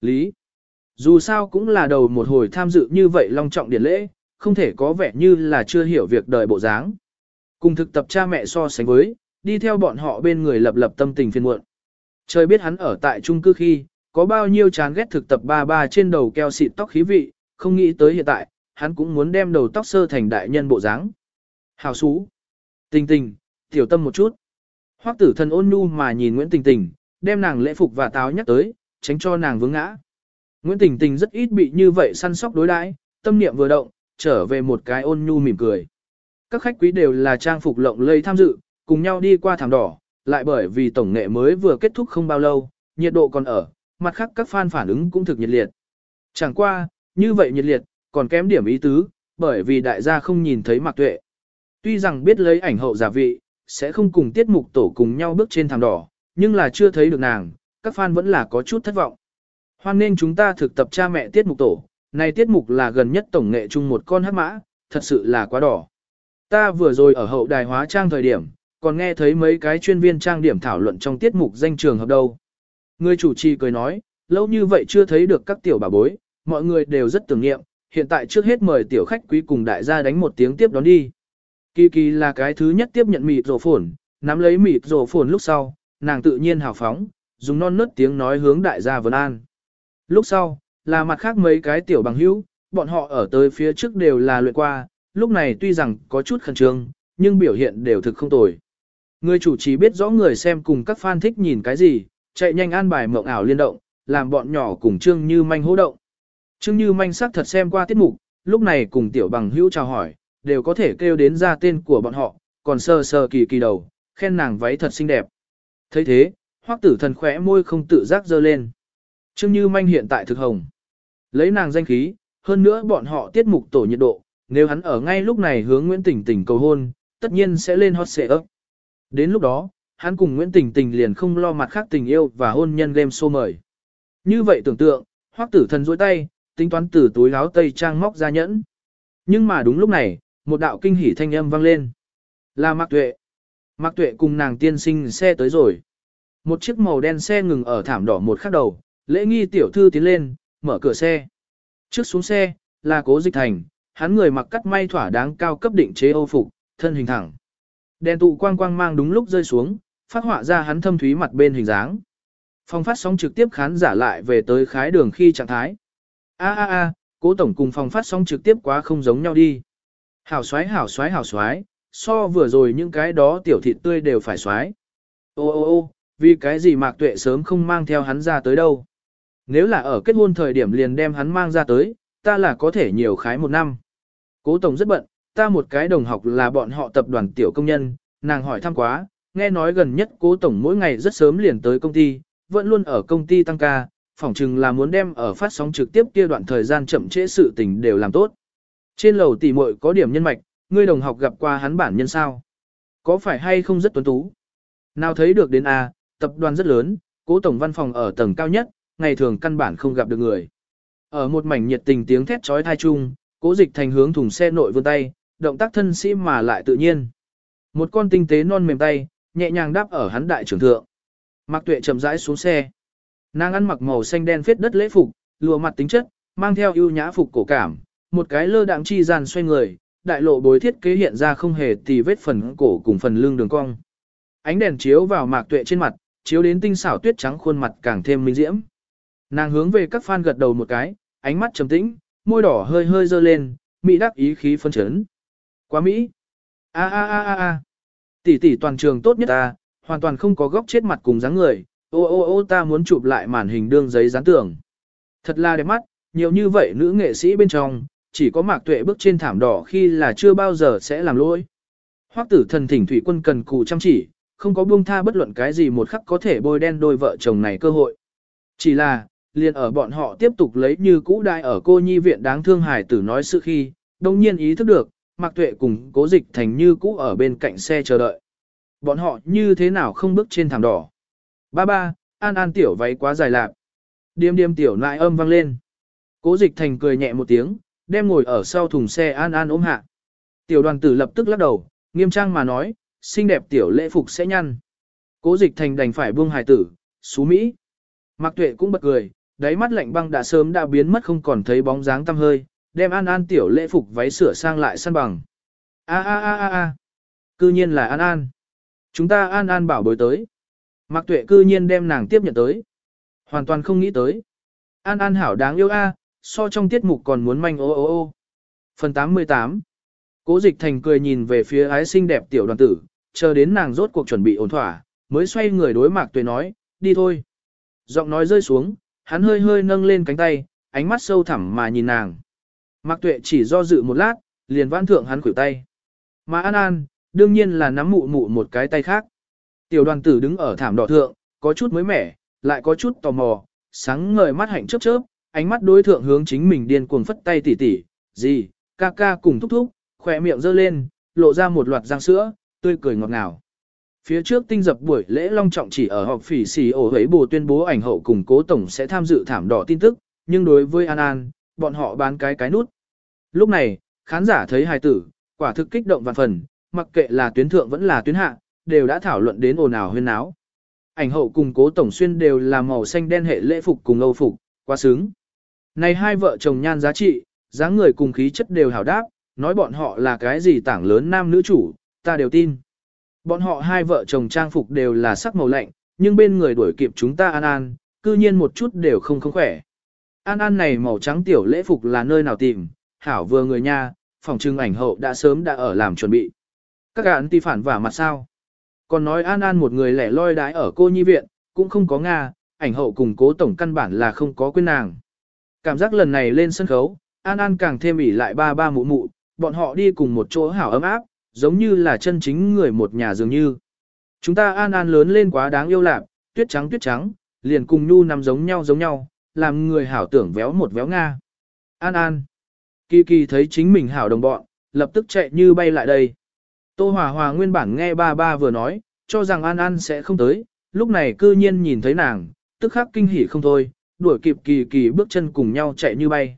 Lý. Dù sao cũng là đầu một hồi tham dự như vậy long trọng điển lễ, không thể có vẻ như là chưa hiểu việc đời bộ dáng. Cùng thực tập cha mẹ so sánh với, đi theo bọn họ bên người lập lập tâm tình phiền muộn. Trời biết hắn ở tại trung cư khi, có bao nhiêu chán ghét thực tập ba ba trên đầu keo xịt tóc khí vị, không nghĩ tới hiện tại, hắn cũng muốn đem đầu tóc sơ thành đại nhân bộ dáng. Hào xú. Tình tình, tiểu tâm một chút. Hoắc tử thần ôn nhu mà nhìn Nguyễn Tình Tình, đem nàng lễ phục và táo nhắc tới, tránh cho nàng vướng ngã. Nguyễn Tình Tình rất ít bị như vậy săn sóc đối đãi, tâm niệm vừa động, trở về một cái ôn nhu mỉm cười. Các khách quý đều là trang phục lộng lây tham dự, cùng nhau đi qua thảm đỏ, lại bởi vì tổng nghệ mới vừa kết thúc không bao lâu, nhiệt độ còn ở, mặt khác các fan phản ứng cũng thực nhiệt liệt. Chẳng qua, như vậy nhiệt liệt, còn kém điểm ý tứ, bởi vì đại gia không nhìn thấy Mạc Tuệ. Tuy rằng biết lấy ảnh hậu giả vị, sẽ không cùng tiết mục tổ cùng nhau bước trên thảm đỏ, nhưng là chưa thấy được nàng, các fan vẫn là có chút thất vọng. Hoan nên chúng ta thực tập cha mẹ tiết mục tổ, này tiết mục là gần nhất tổng nghệ chung một con hát mã, thật sự là quá đỏ. Ta vừa rồi ở hậu đài hóa trang thời điểm, còn nghe thấy mấy cái chuyên viên trang điểm thảo luận trong tiết mục danh trường hợp đâu. Người chủ trì cười nói, lâu như vậy chưa thấy được các tiểu bà bối, mọi người đều rất tưởng niệm, hiện tại trước hết mời tiểu khách quý cùng đại gia đánh một tiếng tiếp đón đi. Kỳ kỳ là cái thứ nhất tiếp nhận mịt rổ phồn, nắm lấy mịt rổ phồn lúc sau, nàng tự nhiên hào phóng, dùng non nớt tiếng nói hướng đại gia vấn an. Lúc sau, là mặt khác mấy cái tiểu bằng hữu, bọn họ ở tới phía trước đều là luyện qua, lúc này tuy rằng có chút khẩn trương, nhưng biểu hiện đều thực không tồi. Người chủ trì biết rõ người xem cùng các fan thích nhìn cái gì, chạy nhanh an bài mộng ảo liên động, làm bọn nhỏ cùng Trương Như Manh hỗ động. Trương Như Manh sắc thật xem qua tiết mục, lúc này cùng tiểu bằng hữu chào hỏi, đều có thể kêu đến ra tên của bọn họ, còn sờ sờ kỳ kỳ đầu, khen nàng váy thật xinh đẹp. thấy thế, hoắc tử thần khỏe môi không tự giác dơ lên. Trương Như Manh hiện tại thực hồng. Lấy nàng danh khí, hơn nữa bọn họ tiết mục tổ nhiệt độ, nếu hắn ở ngay lúc này hướng Nguyễn Tỉnh Tỉnh cầu hôn, tất nhiên sẽ lên hot xệ ấp. Đến lúc đó, hắn cùng Nguyễn Tỉnh Tình liền không lo mặt khác tình yêu và hôn nhân game show mời. Như vậy tưởng tượng, hoắc tử thần dối tay, tính toán từ túi áo tây trang móc ra nhẫn. Nhưng mà đúng lúc này, một đạo kinh hỉ thanh âm vang lên. Là Mạc Tuệ. Mạc Tuệ cùng nàng tiên sinh xe tới rồi. Một chiếc màu đen xe ngừng ở thảm đỏ một khắc đầu, lễ nghi tiểu thư tiến lên, mở cửa xe. Trước xuống xe, là cố dịch thành, hắn người mặc cắt may thỏa đáng cao cấp định chế âu phục, thân hình thẳng. Đèn tụ quang quang mang đúng lúc rơi xuống, phát họa ra hắn thâm thúy mặt bên hình dáng. Phòng phát sóng trực tiếp khán giả lại về tới khái đường khi trạng thái. A a a, cố tổng cùng phòng phát sóng trực tiếp quá không giống nhau đi. Hảo xoái hảo xoái hảo xoái, so vừa rồi những cái đó tiểu thịt tươi đều phải xoái. Ô ô ô, vì cái gì mạc tuệ sớm không mang theo hắn ra tới đâu. Nếu là ở kết hôn thời điểm liền đem hắn mang ra tới, ta là có thể nhiều khái một năm. Cố tổng rất bận, ta một cái đồng học là bọn họ tập đoàn tiểu công nhân, nàng hỏi thăm quá, nghe nói gần nhất cố tổng mỗi ngày rất sớm liền tới công ty, vẫn luôn ở công ty tăng ca, phỏng chừng là muốn đem ở phát sóng trực tiếp kia đoạn thời gian chậm trễ sự tình đều làm tốt. Trên lầu tỷ muội có điểm nhân mạch, ngươi đồng học gặp qua hắn bản nhân sao? Có phải hay không rất tuấn tú? Nào thấy được đến A, tập đoàn rất lớn, cố tổng văn phòng ở tầng cao nhất, ngày thường căn bản không gặp được người. Ở một mảnh nhiệt tình tiếng thét trói thai chung, cố dịch thành hướng thùng xe nội vươn tay, động tác thân sĩ mà lại tự nhiên. Một con tinh tế non mềm tay, nhẹ nhàng đáp ở hắn đại trưởng thượng. Mạc Tuệ chậm rãi xuống xe. Nàng ăn mặc màu xanh đen phết đất lễ phục, lùa mặt tính chất, mang theo ưu nhã phục cổ cảm, một cái lơ đãng chi gian xoay người, đại lộ bối thiết kế hiện ra không hề tì vết phần cổ cùng phần lưng đường cong. Ánh đèn chiếu vào Mạc Tuệ trên mặt, chiếu đến tinh xảo tuyết trắng khuôn mặt càng thêm minh diễm. Nàng hướng về các fan gật đầu một cái, ánh mắt trầm tĩnh, môi đỏ hơi hơi dơ lên, mỹ đắc ý khí phân chấn. Quá mỹ. A a a a a. Tỷ tỷ toàn trường tốt nhất ta, hoàn toàn không có góc chết mặt cùng dáng người, ô ô ô ta muốn chụp lại màn hình đương giấy dán tường. Thật là đẹp mắt, nhiều như vậy nữ nghệ sĩ bên trong, chỉ có mạc tuệ bước trên thảm đỏ khi là chưa bao giờ sẽ làm lỗi. Hoắc tử thần thỉnh thủy quân cần cù chăm chỉ, không có buông tha bất luận cái gì một khắc có thể bôi đen đôi vợ chồng này cơ hội. Chỉ là, liền ở bọn họ tiếp tục lấy như cũ đại ở cô nhi viện đáng thương hài tử nói sự khi, đồng nhiên ý thức được, mạc tuệ cùng cố dịch thành như cũ ở bên cạnh xe chờ đợi. Bọn họ như thế nào không bước trên thảm đỏ. Ba ba, an an tiểu váy quá dài lạc. Điềm điềm tiểu nại âm vang lên. Cố dịch thành cười nhẹ một tiếng, đem ngồi ở sau thùng xe an an ôm hạ. Tiểu đoàn tử lập tức lắc đầu, nghiêm trang mà nói, xinh đẹp tiểu lễ phục sẽ nhăn. Cố dịch thành đành phải buông hài tử, xú Mỹ. Mạc tuệ cũng bật cười, đáy mắt lạnh băng đã sớm đã biến mất không còn thấy bóng dáng tăm hơi, đem An An tiểu lễ phục váy sửa sang lại săn bằng. A a a a a. Cư nhiên là An An. Chúng ta An An bảo bối tới. Mạc Tuệ cư nhiên đem nàng tiếp nhận tới. Hoàn toàn không nghĩ tới. An An hảo đáng yêu a, so trong tiết mục còn muốn manh ô ô ô. Phần 88 Cố dịch thành cười nhìn về phía ái xinh đẹp tiểu đoàn tử, chờ đến nàng rốt cuộc chuẩn bị ổn thỏa, mới xoay người đối Mạc Tuệ nói, đi thôi. Giọng nói rơi xuống, hắn hơi hơi nâng lên cánh tay, ánh mắt sâu thẳm mà nhìn nàng. Mạc Tuệ chỉ do dự một lát, liền vãn thượng hắn khuỷu tay. Mà An An, đương nhiên là nắm mụ mụ một cái tay khác. Tiểu đoàn tử đứng ở thảm đỏ thượng, có chút mới mẻ, lại có chút tò mò, sáng ngời mắt hạnh chớp chớp, ánh mắt đối thượng hướng chính mình điên cuồng phất tay tỉ tỉ, gì, ca ca cùng thúc thúc, khỏe miệng giơ lên, lộ ra một loạt răng sữa, tươi cười ngọt ngào. Phía trước tinh dập buổi lễ long trọng chỉ ở họp phỉ xì ổ hấy bồ tuyên bố ảnh hậu cùng cố tổng sẽ tham dự thảm đỏ tin tức, nhưng đối với An An, bọn họ bán cái cái nút. Lúc này, khán giả thấy hài tử, quả thực kích động vạn phần, mặc kệ là tuyến thượng vẫn là tuyến hạ, đều đã thảo luận đến ồn ào huyên náo. Ảnh hậu cùng cố tổng xuyên đều là màu xanh đen hệ lễ phục cùng âu phục, quá sướng. Này hai vợ chồng nhan giá trị, dáng người cùng khí chất đều hảo đáp, nói bọn họ là cái gì tảng lớn nam nữ chủ, ta đều tin. Bọn họ hai vợ chồng trang phục đều là sắc màu lạnh, nhưng bên người đuổi kịp chúng ta an an, cư nhiên một chút đều không không khỏe. An an này màu trắng tiểu lễ phục là nơi nào tìm, hảo vừa người nha, phòng trưng ảnh hậu đã sớm đã ở làm chuẩn bị. Các gã ti phản vả mặt sao. Còn nói an an một người lẻ loi đái ở cô nhi viện, cũng không có Nga, ảnh hậu cùng cố tổng căn bản là không có quên nàng. Cảm giác lần này lên sân khấu, an an càng thêm ỉ lại ba ba mụ mụ, bọn họ đi cùng một chỗ hảo ấm áp, giống như là chân chính người một nhà dường như. Chúng ta an an lớn lên quá đáng yêu lạc, tuyết trắng tuyết trắng, liền cùng nhu nằm giống nhau giống nhau, làm người hảo tưởng véo một véo Nga. An an. Kỳ kỳ thấy chính mình hảo đồng bọn, lập tức chạy như bay lại đây. Tô Hòa Hòa nguyên bản nghe ba ba vừa nói, cho rằng An An sẽ không tới, lúc này cư nhiên nhìn thấy nàng, tức khắc kinh hỉ không thôi, đuổi kịp kỳ kỳ bước chân cùng nhau chạy như bay.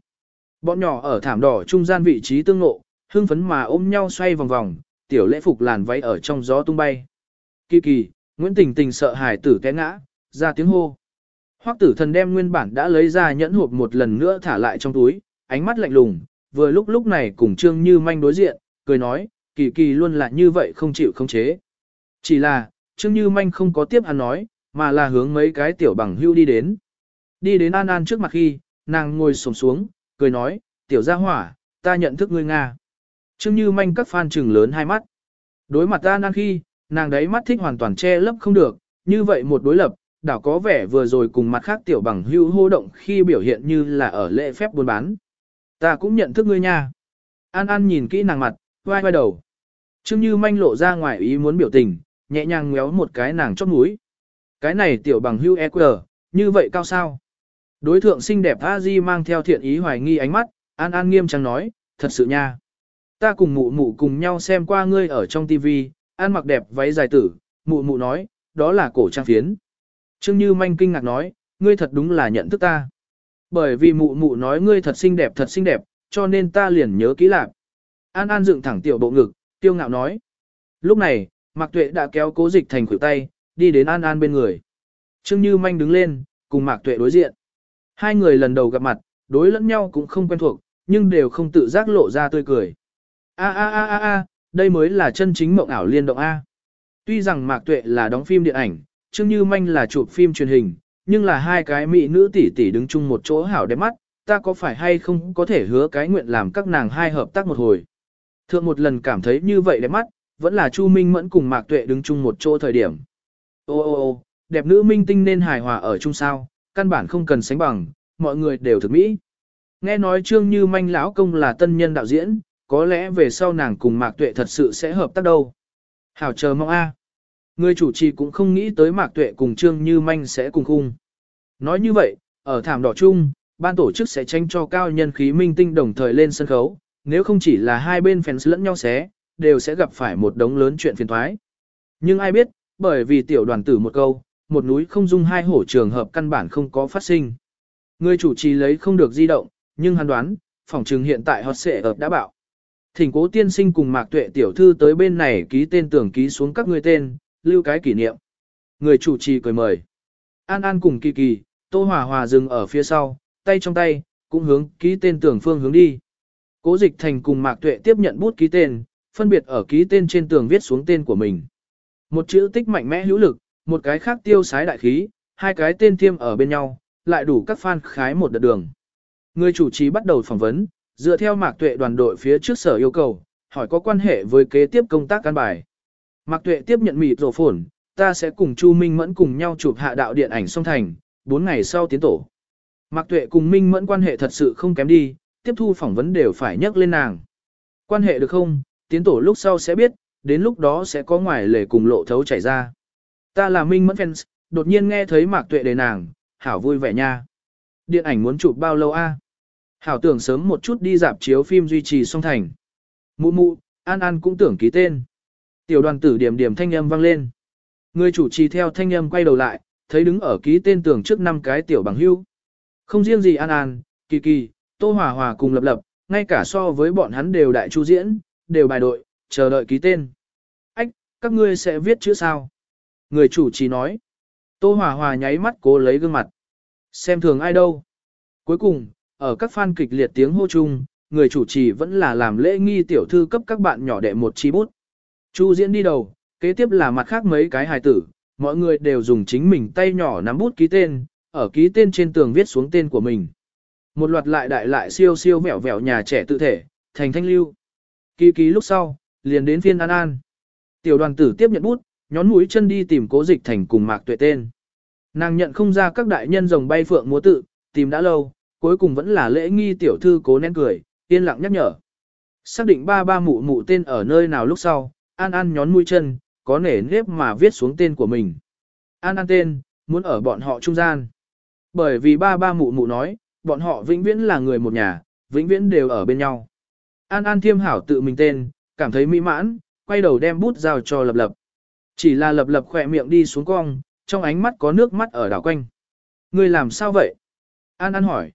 Bọn nhỏ ở thảm đỏ trung gian vị trí tương ngộ, hưng phấn mà ôm nhau xoay vòng vòng, tiểu lễ phục làn váy ở trong gió tung bay. Kỳ kỳ, Nguyễn Tình Tình sợ hài tử té ngã, ra tiếng hô. Hoắc tử thần đem nguyên bản đã lấy ra nhẫn hộp một lần nữa thả lại trong túi, ánh mắt lạnh lùng, vừa lúc lúc này cùng Trương Như Manh đối diện, cười nói, kỳ kỳ luôn là như vậy không chịu không chế. Chỉ là, Trương Như Manh không có tiếp hắn nói, mà là hướng mấy cái tiểu bằng hưu đi đến. Đi đến An An trước mặt khi, nàng ngồi xổm xuống, cười nói, tiểu gia hỏa, ta nhận thức ngươi Nga. Trương Như Manh các fan trừng lớn hai mắt. Đối mặt An An khi, nàng đấy mắt thích hoàn toàn che lấp không được, như vậy một đối lập, đảo có vẻ vừa rồi cùng mặt khác tiểu bằng hưu hô động khi biểu hiện như là ở lễ phép buôn bán. Ta cũng nhận thức ngươi nha. An An nhìn kỹ nàng mặt, vai vai đầu. Trương Như manh lộ ra ngoài ý muốn biểu tình, nhẹ nhàng ngéo một cái nàng chót mũi. Cái này tiểu bằng hưu EQ, như vậy cao sao? Đối thượng xinh đẹp a di mang theo thiện ý hoài nghi ánh mắt, An An nghiêm trang nói, thật sự nha. Ta cùng mụ mụ cùng nhau xem qua ngươi ở trong tivi, ăn mặc đẹp váy dài tử, mụ mụ nói, đó là cổ trang phiến. Trương Như manh kinh ngạc nói, ngươi thật đúng là nhận thức ta. Bởi vì mụ mụ nói ngươi thật xinh đẹp thật xinh đẹp, cho nên ta liền nhớ kỹ lạc. An An dựng thẳng tiểu bộ ngực, tiêu ngạo nói. Lúc này, Mạc Tuệ đã kéo cố dịch thành khuỷu tay, đi đến An An bên người. Trương Như Manh đứng lên, cùng Mạc Tuệ đối diện. Hai người lần đầu gặp mặt, đối lẫn nhau cũng không quen thuộc, nhưng đều không tự giác lộ ra tươi cười. A a a a a, đây mới là chân chính mộng ảo liên động A. Tuy rằng Mạc Tuệ là đóng phim điện ảnh, Trương Như Manh là chụp phim truyền hình, nhưng là hai cái mỹ nữ tỷ tỷ đứng chung một chỗ hảo đẹp mắt, ta có phải hay không có thể hứa cái nguyện làm các nàng hai hợp tác một hồi. Thượng một lần cảm thấy như vậy đẹp mắt, vẫn là Chu Minh Mẫn cùng Mạc Tuệ đứng chung một chỗ thời điểm. Ô ô ô, đẹp nữ minh tinh nên hài hòa ở chung sao, căn bản không cần sánh bằng, mọi người đều thực mỹ. Nghe nói Trương Như Manh lão công là tân nhân đạo diễn, có lẽ về sau nàng cùng Mạc Tuệ thật sự sẽ hợp tác đâu. Hảo chờ mong a. Người chủ trì cũng không nghĩ tới Mạc Tuệ cùng Trương Như Manh sẽ cùng khung. Nói như vậy, ở thảm đỏ chung, ban tổ chức sẽ tranh cho cao nhân khí minh tinh đồng thời lên sân khấu, nếu không chỉ là hai bên fans lẫn nhau xé, đều sẽ gặp phải một đống lớn chuyện phiền toái. Nhưng ai biết, bởi vì tiểu đoàn tử một câu, một núi không dung hai hổ trường hợp căn bản không có phát sinh. Người chủ trì lấy không được di động, nhưng hắn đoán, phòng trường hiện tại hot sẽ ập đã bảo. Thỉnh cố tiên sinh cùng mạc tuệ tiểu thư tới bên này ký tên tưởng ký xuống các ngươi tên, lưu cái kỷ niệm. Người chủ trì cười mời. An An cùng Kỳ Kỳ, Tô Hòa Hòa dừng ở phía sau, tay trong tay, cũng hướng ký tên tưởng phương hướng đi. Cố dịch thành cùng Mạc Tuệ tiếp nhận bút ký tên, phân biệt ở ký tên trên tường viết xuống tên của mình. Một chữ tích mạnh mẽ hữu lực, một cái khác tiêu sái đại khí, hai cái tên thiêm ở bên nhau, lại đủ các fan khái một đợt đường. Người chủ trì bắt đầu phỏng vấn, dựa theo Mạc Tuệ đoàn đội phía trước sở yêu cầu, hỏi có quan hệ với kế tiếp công tác căn bài. Mạc Tuệ tiếp nhận mịt rổ phồn, ta sẽ cùng Chu Minh Mẫn cùng nhau chụp hạ đạo điện ảnh song thành, 4 ngày sau tiến tổ. Mạc Tuệ cùng Minh Mẫn quan hệ thật sự không kém đi, tiếp thu phỏng vấn đều phải nhắc lên nàng. Quan hệ được không, tiến tổ lúc sau sẽ biết, đến lúc đó sẽ có ngoài lề cùng lộ thấu chảy ra. Ta là Minh Mẫn fans, đột nhiên nghe thấy Mạc Tuệ đề nàng, hảo vui vẻ nha. Điện ảnh muốn chụp bao lâu a? Hảo tưởng sớm một chút đi dạp chiếu phim duy trì song thành. Mụ mụ, An An cũng tưởng ký tên. Tiểu đoàn tử điểm điểm thanh âm vang lên. Người chủ trì theo thanh âm quay đầu lại, thấy đứng ở ký tên tưởng trước năm cái tiểu bằng hưu. Không riêng gì An An, Kỳ Kỳ, Tô Hòa Hòa cùng lập lập, ngay cả so với bọn hắn đều đại chu diễn, đều bài đội, chờ đợi ký tên. Ách, các ngươi sẽ viết chữ sao? Người chủ trì nói. Tô Hòa Hòa nháy mắt cố lấy gương mặt. Xem thường ai đâu. Cuối cùng, ở các fan kịch liệt tiếng hô chung, người chủ trì vẫn là làm lễ nghi tiểu thư cấp các bạn nhỏ đệ một chi bút. Chu diễn đi đầu, kế tiếp là mặt khác mấy cái hài tử, mọi người đều dùng chính mình tay nhỏ nắm bút ký tên, ở ký tên trên tường viết xuống tên của mình. Một loạt lại đại lại siêu siêu vẹo vẹo nhà trẻ tự thể, thành thanh lưu. Ký ký lúc sau, liền đến phiên an an. Tiểu đoàn tử tiếp nhận bút, nhón mũi chân đi tìm cố dịch thành cùng mạc tuệ tên. Nàng nhận không ra các đại nhân rồng bay phượng múa tự, tìm đã lâu, cuối cùng vẫn là lễ nghi tiểu thư cố nén cười, yên lặng nhắc nhở. Xác định ba ba mụ mụ tên ở nơi nào lúc sau, An An nhón mũi chân, có nể nếp mà viết xuống tên của mình. An An tên, muốn ở bọn họ trung gian. Bởi vì ba ba mụ mụ nói, bọn họ vĩnh viễn là người một nhà, vĩnh viễn đều ở bên nhau. An An thiêm hảo tự mình tên, cảm thấy mỹ mãn, quay đầu đem bút giao cho lập lập. Chỉ là lập lập khỏe miệng đi xuống cong, trong ánh mắt có nước mắt ở đảo quanh. Người làm sao vậy? An An hỏi.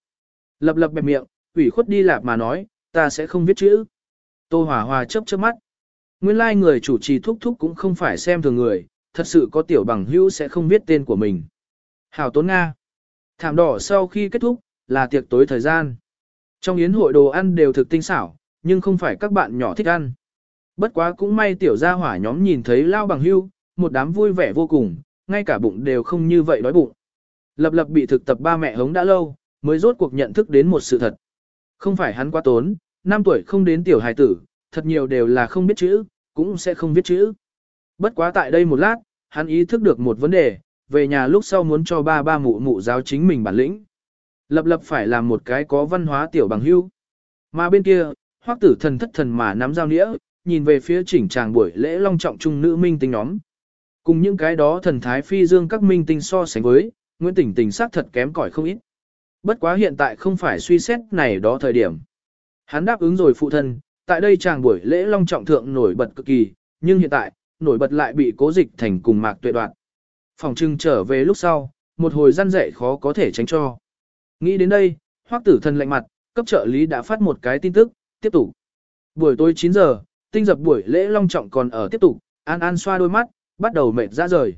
Lập lập bẹp miệng, ủy khuất đi lạp mà nói, ta sẽ không viết chữ. Tô Hòa Hòa chớp chớp mắt. Nguyên lai like người chủ trì thúc thúc cũng không phải xem thường người, thật sự có tiểu bằng hữu sẽ không viết tên của mình. Hảo tốn Nga. Thảm đỏ sau khi kết thúc, là tiệc tối thời gian. Trong yến hội đồ ăn đều thực tinh xảo, nhưng không phải các bạn nhỏ thích ăn. Bất quá cũng may tiểu gia hỏa nhóm nhìn thấy lao bằng hưu, một đám vui vẻ vô cùng, ngay cả bụng đều không như vậy đói bụng. Lập lập bị thực tập ba mẹ hống đã lâu, mới rốt cuộc nhận thức đến một sự thật. Không phải hắn quá tốn, 5 tuổi không đến tiểu hài tử, thật nhiều đều là không biết chữ, cũng sẽ không biết chữ. Bất quá tại đây một lát, hắn ý thức được một vấn đề, về nhà lúc sau muốn cho ba ba mụ mụ giáo chính mình bản lĩnh. Lập lập phải làm một cái có văn hóa tiểu bằng hưu. Mà bên kia, hoắc tử thần thất thần mà nắm dao nĩa, nhìn về phía chỉnh tràng buổi lễ long trọng trung nữ minh tinh nhóm. Cùng những cái đó thần thái phi dương các minh tinh so sánh với, Nguyễn Tỉnh tỉnh sắc thật kém cỏi không ít. Bất quá hiện tại không phải suy xét này đó thời điểm. Hắn đáp ứng rồi phụ thân, tại đây chàng buổi lễ long trọng thượng nổi bật cực kỳ, nhưng hiện tại, nổi bật lại bị cố dịch thành cùng mạc tuệ đoạn. Phòng trưng trở về lúc sau, một hồi gian dạy khó có thể tránh cho. Nghĩ đến đây, hoắc tử thần lạnh mặt, cấp trợ lý đã phát một cái tin tức, tiếp tục. Buổi tối 9 giờ, tinh dập buổi lễ long trọng còn ở tiếp tục, An An xoa đôi mắt, bắt đầu mệt ra rời.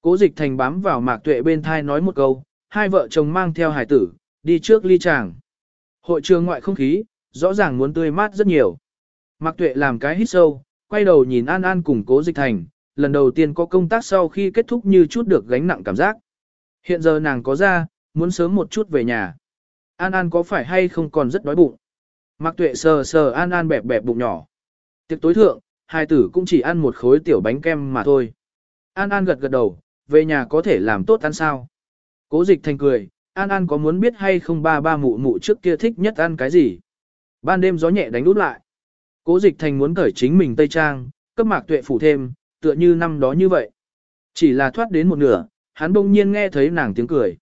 Cố dịch thành bám vào mạc tuệ bên thai nói một câu, hai vợ chồng mang theo hải tử, đi trước ly tràng. Hội trường ngoại không khí, rõ ràng muốn tươi mát rất nhiều. Mạc tuệ làm cái hít sâu, quay đầu nhìn An An cùng cố dịch thành, lần đầu tiên có công tác sau khi kết thúc như chút được gánh nặng cảm giác. Hiện giờ nàng có ra, muốn sớm một chút về nhà. An An có phải hay không còn rất đói bụng. Mạc tuệ sờ sờ An An bẹp bẹp bụng nhỏ. Tiệc tối thượng, hai tử cũng chỉ ăn một khối tiểu bánh kem mà thôi. An An gật gật đầu, về nhà có thể làm tốt ăn sao. Cố dịch thành cười, An An có muốn biết hay không ba ba mụ mụ trước kia thích nhất ăn cái gì. Ban đêm gió nhẹ đánh út lại. Cố dịch thành muốn cởi chính mình tây trang, cấp mạc tuệ phủ thêm, tựa như năm đó như vậy. Chỉ là thoát đến một nửa, hắn bỗng nhiên nghe thấy nàng tiếng cười.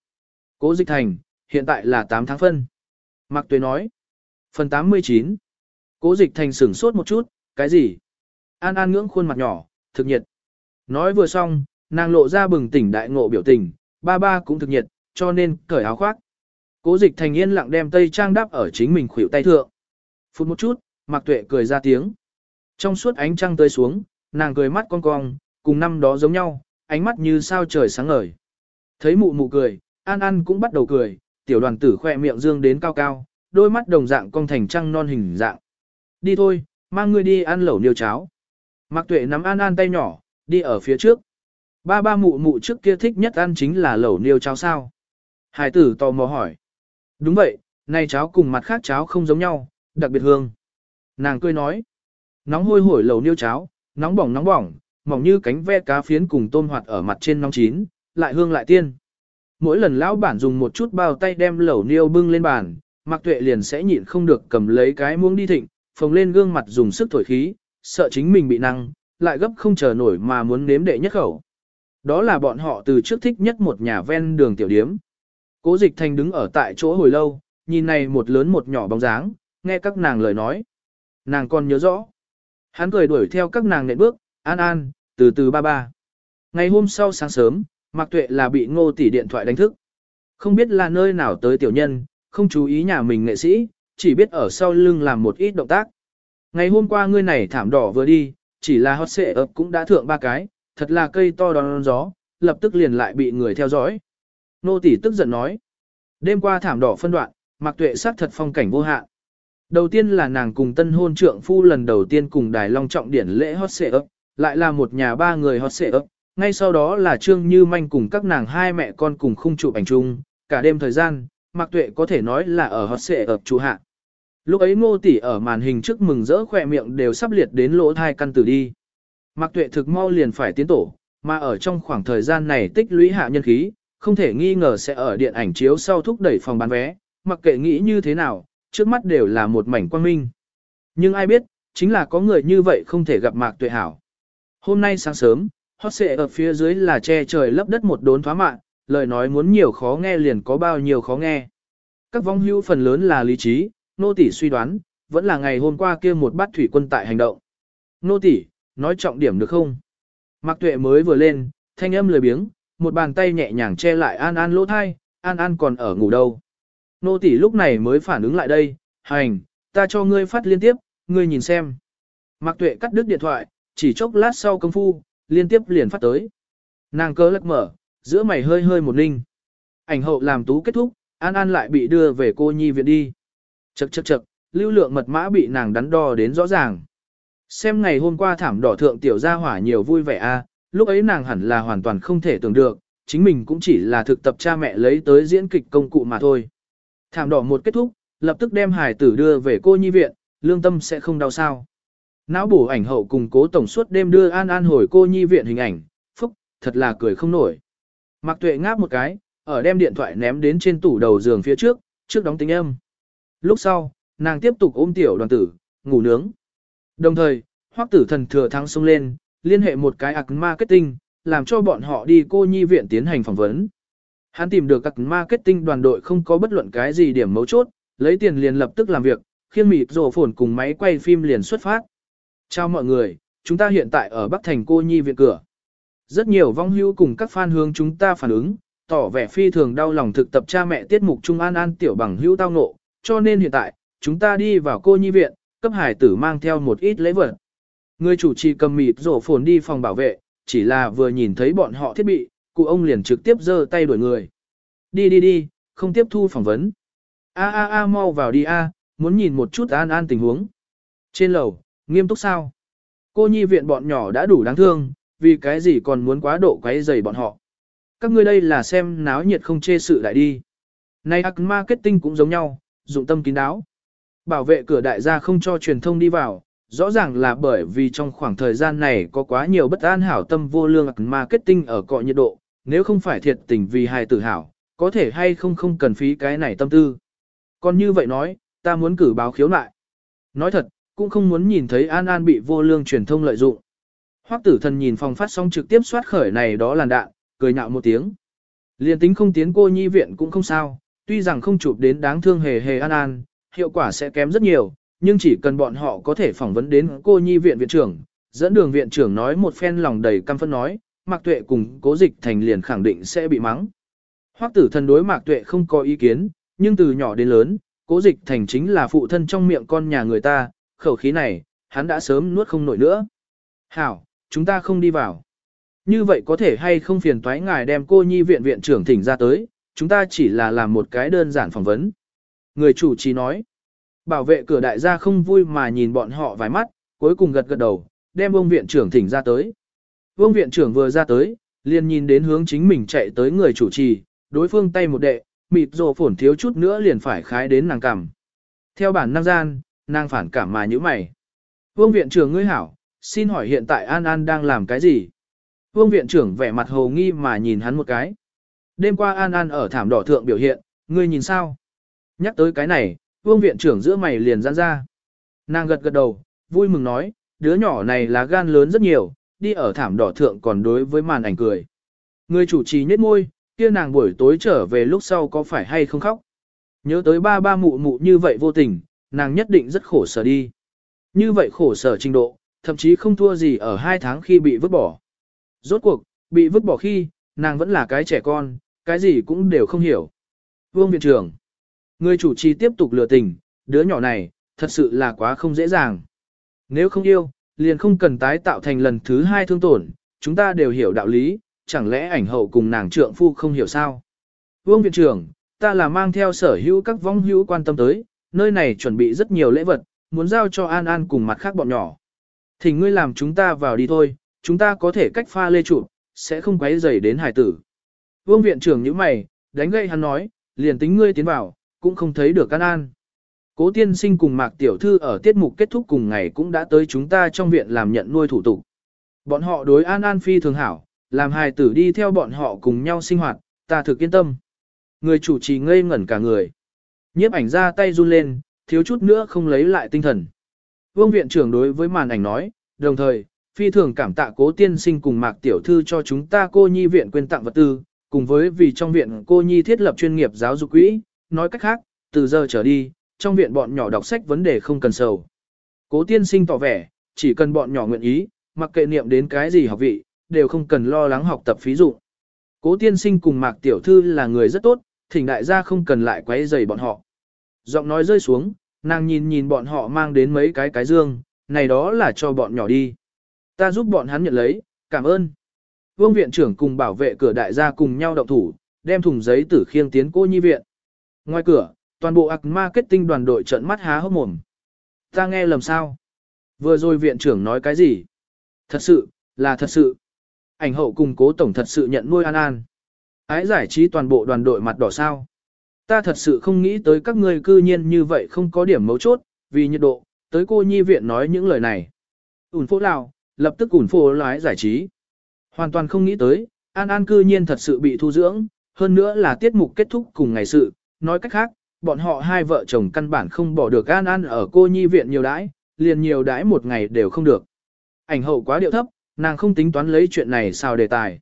Cố dịch thành, hiện tại là 8 tháng phân. Mạc tuệ nói. Phần 89. Cố dịch thành sửng sốt một chút, cái gì? An An ngưỡng khuôn mặt nhỏ, thực nhiệt. Nói vừa xong, nàng lộ ra bừng tỉnh đại ngộ biểu tình, ba ba cũng thực nhiệt, cho nên cởi áo khoác. Cố dịch thành yên lặng đem tây trang đắp ở chính mình khuỷu tay thượng. Phút một chút, Mạc Tuệ cười ra tiếng. Trong suốt ánh trăng tươi xuống, nàng cười mắt cong cong, cùng năm đó giống nhau, ánh mắt như sao trời sáng ngời. Thấy mụ mụ cười, An An cũng bắt đầu cười, tiểu đoàn tử khoe miệng dương đến cao cao, đôi mắt đồng dạng cong thành trăng non hình dạng. Đi thôi, mang ngươi đi ăn lẩu niêu cháo. Mạc Tuệ nắm An An tay nhỏ, đi ở phía trước. Ba ba mụ mụ trước kia thích nhất ăn chính là lẩu niêu cháo sao. Hải tử tò mò hỏi. Đúng vậy, nay cháo cùng mặt khác cháo không giống nhau, đặc biệt hương. Nàng cười nói. Nóng hôi hổi lẩu niêu cháo, nóng bỏng nóng bỏng, mỏng như cánh ve cá phiến cùng tôm hoạt ở mặt trên nóng chín, lại hương lại tiên. Mỗi lần lão bản dùng một chút bao tay đem lẩu niêu bưng lên bàn, Mạc Tuệ liền sẽ nhịn không được cầm lấy cái muỗng đi thịnh, phồng lên gương mặt dùng sức thổi khí, sợ chính mình bị năng, lại gấp không chờ nổi mà muốn nếm đệ nhất khẩu. Đó là bọn họ từ trước thích nhất một nhà ven đường tiểu điếm. Cố Dịch Thành đứng ở tại chỗ hồi lâu, nhìn này một lớn một nhỏ bóng dáng, nghe các nàng lời nói. Nàng còn nhớ rõ. Hắn cười đuổi theo các nàng nện bước, an an, từ từ ba ba. Ngày hôm sau sáng sớm, Mạc Tuệ là bị ngô tỷ điện thoại đánh thức. Không biết là nơi nào tới tiểu nhân, không chú ý nhà mình nghệ sĩ, chỉ biết ở sau lưng làm một ít động tác. Ngày hôm qua ngươi này thảm đỏ vừa đi, chỉ là hot xệ ập cũng đã thượng ba cái, thật là cây to đón gió, lập tức liền lại bị người theo dõi. Nô tỷ tức giận nói. Đêm qua thảm đỏ phân đoạn, Mặc Tuệ sát thật phong cảnh vô hạn. Đầu tiên là nàng cùng tân hôn trượng phu lần đầu tiên cùng đài long trọng điển lễ hot xệ ấp, lại là một nhà ba người hot xệ ấp, ngay sau đó là Trương Như Manh cùng các nàng hai mẹ con cùng khung chụp ảnh chung, cả đêm thời gian, Mạc Tuệ có thể nói là ở hot xệ ấp chủ hạ. Lúc ấy ngô tỷ ở màn hình trước mừng rỡ khỏe miệng đều sắp liệt đến lỗ thai căn tử đi. Mạc Tuệ thực mau liền phải tiến tổ, mà ở trong khoảng thời gian này tích lũy hạ nhân khí, không thể nghi ngờ sẽ ở điện ảnh chiếu sau thúc đẩy phòng bán vé, mặc kệ nghĩ như thế nào, trước mắt đều là một mảnh quang minh. Nhưng ai biết, chính là có người như vậy không thể gặp Mạc Tuệ hảo. Hôm nay sáng sớm, hot xệ ở phía dưới là che trời lấp đất một đốn thoá mạng, lời nói muốn nhiều khó nghe liền có bao nhiêu khó nghe. Các vong hưu phần lớn là lý trí, nô tỷ suy đoán, vẫn là ngày hôm qua kia một bát thủy quân tại hành động. Nô tỷ, nói trọng điểm được không? Mạc Tuệ mới vừa lên, thanh âm lười biếng, một bàn tay nhẹ nhàng che lại An An lỗ tai, An An còn ở ngủ đâu. Nô tỷ lúc này mới phản ứng lại đây, hành, ta cho ngươi phát liên tiếp, ngươi nhìn xem. Mạc Tuệ cắt đứt điện thoại, chỉ chốc lát sau công phu, liên tiếp liền phát tới. Nàng cớ lắc mở, giữa mày hơi hơi một ninh. Ảnh hậu làm tú kết thúc, An An lại bị đưa về cô nhi viện đi. Chậc chậc chậc, lưu lượng mật mã bị nàng đắn đo đến rõ ràng. Xem ngày hôm qua thảm đỏ thượng tiểu gia hỏa nhiều vui vẻ a, lúc ấy nàng hẳn là hoàn toàn không thể tưởng được, chính mình cũng chỉ là thực tập cha mẹ lấy tới diễn kịch công cụ mà thôi. Thảm đỏ một kết thúc, lập tức đem hải tử đưa về cô nhi viện, lương tâm sẽ không đau sao. Não bổ ảnh hậu cùng cố tổng suốt đêm đưa An An hồi cô nhi viện hình ảnh, phúc, thật là cười không nổi. Mạc Tuệ ngáp một cái, ở đem điện thoại ném đến trên tủ đầu giường phía trước, trước đóng tính âm. Lúc sau, nàng tiếp tục ôm tiểu đoàn tử, ngủ nướng. Đồng thời, hoắc tử thần thừa thắng xông lên, liên hệ một cái ạc marketing, làm cho bọn họ đi cô nhi viện tiến hành phỏng vấn. Hắn tìm được các marketing đoàn đội không có bất luận cái gì điểm mấu chốt, lấy tiền liền lập tức làm việc, khiêng mịt rổ phồn cùng máy quay phim liền xuất phát. Chào mọi người, chúng ta hiện tại ở Bắc Thành cô nhi viện cửa. Rất nhiều vong hưu cùng các fan hướng chúng ta phản ứng, tỏ vẻ phi thường đau lòng thực tập cha mẹ tiết mục Trung An An tiểu bằng hưu tao nộ, cho nên hiện tại, chúng ta đi vào cô nhi viện, cấp hải tử mang theo một ít lễ vật. Người chủ trì cầm mịt rổ phồn đi phòng bảo vệ, chỉ là vừa nhìn thấy bọn họ thiết bị, cụ ông liền trực tiếp giơ tay đuổi người. Đi đi đi, không tiếp thu phỏng vấn. A a a mau vào đi a, muốn nhìn một chút an an tình huống. Trên lầu, nghiêm túc sao? Cô nhi viện bọn nhỏ đã đủ đáng thương, vì cái gì còn muốn quá độ quấy rầy bọn họ. Các ngươi đây là xem náo nhiệt không chê sự lại đi. Này ác marketing cũng giống nhau, dụng tâm kín đáo. Bảo vệ cửa đại gia không cho truyền thông đi vào, rõ ràng là bởi vì trong khoảng thời gian này có quá nhiều bất an hảo tâm vô lương marketing ở cọ nhiệt độ, nếu không phải thiệt tình vì hài tử hảo, có thể hay không không cần phí cái này tâm tư. Còn như vậy nói, ta muốn cử báo khiếu nại. Nói thật, cũng không muốn nhìn thấy An An bị vô lương truyền thông lợi dụng. Hoắc tử thần nhìn phòng phát sóng trực tiếp soát khởi này đó làn đạn, cười nhạo một tiếng. Liên tính không tiến cô nhi viện cũng không sao, tuy rằng không chụp đến đáng thương hề hề An An, hiệu quả sẽ kém rất nhiều, nhưng chỉ cần bọn họ có thể phỏng vấn đến cô nhi viện viện trưởng, dẫn đường viện trưởng nói một phen lòng đầy căm phẫn nói, Mạc Tuệ cùng Cố Dịch Thành liền khẳng định sẽ bị mắng. Hoắc Tử Thần đối Mạc Tuệ không có ý kiến, nhưng từ nhỏ đến lớn, Cố Dịch Thành chính là phụ thân trong miệng con nhà người ta, khẩu khí này, hắn đã sớm nuốt không nổi nữa. "Hảo, chúng ta không đi vào." Như vậy có thể hay không phiền toái ngài đem cô nhi viện viện trưởng thỉnh ra tới, chúng ta chỉ là làm một cái đơn giản phỏng vấn. Người chủ trì nói, bảo vệ cửa đại gia không vui mà nhìn bọn họ vài mắt, cuối cùng gật gật đầu, đem ông viện trưởng thỉnh ra tới. Vương viện trưởng vừa ra tới, liền nhìn đến hướng chính mình chạy tới người chủ trì, đối phương tay một đệ, mịt rồ phổn thiếu chút nữa liền phải khái đến nàng cằm. Theo bản năng gian, nàng phản cảm mà như mày. Vương viện trưởng ngươi hảo, xin hỏi hiện tại An An đang làm cái gì? Vương viện trưởng vẻ mặt hồ nghi mà nhìn hắn một cái. Đêm qua An An ở thảm đỏ thượng biểu hiện, ngươi nhìn sao? Nhắc tới cái này, vương viện trưởng giữa mày liền giãn ra. Nàng gật gật đầu, vui mừng nói, đứa nhỏ này là gan lớn rất nhiều, đi ở thảm đỏ thượng còn đối với màn ảnh cười. Người chủ trì nhếch môi, kia nàng buổi tối trở về lúc sau có phải hay không khóc. Nhớ tới ba ba mụ mụ như vậy vô tình, nàng nhất định rất khổ sở đi. Như vậy khổ sở trình độ, thậm chí không thua gì ở hai tháng khi bị vứt bỏ. Rốt cuộc, bị vứt bỏ khi, nàng vẫn là cái trẻ con, cái gì cũng đều không hiểu. Vương viện trưởng, người chủ trì tiếp tục lừa tình, đứa nhỏ này, thật sự là quá không dễ dàng. Nếu không yêu, liền không cần tái tạo thành lần thứ hai thương tổn, chúng ta đều hiểu đạo lý, chẳng lẽ ảnh hậu cùng nàng trượng phu không hiểu sao? Vương viện trưởng, ta là mang theo sở hữu các vong hữu quan tâm tới, nơi này chuẩn bị rất nhiều lễ vật, muốn giao cho An An cùng mặt khác bọn nhỏ. Thì ngươi làm chúng ta vào đi thôi, chúng ta có thể cách pha lê trụ, sẽ không quấy rầy đến hải tử. Vương viện trưởng như mày, đánh gậy hắn nói, liền tính ngươi tiến vào, cũng không thấy được An An. Cố tiên sinh cùng Mạc Tiểu Thư ở tiết mục kết thúc cùng ngày cũng đã tới chúng ta trong viện làm nhận nuôi thủ tục. Bọn họ đối An An phi thường hảo, làm hài tử đi theo bọn họ cùng nhau sinh hoạt, ta thực yên tâm. Người chủ trì ngây ngẩn cả người. Nhiếp ảnh ra tay run lên, thiếu chút nữa không lấy lại tinh thần. Vương viện trưởng đối với màn ảnh nói, đồng thời, phi thường cảm tạ cố tiên sinh cùng Mạc Tiểu Thư cho chúng ta cô nhi viện quyên tặng vật tư, cùng với vì trong viện cô nhi thiết lập chuyên nghiệp giáo dục quỹ, nói cách khác, từ giờ trở đi, trong viện bọn nhỏ đọc sách vấn đề không cần sầu. Cố tiên sinh tỏ vẻ, chỉ cần bọn nhỏ nguyện ý, mặc kệ niệm đến cái gì học vị, đều không cần lo lắng học tập phí dụ. Cố tiên sinh cùng Mạc Tiểu Thư là người rất tốt, thỉnh đại gia không cần lại quấy rầy bọn họ. Giọng nói rơi xuống, nàng nhìn nhìn bọn họ mang đến mấy cái cái dương, này đó là cho bọn nhỏ đi. Ta giúp bọn hắn nhận lấy, cảm ơn. Vương viện trưởng cùng bảo vệ cửa đại gia cùng nhau động thủ, đem thùng giấy tử khiêng tiến cô nhi viện. Ngoài cửa, toàn bộ ạc marketing đoàn đội trận mắt há hốc mồm. Ta nghe lầm sao? Vừa rồi viện trưởng nói cái gì? Thật sự, là thật sự. Ảnh hậu cùng cố tổng thật sự nhận nuôi An An. Ái giải trí toàn bộ đoàn đội mặt đỏ sao. Ta thật sự không nghĩ tới các ngươi cư nhiên như vậy không có điểm mấu chốt, vì nhiệt độ, tới cô nhi viện nói những lời này. Ủn phố lào, lập tức ủn phố lái giải trí. Hoàn toàn không nghĩ tới, An An cư nhiên thật sự bị thu dưỡng, hơn nữa là tiết mục kết thúc cùng ngày sự, nói cách khác, bọn họ hai vợ chồng căn bản không bỏ được An An ở cô nhi viện nhiều đãi, liền nhiều đãi một ngày đều không được. Ảnh hậu quá điệu thấp, nàng không tính toán lấy chuyện này sao đề tài.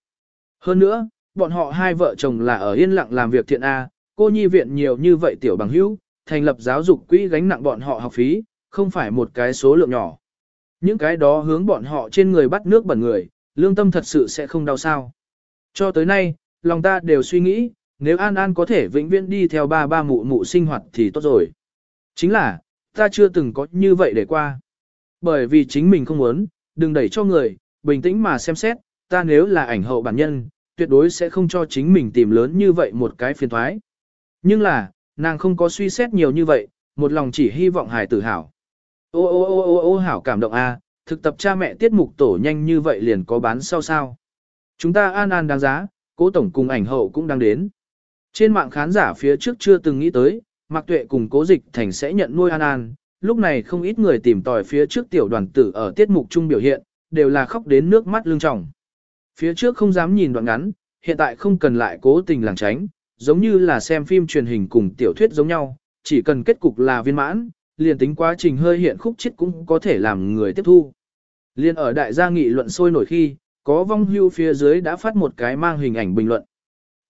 Hơn nữa, bọn họ hai vợ chồng là ở yên lặng làm việc thiện A, cô nhi viện nhiều như vậy tiểu bằng hữu, thành lập giáo dục quỹ gánh nặng bọn họ học phí, không phải một cái số lượng nhỏ. Những cái đó hướng bọn họ trên người bắt nước bẩn người, lương tâm thật sự sẽ không đau sao. Cho tới nay, lòng ta đều suy nghĩ, nếu An An có thể vĩnh viễn đi theo ba ba mụ mụ sinh hoạt thì tốt rồi. Chính là, ta chưa từng có như vậy để qua. Bởi vì chính mình không muốn, đừng đẩy cho người, bình tĩnh mà xem xét, ta nếu là ảnh hậu bản nhân, tuyệt đối sẽ không cho chính mình tìm lớn như vậy một cái phiền thoái. Nhưng là, nàng không có suy xét nhiều như vậy, một lòng chỉ hy vọng hài tử hảo. Ô ô ô ô ô hảo cảm động a, thực tập cha mẹ tiết mục tổ nhanh như vậy liền có bán sau sao. Chúng ta an an đáng giá, cố tổng cùng ảnh hậu cũng đang đến. Trên mạng khán giả phía trước chưa từng nghĩ tới, Mạc Tuệ cùng Cố Dịch Thành sẽ nhận nuôi An An, lúc này không ít người tìm tòi phía trước tiểu đoàn tử ở tiết mục chung biểu hiện, đều là khóc đến nước mắt lưng tròng. Phía trước không dám nhìn đoạn ngắn, hiện tại không cần lại cố tình lảng tránh, giống như là xem phim truyền hình cùng tiểu thuyết giống nhau, chỉ cần kết cục là viên mãn, liền tính quá trình hơi hiện khúc chết cũng có thể làm người tiếp thu. Liên ở đại gia nghị luận sôi nổi khi, có vong hưu phía dưới đã phát một cái mang hình ảnh bình luận.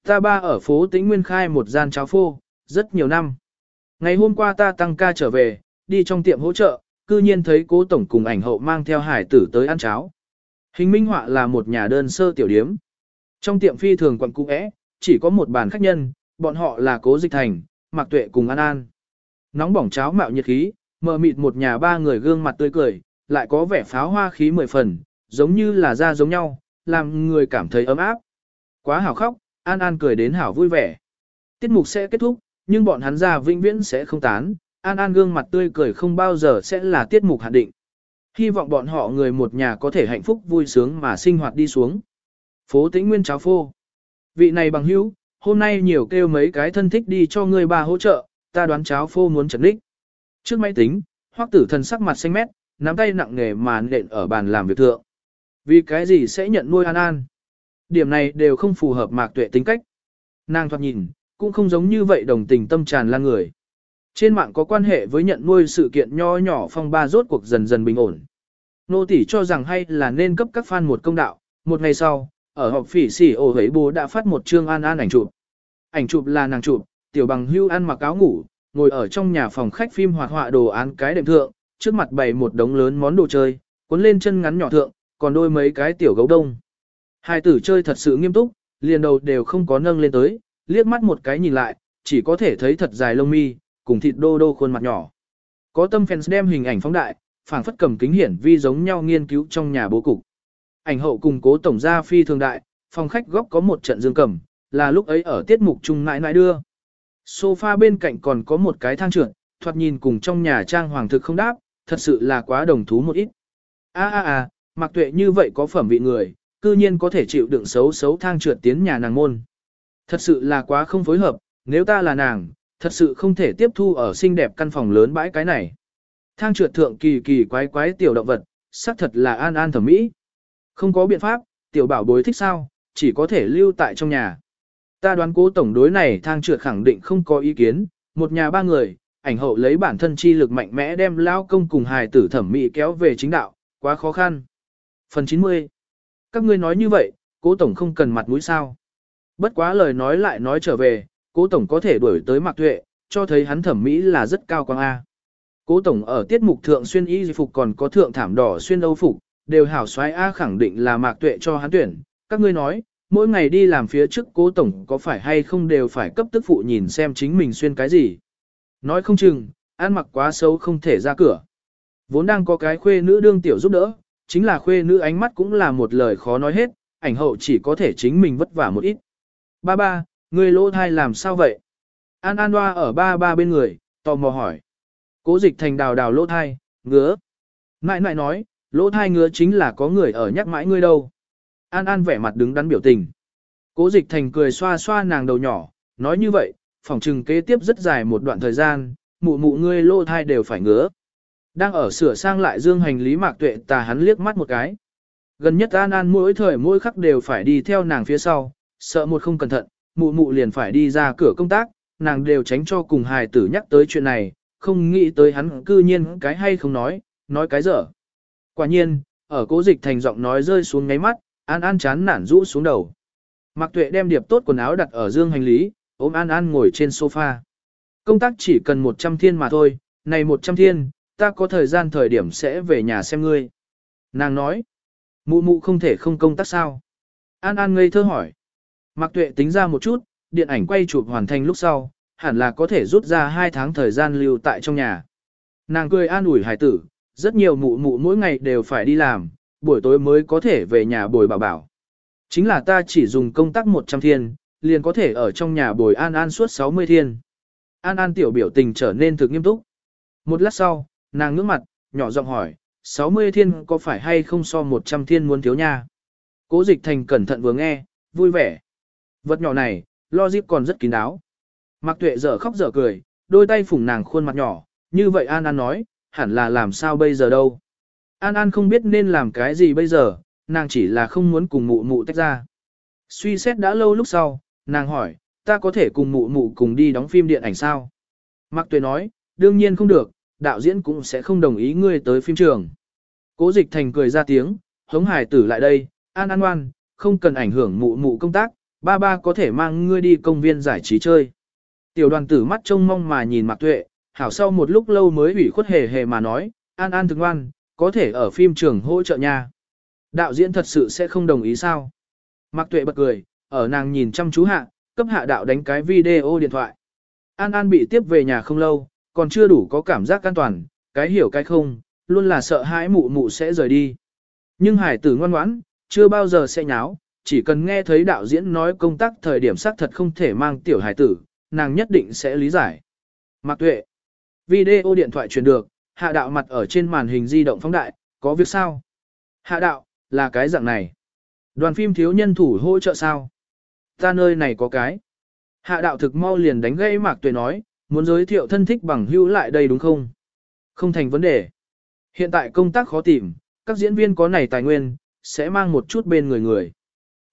Ta ba ở phố Tĩnh Nguyên khai một gian cháo phô, rất nhiều năm. Ngày hôm qua ta tăng ca trở về, đi trong tiệm hỗ trợ, cư nhiên thấy cố tổng cùng ảnh hậu mang theo hải tử tới ăn cháo. Hình minh họa là một nhà đơn sơ tiểu điếm. Trong tiệm phi thường quận cũ é, chỉ có một bàn khách nhân, bọn họ là cố dịch thành, mạc tuệ cùng an an. Nóng bỏng cháo mạo nhiệt khí, mờ mịt một nhà ba người gương mặt tươi cười, lại có vẻ pháo hoa khí mười phần, giống như là da giống nhau, làm người cảm thấy ấm áp. Quá hảo khóc, An An cười đến hảo vui vẻ. Tiết mục sẽ kết thúc, nhưng bọn hắn già vĩnh viễn sẽ không tán, An An gương mặt tươi cười không bao giờ sẽ là tiết mục hạn định. Hy vọng bọn họ người một nhà có thể hạnh phúc vui sướng mà sinh hoạt đi xuống. Phố tĩnh nguyên cháo phô. Vị này bằng hữu, hôm nay nhiều kêu mấy cái thân thích đi cho người bà hỗ trợ, ta đoán cháo phô muốn trần đích. Trước máy tính, hoắc tử thần sắc mặt xanh mét, nắm tay nặng nề mà nện ở bàn làm việc thượng. Vì cái gì sẽ nhận nuôi An An? Điểm này đều không phù hợp mạc tuệ tính cách. Nàng thoạt nhìn, cũng không giống như vậy đồng tình tâm tràn lan người. Trên mạng có quan hệ với nhận nuôi sự kiện nho nhỏ phong ba rốt cuộc dần dần bình ổn. Nô tỷ cho rằng hay là nên cấp các fan một công đạo, một ngày sau, ở họp phỉ xỉ ổ hấy bố đã phát một chương an an ảnh chụp. Ảnh chụp là nàng chụp, tiểu bằng hưu ăn mặc áo ngủ, ngồi ở trong nhà phòng khách phim hoạt họa đồ án cái đệm thượng, trước mặt bày một đống lớn món đồ chơi, cuốn lên chân ngắn nhỏ thượng, còn đôi mấy cái tiểu gấu đông. Hai tử chơi thật sự nghiêm túc, liền đầu đều không có nâng lên tới, liếc mắt một cái nhìn lại, chỉ có thể thấy thật dài lông mi, cùng thịt đô đô khuôn mặt nhỏ. Có tâm fans đem hình ảnh phóng đại, phảng phất cầm kính hiển vi giống nhau nghiên cứu trong nhà bố cục. Ảnh hậu cùng cố tổng gia phi thường đại, phòng khách góc có một trận dương cầm, là lúc ấy ở tiết mục chung nãi nãi đưa. Sofa bên cạnh còn có một cái thang trượt, thoạt nhìn cùng trong nhà trang hoàng thực không đáp, thật sự là quá đồng thú một ít. A a a, mặc tuệ như vậy có phẩm vị người, cư nhiên có thể chịu đựng xấu xấu thang trượt tiến nhà nàng môn. Thật sự là quá không phối hợp, nếu ta là nàng, thật sự không thể tiếp thu ở xinh đẹp căn phòng lớn bãi cái này. Thang trượt thượng kỳ kỳ quái quái tiểu động vật, xác thật là an an thẩm mỹ. Không có biện pháp, tiểu bảo bối thích sao, chỉ có thể lưu tại trong nhà. Ta đoán cố tổng đối này thang trượt khẳng định không có ý kiến, một nhà ba người, ảnh hậu lấy bản thân chi lực mạnh mẽ đem lao công cùng hài tử thẩm mỹ kéo về chính đạo, quá khó khăn. Phần 90 các ngươi nói như vậy, cố tổng không cần mặt mũi sao. Bất quá lời nói lại nói trở về, cố tổng có thể đuổi tới mạc tuệ, cho thấy hắn thẩm mỹ là rất cao quang A. Cố tổng ở tiết mục thượng xuyên y phục còn có thượng thảm đỏ xuyên âu phục, đều hảo xoái A khẳng định là mạc tuệ cho hắn tuyển. Các ngươi nói, mỗi ngày đi làm phía trước cố tổng có phải hay không đều phải cấp tức phụ nhìn xem chính mình xuyên cái gì. Nói không chừng, ăn mặc quá xấu không thể ra cửa. Vốn đang có cái khuê nữ đương tiểu giúp đỡ, chính là khuê nữ ánh mắt cũng là một lời khó nói hết, ảnh hậu chỉ có thể chính mình vất vả một ít. Ba ba, người lỗ thai làm sao vậy? An An Hoa ở ba ba bên người, tò mò hỏi. Cố dịch thành đào đào lỗ thai, ngứa. Nại nại nói, lỗ thai ngứa chính là có người ở nhắc mãi ngươi đâu. An An vẻ mặt đứng đắn biểu tình. Cố dịch thành cười xoa xoa nàng đầu nhỏ, nói như vậy, phòng trừng kế tiếp rất dài một đoạn thời gian, mụ mụ ngươi lỗ thai đều phải ngứa. Đang ở sửa sang lại dương hành lý mạc tuệ tà hắn liếc mắt một cái. Gần nhất An An mỗi thời mỗi khắc đều phải đi theo nàng phía sau, sợ một không cẩn thận, mụ mụ liền phải đi ra cửa công tác, nàng đều tránh cho cùng hài tử nhắc tới chuyện này, không nghĩ tới hắn cư nhiên cái hay không nói, nói cái dở. Quả nhiên, ở cố dịch thành giọng nói rơi xuống ngáy mắt, An An chán nản rũ xuống đầu. Mạc Tuệ đem điệp tốt quần áo đặt ở dương hành lý, ôm An An ngồi trên sofa. Công tác chỉ cần 100 thiên mà thôi, này 100 thiên, ta có thời gian thời điểm sẽ về nhà xem ngươi. Nàng nói, mụ mụ không thể không công tác sao? An An ngây thơ hỏi. Mạc Tuệ tính ra một chút, điện ảnh quay chụp hoàn thành lúc sau, hẳn là có thể rút ra 2 tháng thời gian lưu tại trong nhà. Nàng cười an ủi hải tử, rất nhiều mụ mụ mỗi ngày đều phải đi làm, buổi tối mới có thể về nhà bồi bảo bảo. Chính là ta chỉ dùng công tác 100 thiên, liền có thể ở trong nhà bồi An An suốt 60 thiên. An An tiểu biểu tình trở nên thực nghiêm túc. Một lát sau, nàng ngước mặt, nhỏ giọng hỏi, 60 thiên có phải hay không so 100 thiên muốn thiếu nha? Cố dịch thành cẩn thận vừa nghe, vui vẻ. Vật nhỏ này, lo dịp còn rất kín đáo. Mạc tuệ dở khóc dở cười, đôi tay phủng nàng khuôn mặt nhỏ, như vậy An An nói, hẳn là làm sao bây giờ đâu. An An không biết nên làm cái gì bây giờ, nàng chỉ là không muốn cùng mụ mụ tách ra. Suy xét đã lâu lúc sau, nàng hỏi, ta có thể cùng mụ mụ cùng đi đóng phim điện ảnh sao? Mạc Tuệ nói, đương nhiên không được, đạo diễn cũng sẽ không đồng ý ngươi tới phim trường. Cố dịch thành cười ra tiếng, hống hải tử lại đây, an an ngoan, không cần ảnh hưởng mụ mụ công tác, ba ba có thể mang ngươi đi công viên giải trí chơi. Tiểu đoàn tử mắt trông mong mà nhìn Mạc Tuệ, hảo sau một lúc lâu mới ủy khuất hề hề mà nói, an an thực ngoan, có thể ở phim trường hỗ trợ nha. Đạo diễn thật sự sẽ không đồng ý sao? Mạc Tuệ bật cười, ở nàng nhìn chăm chú hạ, cấp hạ đạo đánh cái video điện thoại. An An bị tiếp về nhà không lâu, còn chưa đủ có cảm giác an toàn, cái hiểu cái không, luôn là sợ hãi mụ mụ sẽ rời đi. Nhưng hải tử ngoan ngoãn, chưa bao giờ sẽ nháo, chỉ cần nghe thấy đạo diễn nói công tác thời điểm xác thật không thể mang tiểu hải tử, nàng nhất định sẽ lý giải. Mạc Tuệ. Video điện thoại truyền được, hạ đạo mặt ở trên màn hình di động phóng đại, có việc sao? Hạ đạo, là cái dạng này. Đoàn phim thiếu nhân thủ hỗ trợ sao? Ta nơi này có cái. Hạ đạo thực mau liền đánh gây Mạc Tuệ nói, muốn giới thiệu thân thích bằng hữu lại đây đúng không? Không thành vấn đề. Hiện tại công tác khó tìm, các diễn viên có này tài nguyên, sẽ mang một chút bên người người.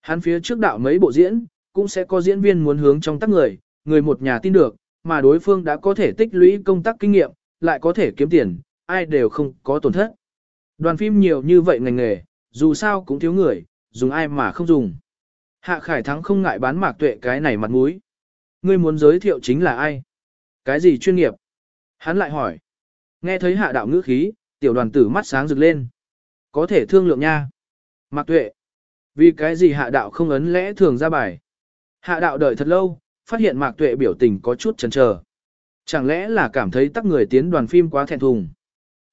Hắn phía trước đạo mấy bộ diễn, cũng sẽ có diễn viên muốn hướng trong tác người, người một nhà tin được, mà đối phương đã có thể tích lũy công tác kinh nghiệm, lại có thể kiếm tiền, ai đều không có tổn thất. Đoàn phim nhiều như vậy ngành nghề, dù sao cũng thiếu người, dùng ai mà không dùng. Hạ Khải Thắng không ngại bán mạc tuệ cái này mặt mũi. Ngươi muốn giới thiệu chính là ai? Cái gì chuyên nghiệp? Hắn lại hỏi. Nghe thấy hạ đạo ngữ khí, tiểu đoàn tử mắt sáng rực lên. Có thể thương lượng nha. Mạc tuệ. Vì cái gì hạ đạo không ấn lẽ thường ra bài? Hạ đạo đợi thật lâu, phát hiện mạc tuệ biểu tình có chút chần chờ. Chẳng lẽ là cảm thấy tắc người tiến đoàn phim quá thẹn thùng?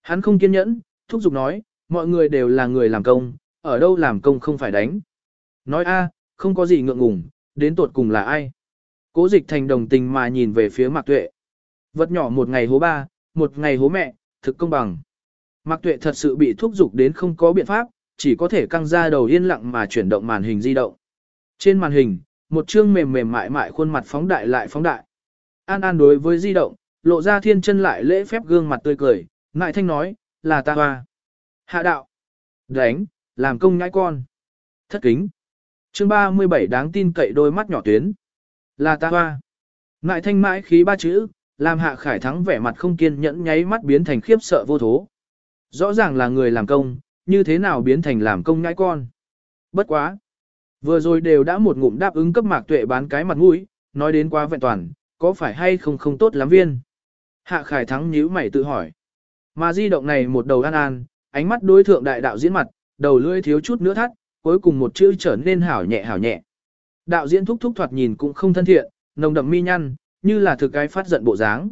Hắn không kiên nhẫn, thúc giục nói, mọi người đều là người làm công, ở đâu làm công không phải đánh. Nói a, không có gì ngượng ngùng, đến tột cùng là ai? Cố dịch thành đồng tình mà nhìn về phía mạc tuệ. Vật nhỏ một ngày hố ba, một ngày hố mẹ, thực công bằng. Mạc tuệ thật sự bị thúc giục đến không có biện pháp, chỉ có thể căng ra đầu yên lặng mà chuyển động màn hình di động. Trên màn hình, một chương mềm mềm mại mại khuôn mặt phóng đại lại phóng đại. An An đối với di động, lộ ra thiên chân lại lễ phép gương mặt tươi cười, ngại thanh nói, là ta hoa. Hạ đạo. Đánh, làm công nhãi con. Thất kính. Chương 37 đáng tin cậy đôi mắt nhỏ tuyến. Là ta hoa. Ngại thanh mãi khí ba chữ, làm hạ khải thắng vẻ mặt không kiên nhẫn nháy mắt biến thành khiếp sợ vô thố. Rõ ràng là người làm công, như thế nào biến thành làm công nhãi con. Bất quá. Vừa rồi đều đã một ngụm đáp ứng cấp mạc tuệ bán cái mặt mũi, nói đến quá vẹn toàn, có phải hay không không tốt lắm viên. Hạ khải thắng nhíu mày tự hỏi. Mà di động này một đầu an an, ánh mắt đối thượng đại đạo diễn mặt, đầu lưỡi thiếu chút nữa thắt, cuối cùng một chữ trở nên hảo nhẹ hảo nhẹ. Đạo diễn thúc thúc thoạt nhìn cũng không thân thiện, nồng đậm mi nhăn, như là thực cái phát giận bộ dáng.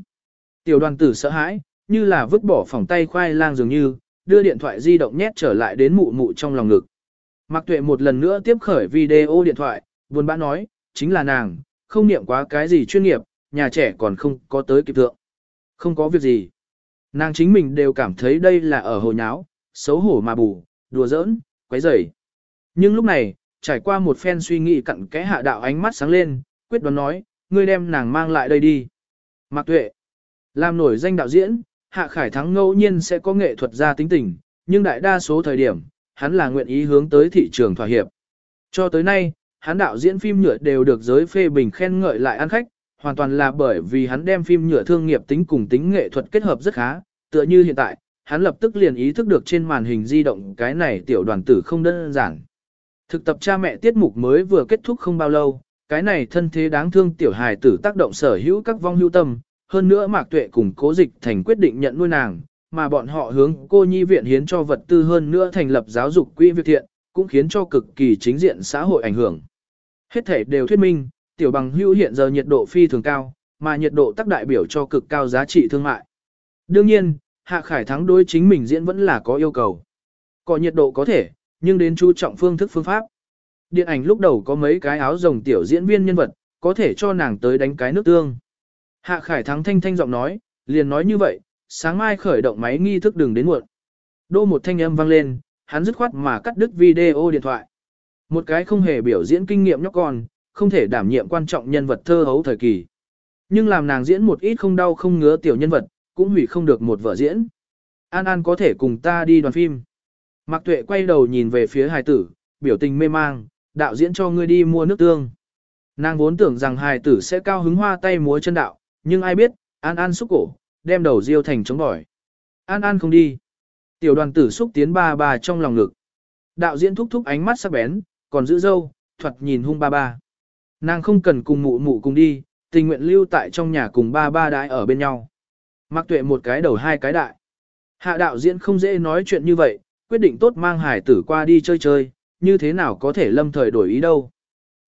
Tiểu đoàn tử sợ hãi, như là vứt bỏ phòng tay khoai lang dường như, đưa điện thoại di động nhét trở lại đến mụ mụ trong lòng ngực. Mạc Tuệ một lần nữa tiếp khởi video điện thoại, buồn bã nói, chính là nàng, không niệm quá cái gì chuyên nghiệp, nhà trẻ còn không có tới kịp thượng. Không có việc gì. Nàng chính mình đều cảm thấy đây là ở hồ nháo, xấu hổ mà bù, đùa giỡn, quấy rầy. Nhưng lúc này, trải qua một phen suy nghĩ cặn kẽ hạ đạo ánh mắt sáng lên, quyết đoán nói, ngươi đem nàng mang lại đây đi. Mạc Tuệ, làm nổi danh đạo diễn, Hạ Khải Thắng ngẫu nhiên sẽ có nghệ thuật ra tính tình, nhưng đại đa số thời điểm, hắn là nguyện ý hướng tới thị trường thỏa hiệp. Cho tới nay, hắn đạo diễn phim nhựa đều được giới phê bình khen ngợi lại ăn khách, hoàn toàn là bởi vì hắn đem phim nhựa thương nghiệp tính cùng tính nghệ thuật kết hợp rất khá, tựa như hiện tại, hắn lập tức liền ý thức được trên màn hình di động cái này tiểu đoàn tử không đơn giản. Thực tập cha mẹ tiết mục mới vừa kết thúc không bao lâu, cái này thân thế đáng thương tiểu hài tử tác động sở hữu các vong hữu tâm, hơn nữa Mạc Tuệ cùng Cố Dịch thành quyết định nhận nuôi nàng, mà bọn họ hướng cô nhi viện hiến cho vật tư hơn nữa thành lập giáo dục quỹ việc thiện, cũng khiến cho cực kỳ chính diện xã hội ảnh hưởng. Hết thể đều thuyết minh, tiểu bằng hữu hiện giờ nhiệt độ phi thường cao, mà nhiệt độ tác đại biểu cho cực cao giá trị thương mại. Đương nhiên, Hạ Khải Thắng đối chính mình diễn vẫn là có yêu cầu. Có nhiệt độ có thể, nhưng đến chú trọng phương thức phương pháp. Điện ảnh lúc đầu có mấy cái áo rồng tiểu diễn viên nhân vật, có thể cho nàng tới đánh cái nước tương. Hạ Khải Thắng thanh thanh giọng nói, liền nói như vậy, sáng mai khởi động máy nghi thức đừng đến muộn. Đô một thanh âm vang lên, hắn dứt khoát mà cắt đứt video điện thoại. Một cái không hề biểu diễn kinh nghiệm nhóc con, không thể đảm nhiệm quan trọng nhân vật thơ hấu thời kỳ. Nhưng làm nàng diễn một ít không đau không ngứa tiểu nhân vật, cũng hủy không được một vở diễn. An An có thể cùng ta đi đoàn phim. Mạc Tuệ quay đầu nhìn về phía hài tử, biểu tình mê mang, đạo diễn cho ngươi đi mua nước tương. Nàng vốn tưởng rằng hài tử sẽ cao hứng hoa tay múa chân đạo, nhưng ai biết, An An xúc cổ, đem đầu riêu thành chống bỏi. An An không đi. Tiểu đoàn tử xúc tiến ba ba trong lòng ngực. Đạo diễn thúc thúc ánh mắt sắc bén, còn giữ dâu, thuật nhìn hung ba ba. Nàng không cần cùng mụ mụ cùng đi, tình nguyện lưu tại trong nhà cùng ba ba đãi ở bên nhau. Mặc tuệ một cái đầu hai cái đại. Hạ đạo diễn không dễ nói chuyện như vậy, quyết định tốt mang hải tử qua đi chơi chơi, như thế nào có thể lâm thời đổi ý đâu.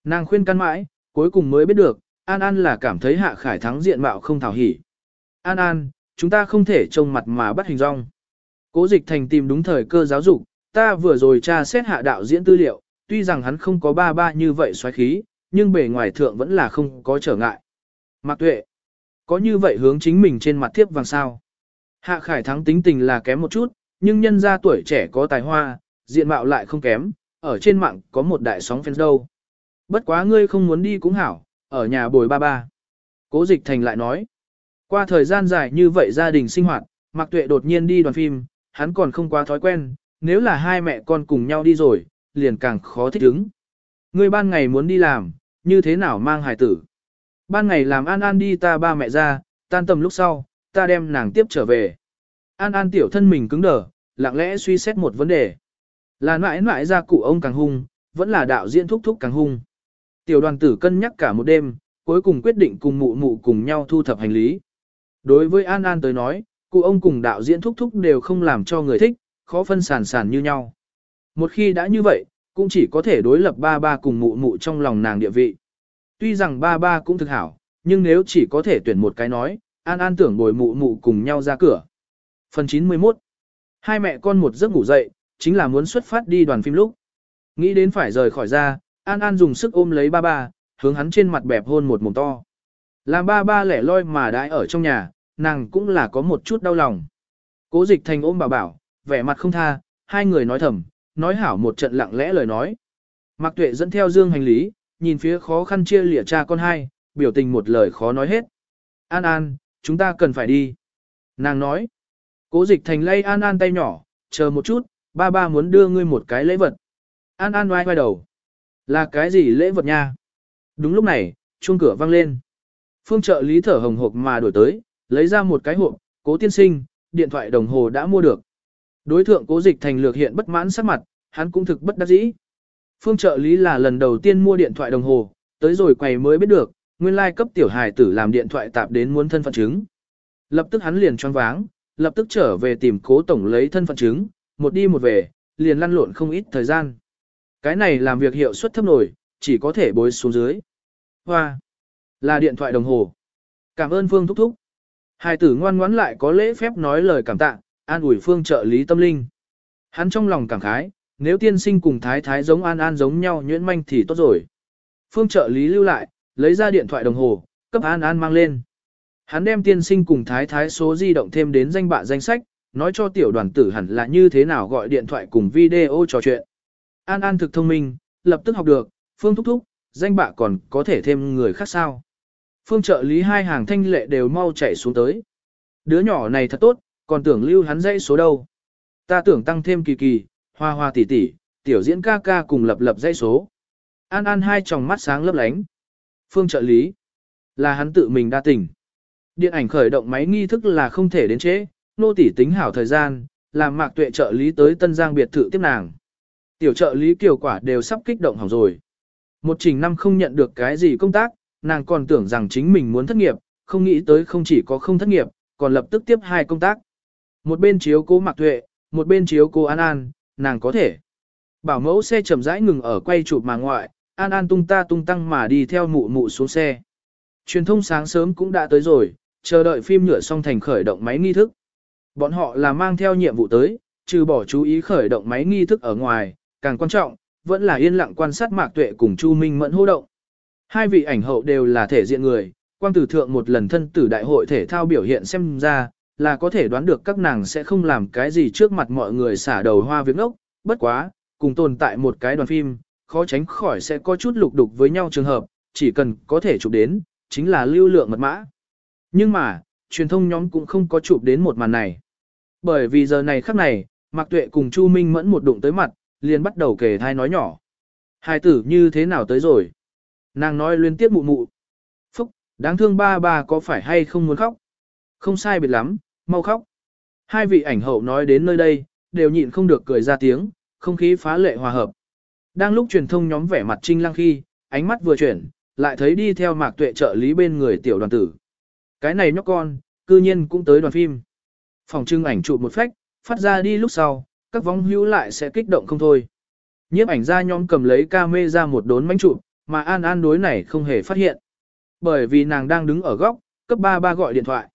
Nàng khuyên căn mãi, cuối cùng mới biết được, An An là cảm thấy hạ khải thắng diện mạo không thảo hỉ. An An, chúng ta không thể trông mặt mà bắt hình rong. Cố dịch thành tìm đúng thời cơ giáo dục, ta vừa rồi tra xét hạ đạo diễn tư liệu, tuy rằng hắn không có ba ba như vậy xoáy khí, nhưng bề ngoài thượng vẫn là không có trở ngại. Mạc Tuệ, có như vậy hướng chính mình trên mặt tiếp vàng sao? Hạ Khải Thắng tính tình là kém một chút, nhưng nhân ra tuổi trẻ có tài hoa, diện mạo lại không kém, ở trên mạng có một đại sóng fans đâu. Bất quá ngươi không muốn đi cũng hảo, ở nhà bồi ba ba. Cố dịch thành lại nói, qua thời gian dài như vậy gia đình sinh hoạt, Mạc Tuệ đột nhiên đi đoàn phim, hắn còn không quá thói quen, nếu là hai mẹ con cùng nhau đi rồi, liền càng khó thích ứng. Ngươi ban ngày muốn đi làm, như thế nào mang hài tử? Ban ngày làm An An đi ta ba mẹ ra, tan tầm lúc sau, ta đem nàng tiếp trở về. An An tiểu thân mình cứng đờ, lặng lẽ suy xét một vấn đề. Là mãi mãi ra cụ ông càng hung, vẫn là đạo diễn thúc thúc càng hung. Tiểu đoàn tử cân nhắc cả một đêm, cuối cùng quyết định cùng mụ mụ cùng nhau thu thập hành lý. Đối với An An tới nói, cụ ông cùng đạo diễn thúc thúc đều không làm cho người thích, khó phân sản sản như nhau. Một khi đã như vậy, cũng chỉ có thể đối lập ba ba cùng mụ mụ trong lòng nàng địa vị. Tuy rằng ba ba cũng thực hảo, nhưng nếu chỉ có thể tuyển một cái nói, An An tưởng bồi mụ mụ cùng nhau ra cửa. Phần 91 Hai mẹ con một giấc ngủ dậy, chính là muốn xuất phát đi đoàn phim lúc. Nghĩ đến phải rời khỏi ra, An An dùng sức ôm lấy ba ba, hướng hắn trên mặt bẹp hôn một mồm to. Làm ba ba lẻ loi mà đãi ở trong nhà, nàng cũng là có một chút đau lòng. Cố dịch thành ôm bảo bảo, vẻ mặt không tha, hai người nói thầm, nói hảo một trận lặng lẽ lời nói. Mạc Tuệ dẫn theo dương hành lý, nhìn phía khó khăn chia lìa cha con hai, biểu tình một lời khó nói hết. An An, chúng ta cần phải đi. Nàng nói. Cố dịch thành lay An An tay nhỏ, chờ một chút, ba ba muốn đưa ngươi một cái lễ vật. An An oai oai đầu. Là cái gì lễ vật nha? Đúng lúc này, chuông cửa vang lên. Phương trợ lý thở hồng hộc mà đổi tới, lấy ra một cái hộp, cố tiên sinh, điện thoại đồng hồ đã mua được. Đối thượng cố dịch thành lược hiện bất mãn sắc mặt, hắn cũng thực bất đắc dĩ. Phương trợ lý là lần đầu tiên mua điện thoại đồng hồ, tới rồi quầy mới biết được, nguyên lai like cấp tiểu hài tử làm điện thoại tạp đến muốn thân phận chứng. Lập tức hắn liền choáng váng, lập tức trở về tìm cố tổng lấy thân phận chứng, một đi một về, liền lăn lộn không ít thời gian. Cái này làm việc hiệu suất thấp nổi, chỉ có thể bối xuống dưới. Hoa! Là điện thoại đồng hồ. Cảm ơn Phương thúc thúc. Hai tử ngoan ngoãn lại có lễ phép nói lời cảm tạ, an ủi Phương trợ lý tâm linh. Hắn trong lòng cảm khái, nếu tiên sinh cùng thái thái giống an an giống nhau nhuyễn manh thì tốt rồi. Phương trợ lý lưu lại, lấy ra điện thoại đồng hồ, cấp an an mang lên. Hắn đem tiên sinh cùng thái thái số di động thêm đến danh bạ danh sách, nói cho tiểu đoàn tử hẳn là như thế nào gọi điện thoại cùng video trò chuyện. An An thực thông minh, lập tức học được, Phương thúc thúc, danh bạ còn có thể thêm người khác sao. Phương trợ lý hai hàng thanh lệ đều mau chạy xuống tới. Đứa nhỏ này thật tốt, còn tưởng lưu hắn dãy số đâu. Ta tưởng tăng thêm kỳ kỳ, hoa hoa tỷ tỷ, tiểu diễn ca ca cùng lập lập dãy số. An An hai tròng mắt sáng lấp lánh. Phương trợ lý, là hắn tự mình đa tình. Điện ảnh khởi động máy nghi thức là không thể đến trễ, nô tỷ tính hảo thời gian, làm mạc tuệ trợ lý tới Tân Giang biệt thự tiếp nàng. Tiểu trợ lý kiều quả đều sắp kích động hỏng rồi. Một trình năm không nhận được cái gì công tác, nàng còn tưởng rằng chính mình muốn thất nghiệp, không nghĩ tới không chỉ có không thất nghiệp, còn lập tức tiếp hai công tác. Một bên chiếu cố Mạc Tuệ, một bên chiếu cố An An, nàng có thể. Bảo mẫu xe chậm rãi ngừng ở quay chụp mà ngoại, An An tung ta tung tăng mà đi theo mụ mụ xuống xe. Truyền thông sáng sớm cũng đã tới rồi, chờ đợi phim nhựa xong thành khởi động máy nghi thức. Bọn họ là mang theo nhiệm vụ tới, trừ bỏ chú ý khởi động máy nghi thức ở ngoài, càng quan trọng, vẫn là yên lặng quan sát Mạc Tuệ cùng Chu Minh Mẫn hô động. Hai vị ảnh hậu đều là thể diện người, quang tử thượng một lần thân tử đại hội thể thao biểu hiện xem ra, là có thể đoán được các nàng sẽ không làm cái gì trước mặt mọi người xả đầu hoa việc ngốc, bất quá, cùng tồn tại một cái đoàn phim, khó tránh khỏi sẽ có chút lục đục với nhau trường hợp, chỉ cần có thể chụp đến, chính là lưu lượng mật mã. Nhưng mà, truyền thông nhóm cũng không có chụp đến một màn này. Bởi vì giờ này khắc này, Mạc Tuệ cùng Chu Minh Mẫn một đụng tới mặt, liền bắt đầu kể thai nói nhỏ. Hai tử như thế nào tới rồi? Nàng nói liên tiếp mụ mụ. Phúc, đáng thương ba ba có phải hay không muốn khóc? Không sai biệt lắm, mau khóc. Hai vị ảnh hậu nói đến nơi đây, đều nhịn không được cười ra tiếng, không khí phá lệ hòa hợp. Đang lúc truyền thông nhóm vẻ mặt trinh lăng khi, ánh mắt vừa chuyển, lại thấy đi theo mạc tuệ trợ lý bên người tiểu đoàn tử. Cái này nhóc con, cư nhiên cũng tới đoàn phim. Phòng trưng ảnh chụp một phách, phát ra đi lúc sau, các vong hữu lại sẽ kích động không thôi. Nhiếp ảnh ra nhóm cầm lấy ca mê ra một đốn mánh chụp, mà An An đối này không hề phát hiện. Bởi vì nàng đang đứng ở góc, cấp 33 gọi điện thoại.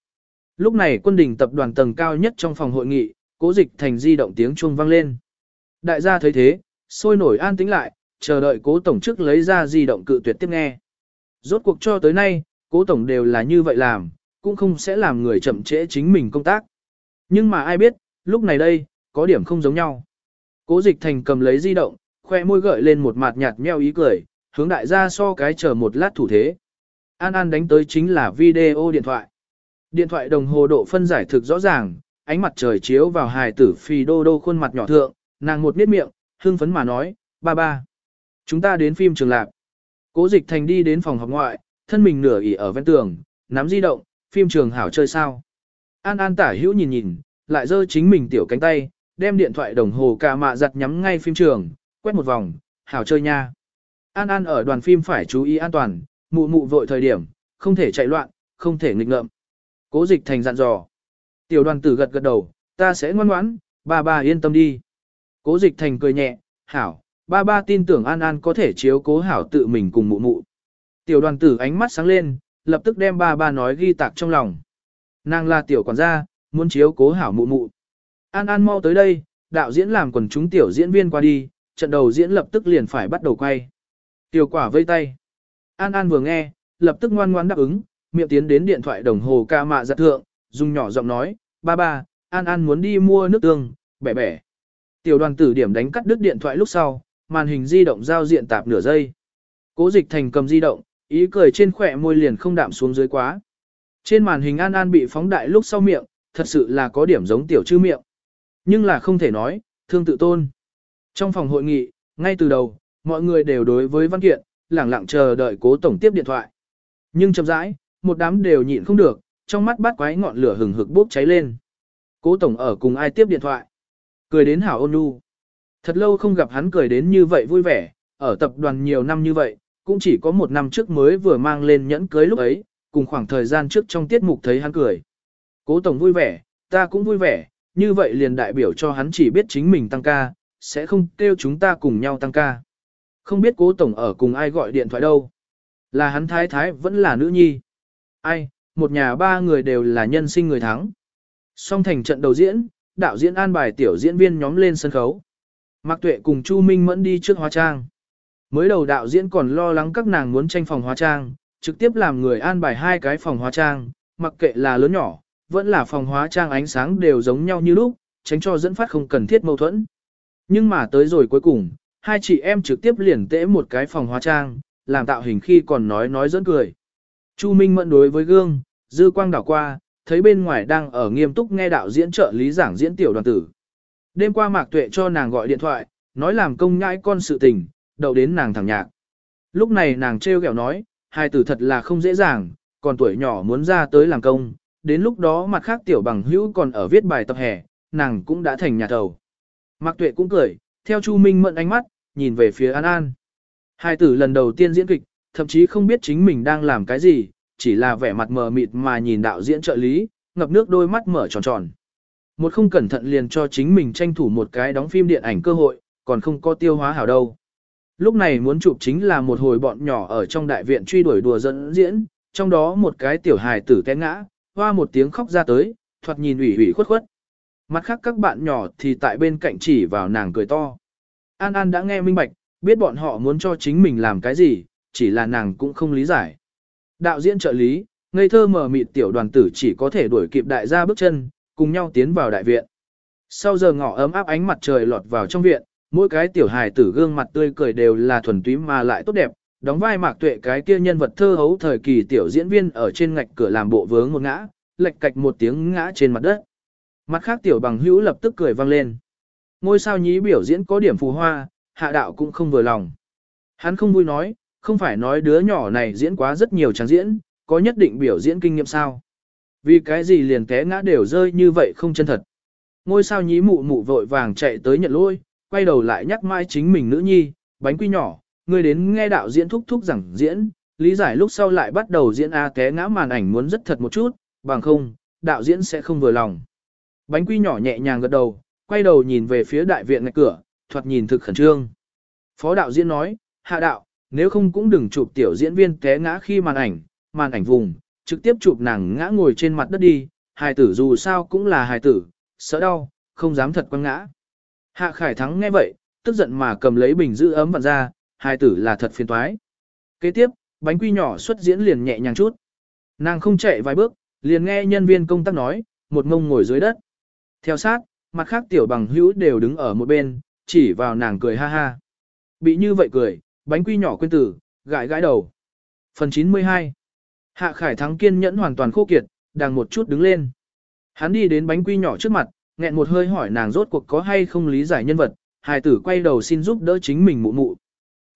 Lúc này quân đình tập đoàn tầng cao nhất trong phòng hội nghị, cố dịch thành di động tiếng chuông vang lên. Đại gia thấy thế, sôi nổi an tĩnh lại, chờ đợi cố tổng chức lấy ra di động cự tuyệt tiếp nghe. Rốt cuộc cho tới nay, Cố tổng đều là như vậy làm, cũng không sẽ làm người chậm trễ chính mình công tác. Nhưng mà ai biết, lúc này đây, có điểm không giống nhau. Cố dịch thành cầm lấy di động, khoe môi gợi lên một mặt nhạt meo ý cười, hướng đại gia so cái chờ một lát thủ thế. An An đánh tới chính là video điện thoại. Điện thoại đồng hồ độ phân giải thực rõ ràng, ánh mặt trời chiếu vào hài tử phi đô đô khuôn mặt nhỏ thượng, nàng một miết miệng, hưng phấn mà nói, ba ba. Chúng ta đến phim trường lạc. Cố dịch thành đi đến phòng học ngoại, thân mình nửa ỉ ở ven tường, nắm di động, phim trường hảo chơi sao. An An tả hữu nhìn nhìn, lại giơ chính mình tiểu cánh tay, đem điện thoại đồng hồ cà mạ giặt nhắm ngay phim trường, quét một vòng, hảo chơi nha. An An ở đoàn phim phải chú ý an toàn, mụ mụ vội thời điểm, không thể chạy loạn, không thể nghịch ngợm. Cố dịch thành dặn dò. Tiểu đoàn tử gật gật đầu, ta sẽ ngoan ngoãn, ba ba yên tâm đi. Cố dịch thành cười nhẹ, hảo, ba ba tin tưởng An An có thể chiếu cố hảo tự mình cùng mụ mụ. Tiểu đoàn tử ánh mắt sáng lên, lập tức đem ba ba nói ghi tạc trong lòng. Nàng là tiểu quản gia, muốn chiếu cố hảo mụ mụ. An An mau tới đây, đạo diễn làm quần chúng tiểu diễn viên qua đi, trận đầu diễn lập tức liền phải bắt đầu quay. Tiểu quả vây tay. An An vừa nghe, lập tức ngoan ngoan đáp ứng, miệng tiến đến điện thoại đồng hồ ca mạ giật thượng, dùng nhỏ giọng nói, ba ba, An An muốn đi mua nước tương, bẻ bẻ. Tiểu đoàn tử điểm đánh cắt đứt điện thoại lúc sau, màn hình di động giao diện tạp nửa giây. Cố dịch thành cầm di động, ý cười trên khỏe môi liền không đạm xuống dưới quá. Trên màn hình An An bị phóng đại lúc sau miệng, thật sự là có điểm giống tiểu chư miệng. Nhưng là không thể nói, thương tự tôn. Trong phòng hội nghị, ngay từ đầu, mọi người đều đối với văn kiện, lẳng lặng chờ đợi cố tổng tiếp điện thoại. Nhưng chậm rãi, một đám đều nhịn không được, trong mắt bắt quái ngọn lửa hừng hực bốc cháy lên. Cố tổng ở cùng ai tiếp điện thoại? Cười đến hảo ôn nhu. Thật lâu không gặp hắn cười đến như vậy vui vẻ, ở tập đoàn nhiều năm như vậy, cũng chỉ có một năm trước mới vừa mang lên nhẫn cưới lúc ấy, cùng khoảng thời gian trước trong tiết mục thấy hắn cười. Cố tổng vui vẻ, ta cũng vui vẻ, như vậy liền đại biểu cho hắn chỉ biết chính mình tăng ca, sẽ không kêu chúng ta cùng nhau tăng ca. Không biết cố tổng ở cùng ai gọi điện thoại đâu. Là hắn thái thái vẫn là nữ nhi. Ai, một nhà ba người đều là nhân sinh người thắng. Song thành trận đầu diễn, đạo diễn an bài tiểu diễn viên nhóm lên sân khấu. Mạc Tuệ cùng Chu Minh Mẫn đi trước hóa trang. Mới đầu đạo diễn còn lo lắng các nàng muốn tranh phòng hóa trang, trực tiếp làm người an bài hai cái phòng hóa trang, mặc kệ là lớn nhỏ, vẫn là phòng hóa trang ánh sáng đều giống nhau như lúc, tránh cho dẫn phát không cần thiết mâu thuẫn. Nhưng mà tới rồi cuối cùng, hai chị em trực tiếp liền tễ một cái phòng hóa trang, làm tạo hình khi còn nói nói dẫn cười. Chu Minh Mẫn đối với gương, dư quang đảo qua, thấy bên ngoài đang ở nghiêm túc nghe đạo diễn trợ lý giảng diễn tiểu đoàn tử. Đêm qua Mạc Tuệ cho nàng gọi điện thoại, nói làm công nhãi con sự tình, đậu đến nàng thẳng nhạc. Lúc này nàng trêu ghẹo nói, hai tử thật là không dễ dàng, còn tuổi nhỏ muốn ra tới làm công, đến lúc đó mặt khác tiểu bằng hữu còn ở viết bài tập hè, nàng cũng đã thành nhà thầu. Mạc Tuệ cũng cười, theo Chu Minh mượn ánh mắt, nhìn về phía An An. Hai tử lần đầu tiên diễn kịch, thậm chí không biết chính mình đang làm cái gì, chỉ là vẻ mặt mờ mịt mà nhìn đạo diễn trợ lý, ngập nước đôi mắt mở tròn tròn. Một không cẩn thận liền cho chính mình tranh thủ một cái đóng phim điện ảnh cơ hội, còn không có tiêu hóa hảo đâu. Lúc này muốn chụp chính là một hồi bọn nhỏ ở trong đại viện truy đuổi đùa dẫn diễn, trong đó một cái tiểu hài tử té ngã, hoa một tiếng khóc ra tới, thoạt nhìn ủy ủy khuất khuất. Mặt khác các bạn nhỏ thì tại bên cạnh chỉ vào nàng cười to. An An đã nghe minh bạch, biết bọn họ muốn cho chính mình làm cái gì, chỉ là nàng cũng không lý giải. Đạo diễn trợ lý, ngây thơ mờ mịt tiểu đoàn tử chỉ có thể đuổi kịp đại gia bước chân, cùng nhau tiến vào đại viện. Sau giờ ngọ ấm áp ánh mặt trời lọt vào trong viện, mỗi cái tiểu hài tử gương mặt tươi cười đều là thuần túy mà lại tốt đẹp, đóng vai mạc tuệ cái kia nhân vật thơ hấu thời kỳ tiểu diễn viên ở trên ngạch cửa làm bộ vướng một ngã, lệch cạch một tiếng ngã trên mặt đất. Mặt khác tiểu bằng hữu lập tức cười vang lên. Ngôi sao nhí biểu diễn có điểm phù hoa, hạ đạo cũng không vừa lòng. Hắn không vui nói, không phải nói đứa nhỏ này diễn quá rất nhiều trang diễn, có nhất định biểu diễn kinh nghiệm sao. Vì cái gì liền té ngã đều rơi như vậy không chân thật. Ngôi sao nhí mụ mụ vội vàng chạy tới nhận lôi, quay đầu lại nhắc mai chính mình nữ nhi, bánh quy nhỏ, người đến nghe đạo diễn thúc thúc rằng diễn, lý giải lúc sau lại bắt đầu diễn A té ngã màn ảnh muốn rất thật một chút, bằng không, đạo diễn sẽ không vừa lòng. Bánh quy nhỏ nhẹ nhàng gật đầu, quay đầu nhìn về phía đại viện ngạch cửa, thoạt nhìn thực khẩn trương. Phó đạo diễn nói, hạ đạo, nếu không cũng đừng chụp tiểu diễn viên té ngã khi màn ảnh, màn ảnh vùng, trực tiếp chụp nàng ngã ngồi trên mặt đất đi, hài tử dù sao cũng là hài tử, sợ đau, không dám thật quăng ngã. Hạ Khải Thắng nghe vậy, tức giận mà cầm lấy bình giữ ấm vặn ra, Hai tử là thật phiền toái. Kế tiếp, bánh quy nhỏ xuất diễn liền nhẹ nhàng chút. Nàng không chạy vài bước, liền nghe nhân viên công tác nói, một ngông ngồi dưới đất. Theo sát, mặt khác tiểu bằng hữu đều đứng ở một bên, chỉ vào nàng cười ha ha. Bị như vậy cười, bánh quy nhỏ quên tử, gãi gãi đầu. Phần 92 Hạ Khải Thắng kiên nhẫn hoàn toàn khô kiệt, đang một chút đứng lên. Hắn đi đến bánh quy nhỏ trước mặt, nghẹn một hơi hỏi nàng rốt cuộc có hay không lý giải nhân vật, hài tử quay đầu xin giúp đỡ chính mình mụ mụ.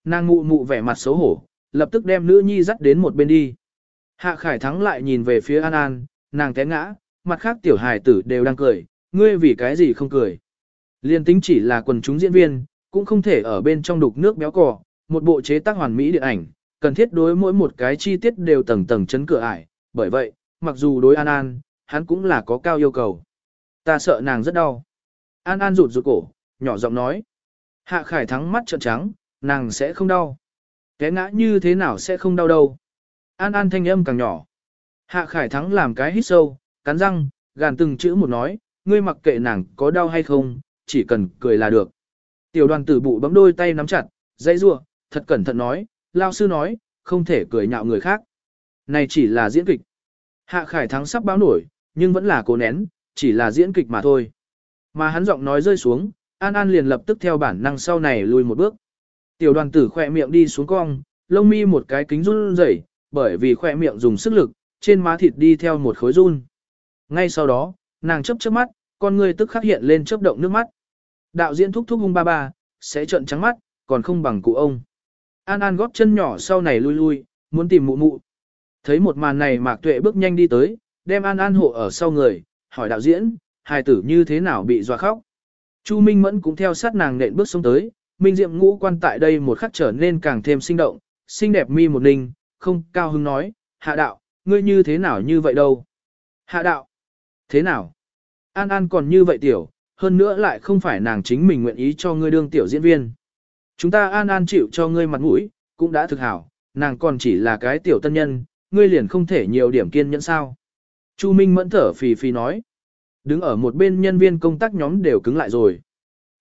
Nàng mụ mụ vẻ mặt xấu hổ, lập tức đem nữ nhi dắt đến một bên đi. Hạ Khải Thắng lại nhìn về phía An An, nàng té ngã, mặt khác tiểu hài tử đều đang cười, ngươi vì cái gì không cười. Liên tính chỉ là quần chúng diễn viên, cũng không thể ở bên trong đục nước béo cò, một bộ chế tác hoàn mỹ điện ảnh, cần thiết đối mỗi một cái chi tiết đều tầng tầng chấn cửa ải, bởi vậy, mặc dù đối An An, hắn cũng là có cao yêu cầu. Ta sợ nàng rất đau. An An rụt rụt cổ, nhỏ giọng nói. Hạ Khải thắng mắt trợn trắng, nàng sẽ không đau. Té ngã như thế nào sẽ không đau đâu. An An thanh âm càng nhỏ. Hạ Khải thắng làm cái hít sâu, cắn răng, gàn từng chữ một nói, ngươi mặc kệ nàng có đau hay không, chỉ cần cười là được. Tiểu đoàn tử bụ bấm đôi tay nắm chặt, dây rua, thật cẩn thận nói, lao sư nói, không thể cười nhạo người khác. Này chỉ là diễn kịch. Hạ Khải Thắng sắp báo nổi, nhưng vẫn là cố nén, chỉ là diễn kịch mà thôi. Mà hắn giọng nói rơi xuống, An An liền lập tức theo bản năng sau này lùi một bước. Tiểu đoàn tử khỏe miệng đi xuống cong, lông mi một cái kính run rẩy, bởi vì khỏe miệng dùng sức lực, trên má thịt đi theo một khối run. Ngay sau đó, nàng chớp chớp mắt, con người tức khắc hiện lên chớp động nước mắt. Đạo diễn thúc thúc hung ba ba, sẽ trợn trắng mắt, còn không bằng cụ ông. An An góp chân nhỏ sau này lui lui, muốn tìm mụ mụ. Thấy một màn này Mạc Tuệ bước nhanh đi tới, đem An An hộ ở sau người, hỏi đạo diễn, hài tử như thế nào bị dọa khóc. Chu Minh Mẫn cũng theo sát nàng nện bước xuống tới, Minh Diệm ngũ quan tại đây một khắc trở nên càng thêm sinh động, xinh đẹp mi một ninh, không cao hứng nói, hạ đạo, ngươi như thế nào như vậy đâu. Hạ đạo, thế nào? An An còn như vậy tiểu, hơn nữa lại không phải nàng chính mình nguyện ý cho ngươi đương tiểu diễn viên. Chúng ta an an chịu cho ngươi mặt mũi, cũng đã thực hảo, nàng còn chỉ là cái tiểu tân nhân, ngươi liền không thể nhiều điểm kiên nhẫn sao. Chu Minh mẫn thở phì phì nói. Đứng ở một bên nhân viên công tác nhóm đều cứng lại rồi.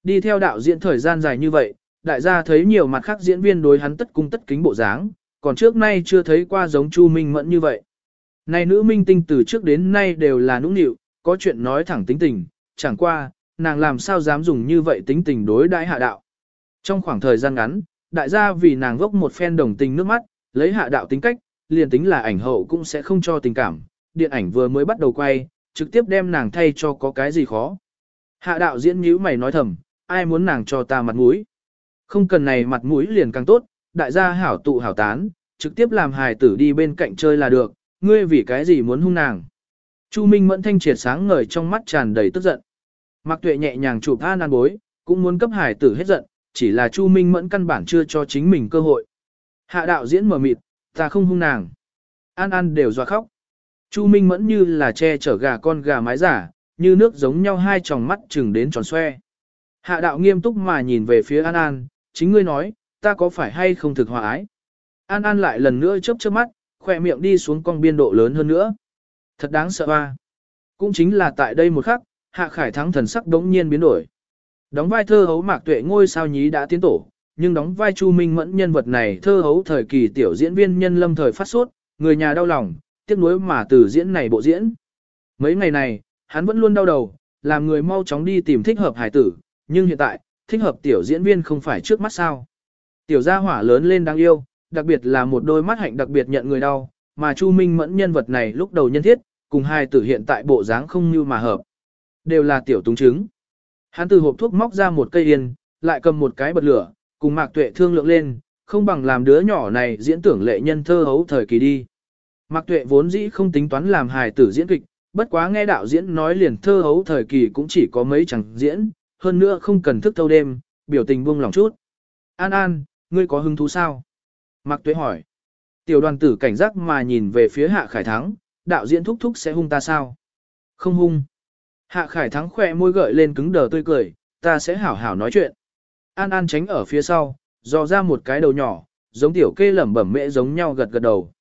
Đi theo đạo diễn thời gian dài như vậy, đại gia thấy nhiều mặt khác diễn viên đối hắn tất cung tất kính bộ dáng, còn trước nay chưa thấy qua giống Chu Minh mẫn như vậy. Này nữ minh tinh từ trước đến nay đều là nũng nịu, có chuyện nói thẳng tính tình, chẳng qua, nàng làm sao dám dùng như vậy tính tình đối đãi hạ đạo. Trong khoảng thời gian ngắn, đại gia vì nàng gốc một phen đồng tình nước mắt, lấy hạ đạo tính cách, liền tính là ảnh hậu cũng sẽ không cho tình cảm, điện ảnh vừa mới bắt đầu quay, trực tiếp đem nàng thay cho có cái gì khó. Hạ đạo diễn nhíu mày nói thầm, ai muốn nàng cho ta mặt mũi. Không cần này mặt mũi liền càng tốt, đại gia hảo tụ hảo tán, trực tiếp làm hài tử đi bên cạnh chơi là được, ngươi vì cái gì muốn hung nàng. Chu Minh mẫn thanh triệt sáng ngời trong mắt tràn đầy tức giận. Mạc Tuệ nhẹ nhàng chụp tha nan bối, cũng muốn cấp hải tử hết giận, chỉ là Chu Minh Mẫn căn bản chưa cho chính mình cơ hội. Hạ đạo diễn mở mịt, ta không hung nàng. An An đều dọa khóc. Chu Minh Mẫn như là che chở gà con gà mái giả, như nước giống nhau hai tròng mắt chừng đến tròn xoe. Hạ đạo nghiêm túc mà nhìn về phía An An, chính ngươi nói, ta có phải hay không thực hòa ái. An An lại lần nữa chớp chớp mắt, khỏe miệng đi xuống con biên độ lớn hơn nữa. Thật đáng sợ a. Cũng chính là tại đây một khắc, Hạ Khải Thắng thần sắc đống nhiên biến đổi. Đóng vai thơ hấu mạc tuệ ngôi sao nhí đã tiến tổ, nhưng đóng vai Chu Minh Mẫn nhân vật này thơ hấu thời kỳ tiểu diễn viên nhân lâm thời phát sốt, người nhà đau lòng, tiếc nuối mà từ diễn này bộ diễn. Mấy ngày này, hắn vẫn luôn đau đầu, làm người mau chóng đi tìm thích hợp hải tử, nhưng hiện tại, thích hợp tiểu diễn viên không phải trước mắt sao. Tiểu gia hỏa lớn lên đáng yêu, đặc biệt là một đôi mắt hạnh đặc biệt nhận người đau, mà Chu Minh Mẫn nhân vật này lúc đầu nhân thiết, cùng hai tử hiện tại bộ dáng không như mà hợp. Đều là tiểu túng chứng. Hắn từ hộp thuốc móc ra một cây yên, lại cầm một cái bật lửa, cùng Mạc Tuệ thương lượng lên, không bằng làm đứa nhỏ này diễn tưởng lệ nhân thơ hấu thời kỳ đi. Mạc Tuệ vốn dĩ không tính toán làm hài tử diễn kịch, bất quá nghe đạo diễn nói liền thơ hấu thời kỳ cũng chỉ có mấy chẳng diễn, hơn nữa không cần thức thâu đêm, biểu tình buông lòng chút. An An, ngươi có hứng thú sao? Mạc Tuệ hỏi. Tiểu đoàn tử cảnh giác mà nhìn về phía Hạ Khải Thắng, đạo diễn thúc thúc sẽ hung ta sao? Không hung. Hạ Khải Thắng khỏe môi gợi lên cứng đờ tươi cười, ta sẽ hảo hảo nói chuyện. An An tránh ở phía sau, dò ra một cái đầu nhỏ, giống tiểu kê lẩm bẩm mễ giống nhau gật gật đầu.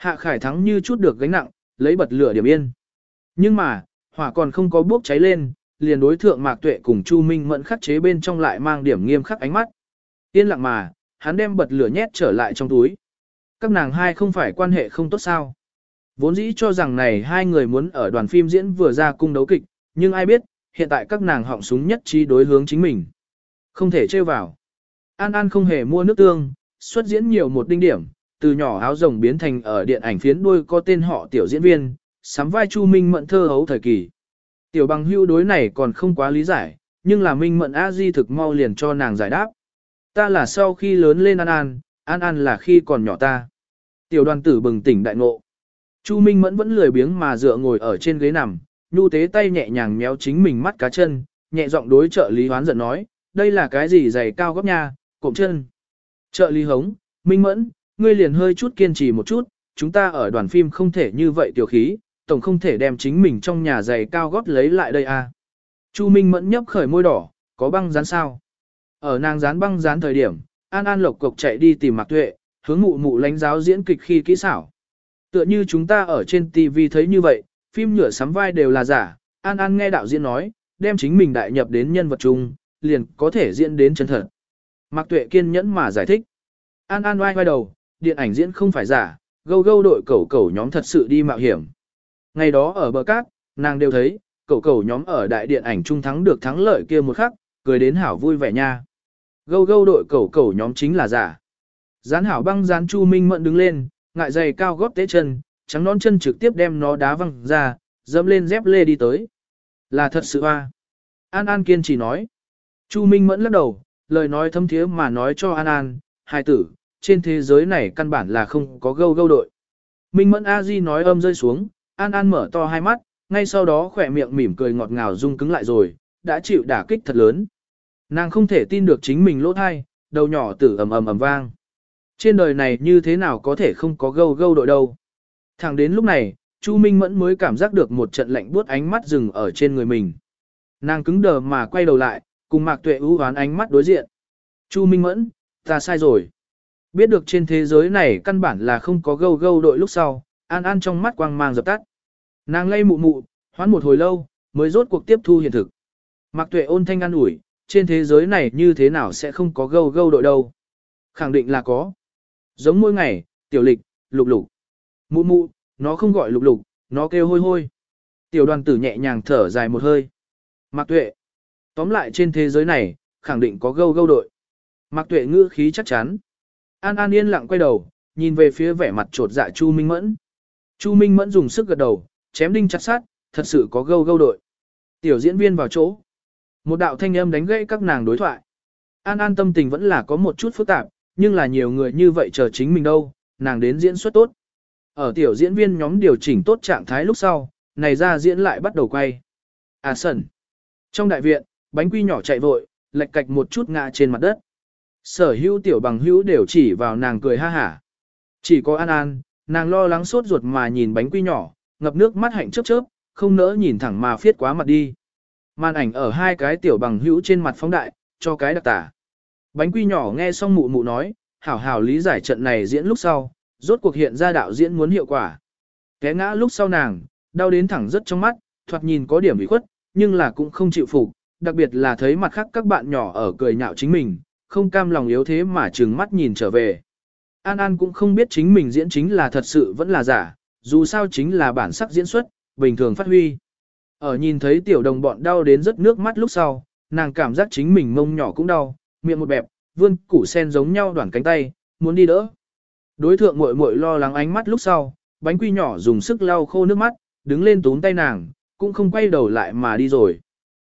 Hạ Khải Thắng như chút được gánh nặng, lấy bật lửa điểm yên. Nhưng mà, hỏa còn không có bốc cháy lên, liền đối thượng Mạc Tuệ cùng Chu Minh Mẫn khắc chế bên trong lại mang điểm nghiêm khắc ánh mắt. Yên lặng mà, hắn đem bật lửa nhét trở lại trong túi. Các nàng hai không phải quan hệ không tốt sao? Vốn dĩ cho rằng này hai người muốn ở đoàn phim diễn vừa ra cung đấu kịch, nhưng ai biết, hiện tại các nàng họng súng nhất trí đối hướng chính mình. Không thể trêu vào. An An không hề mua nước tương, xuất diễn nhiều một đinh điểm, từ nhỏ áo rồng biến thành ở điện ảnh phiến đuôi có tên họ tiểu diễn viên, sắm vai Chu Minh Mận thơ hấu thời kỳ. Tiểu bằng hưu đối này còn không quá lý giải, nhưng là Minh Mận A Di thực mau liền cho nàng giải đáp. Ta là sau khi lớn lên An An, An An là khi còn nhỏ ta. Tiểu đoàn tử bừng tỉnh đại ngộ. Chu Minh Mẫn vẫn lười biếng mà dựa ngồi ở trên ghế nằm, nhu tế tay nhẹ nhàng méo chính mình mắt cá chân, nhẹ giọng đối trợ lý hoán giận nói, đây là cái gì giày cao góc nha, cụm chân. Trợ lý hống, Minh Mẫn, ngươi liền hơi chút kiên trì một chút, chúng ta ở đoàn phim không thể như vậy tiểu khí, tổng không thể đem chính mình trong nhà giày cao gót lấy lại đây à. Chu Minh Mẫn nhấp khởi môi đỏ, có băng dán sao? Ở nàng dán băng dán thời điểm, An An lộc cộc chạy đi tìm Mạc Tuệ, hướng mụ mụ lãnh giáo diễn kịch khi kỹ xảo. Tựa như chúng ta ở trên TV thấy như vậy, phim nhựa sắm vai đều là giả, An An nghe đạo diễn nói, đem chính mình đại nhập đến nhân vật chung, liền có thể diễn đến chân thật. Mạc Tuệ kiên nhẫn mà giải thích. An An oai oai đầu, điện ảnh diễn không phải giả, gâu gâu đội cẩu cẩu nhóm thật sự đi mạo hiểm. Ngày đó ở bờ cát, nàng đều thấy, cẩu cẩu nhóm ở đại điện ảnh trung thắng được thắng lợi kia một khắc, cười đến hảo vui vẻ nha. Gâu gâu đội cẩu cẩu nhóm chính là giả. Gián hảo băng gián Chu Minh Mận đứng lên, ngại giày cao góp tế chân, trắng nón chân trực tiếp đem nó đá văng ra, dẫm lên dép lê đi tới. Là thật sự a. An An kiên trì nói. Chu Minh Mẫn lắc đầu, lời nói thâm thiế mà nói cho An An, hai tử, trên thế giới này căn bản là không có gâu gâu đội. Minh Mẫn A Di nói âm rơi xuống, An An mở to hai mắt, ngay sau đó khỏe miệng mỉm cười ngọt ngào rung cứng lại rồi, đã chịu đả kích thật lớn. Nàng không thể tin được chính mình lỗ thai, đầu nhỏ tử ầm ầm ầm vang. Trên đời này như thế nào có thể không có gâu gâu đội đâu. Thẳng đến lúc này, Chu Minh Mẫn mới cảm giác được một trận lạnh buốt ánh mắt dừng ở trên người mình. Nàng cứng đờ mà quay đầu lại, cùng Mạc Tuệ ưu hoán ánh mắt đối diện. Chu Minh Mẫn, ta sai rồi. Biết được trên thế giới này căn bản là không có gâu gâu đội lúc sau, An An trong mắt quang mang dập tắt. Nàng lay mụ mụ, hoán một hồi lâu, mới rốt cuộc tiếp thu hiện thực. Mạc Tuệ ôn thanh an ủi, trên thế giới này như thế nào sẽ không có gâu gâu đội đâu. Khẳng định là có. Giống mỗi ngày, tiểu lịch, lục lục. Mụ mụ, nó không gọi lục lục, nó kêu hôi hôi. Tiểu đoàn tử nhẹ nhàng thở dài một hơi. Mạc Tuệ. Tóm lại trên thế giới này, khẳng định có gâu gâu đội. Mạc Tuệ ngữ khí chắc chắn. An An yên lặng quay đầu, nhìn về phía vẻ mặt trột dạ Chu Minh Mẫn. Chu Minh Mẫn dùng sức gật đầu, chém đinh chặt sát, thật sự có gâu gâu đội. Tiểu diễn viên vào chỗ. Một đạo thanh âm đánh gãy các nàng đối thoại. An An tâm tình vẫn là có một chút phức tạp, nhưng là nhiều người như vậy chờ chính mình đâu, nàng đến diễn xuất tốt. Ở tiểu diễn viên nhóm điều chỉnh tốt trạng thái lúc sau, này ra diễn lại bắt đầu quay. À sần. Trong đại viện, bánh quy nhỏ chạy vội, lệch cạch một chút ngã trên mặt đất. Sở hữu tiểu bằng hữu đều chỉ vào nàng cười ha hả. Chỉ có An An, nàng lo lắng sốt ruột mà nhìn bánh quy nhỏ, ngập nước mắt hạnh chớp chớp, không nỡ nhìn thẳng mà phiết quá mặt đi. Màn ảnh ở hai cái tiểu bằng hữu trên mặt phóng đại, cho cái đặc tả. Bánh quy nhỏ nghe xong mụ mụ nói, hảo hảo lý giải trận này diễn lúc sau, rốt cuộc hiện ra đạo diễn muốn hiệu quả. Té ngã lúc sau nàng, đau đến thẳng rất trong mắt, thoạt nhìn có điểm ủy khuất, nhưng là cũng không chịu phục, đặc biệt là thấy mặt khác các bạn nhỏ ở cười nhạo chính mình, không cam lòng yếu thế mà trừng mắt nhìn trở về. An An cũng không biết chính mình diễn chính là thật sự vẫn là giả, dù sao chính là bản sắc diễn xuất, bình thường phát huy. Ở nhìn thấy tiểu đồng bọn đau đến rất nước mắt lúc sau, nàng cảm giác chính mình mông nhỏ cũng đau, miệng một bẹp, vươn củ sen giống nhau đoạn cánh tay, muốn đi đỡ. Đối thượng muội muội lo lắng ánh mắt lúc sau, bánh quy nhỏ dùng sức lau khô nước mắt, đứng lên túm tay nàng, cũng không quay đầu lại mà đi rồi.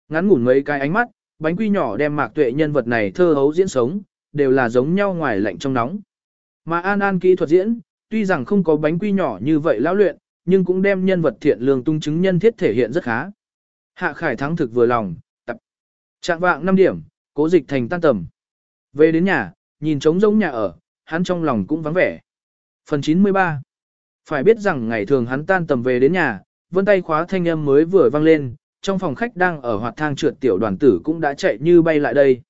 Ngắn ngủn mấy cái ánh mắt, bánh quy nhỏ đem mạc tuệ nhân vật này thơ hấu diễn sống, đều là giống nhau ngoài lạnh trong nóng. Mà An An kỹ thuật diễn, tuy rằng không có bánh quy nhỏ như vậy lão luyện, nhưng cũng đem nhân vật thiện lương tung chứng nhân thiết thể hiện rất khá. Hạ Khải thắng thực vừa lòng, tập. Trạng vạng 5 điểm, cố dịch thành tan tầm. Về đến nhà, nhìn trống rỗng nhà ở, hắn trong lòng cũng vắng vẻ. Phần 93 Phải biết rằng ngày thường hắn tan tầm về đến nhà, vân tay khóa thanh âm mới vừa vang lên, trong phòng khách đang ở hoạt thang trượt tiểu đoàn tử cũng đã chạy như bay lại đây.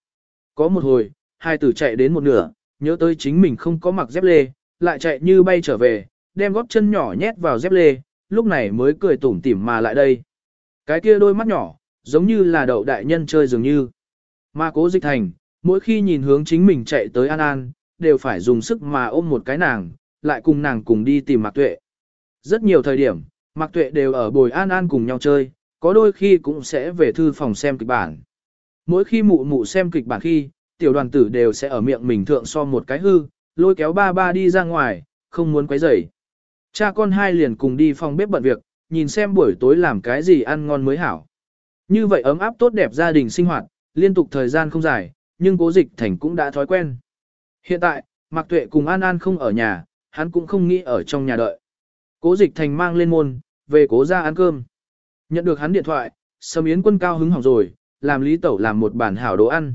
Có một hồi, hai tử chạy đến một nửa, nhớ tới chính mình không có mặc dép lê, lại chạy như bay trở về, đem gót chân nhỏ nhét vào dép lê, lúc này mới cười tủm tỉm mà lại đây. Cái kia đôi mắt nhỏ, giống như là đậu đại nhân chơi dường như. Mà cố dịch thành, mỗi khi nhìn hướng chính mình chạy tới An An, đều phải dùng sức mà ôm một cái nàng, lại cùng nàng cùng đi tìm Mạc Tuệ. rất nhiều thời điểm, Mạc Tuệ đều ở bồi An An cùng nhau chơi, có đôi khi cũng sẽ về thư phòng xem kịch bản. Mỗi khi mụ mụ xem kịch bản khi, tiểu đoàn tử đều sẽ ở miệng mình thượng so một cái hư, lôi kéo ba ba đi ra ngoài, không muốn quấy rầy. Cha con hai liền cùng đi phòng bếp bận việc, nhìn xem buổi tối làm cái gì ăn ngon mới hảo. Như vậy ấm áp tốt đẹp gia đình sinh hoạt, liên tục thời gian không dài, nhưng cố dịch thành cũng đã thói quen. Hiện tại, Mạc Tuệ cùng An An không ở nhà, hắn cũng không nghĩ ở trong nhà đợi. Cố dịch thành mang lên môn, về cố ra ăn cơm. Nhận được hắn điện thoại, Sâm Yến quân cao hứng hỏng rồi, làm Lý Tẩu làm một bản hảo đồ ăn.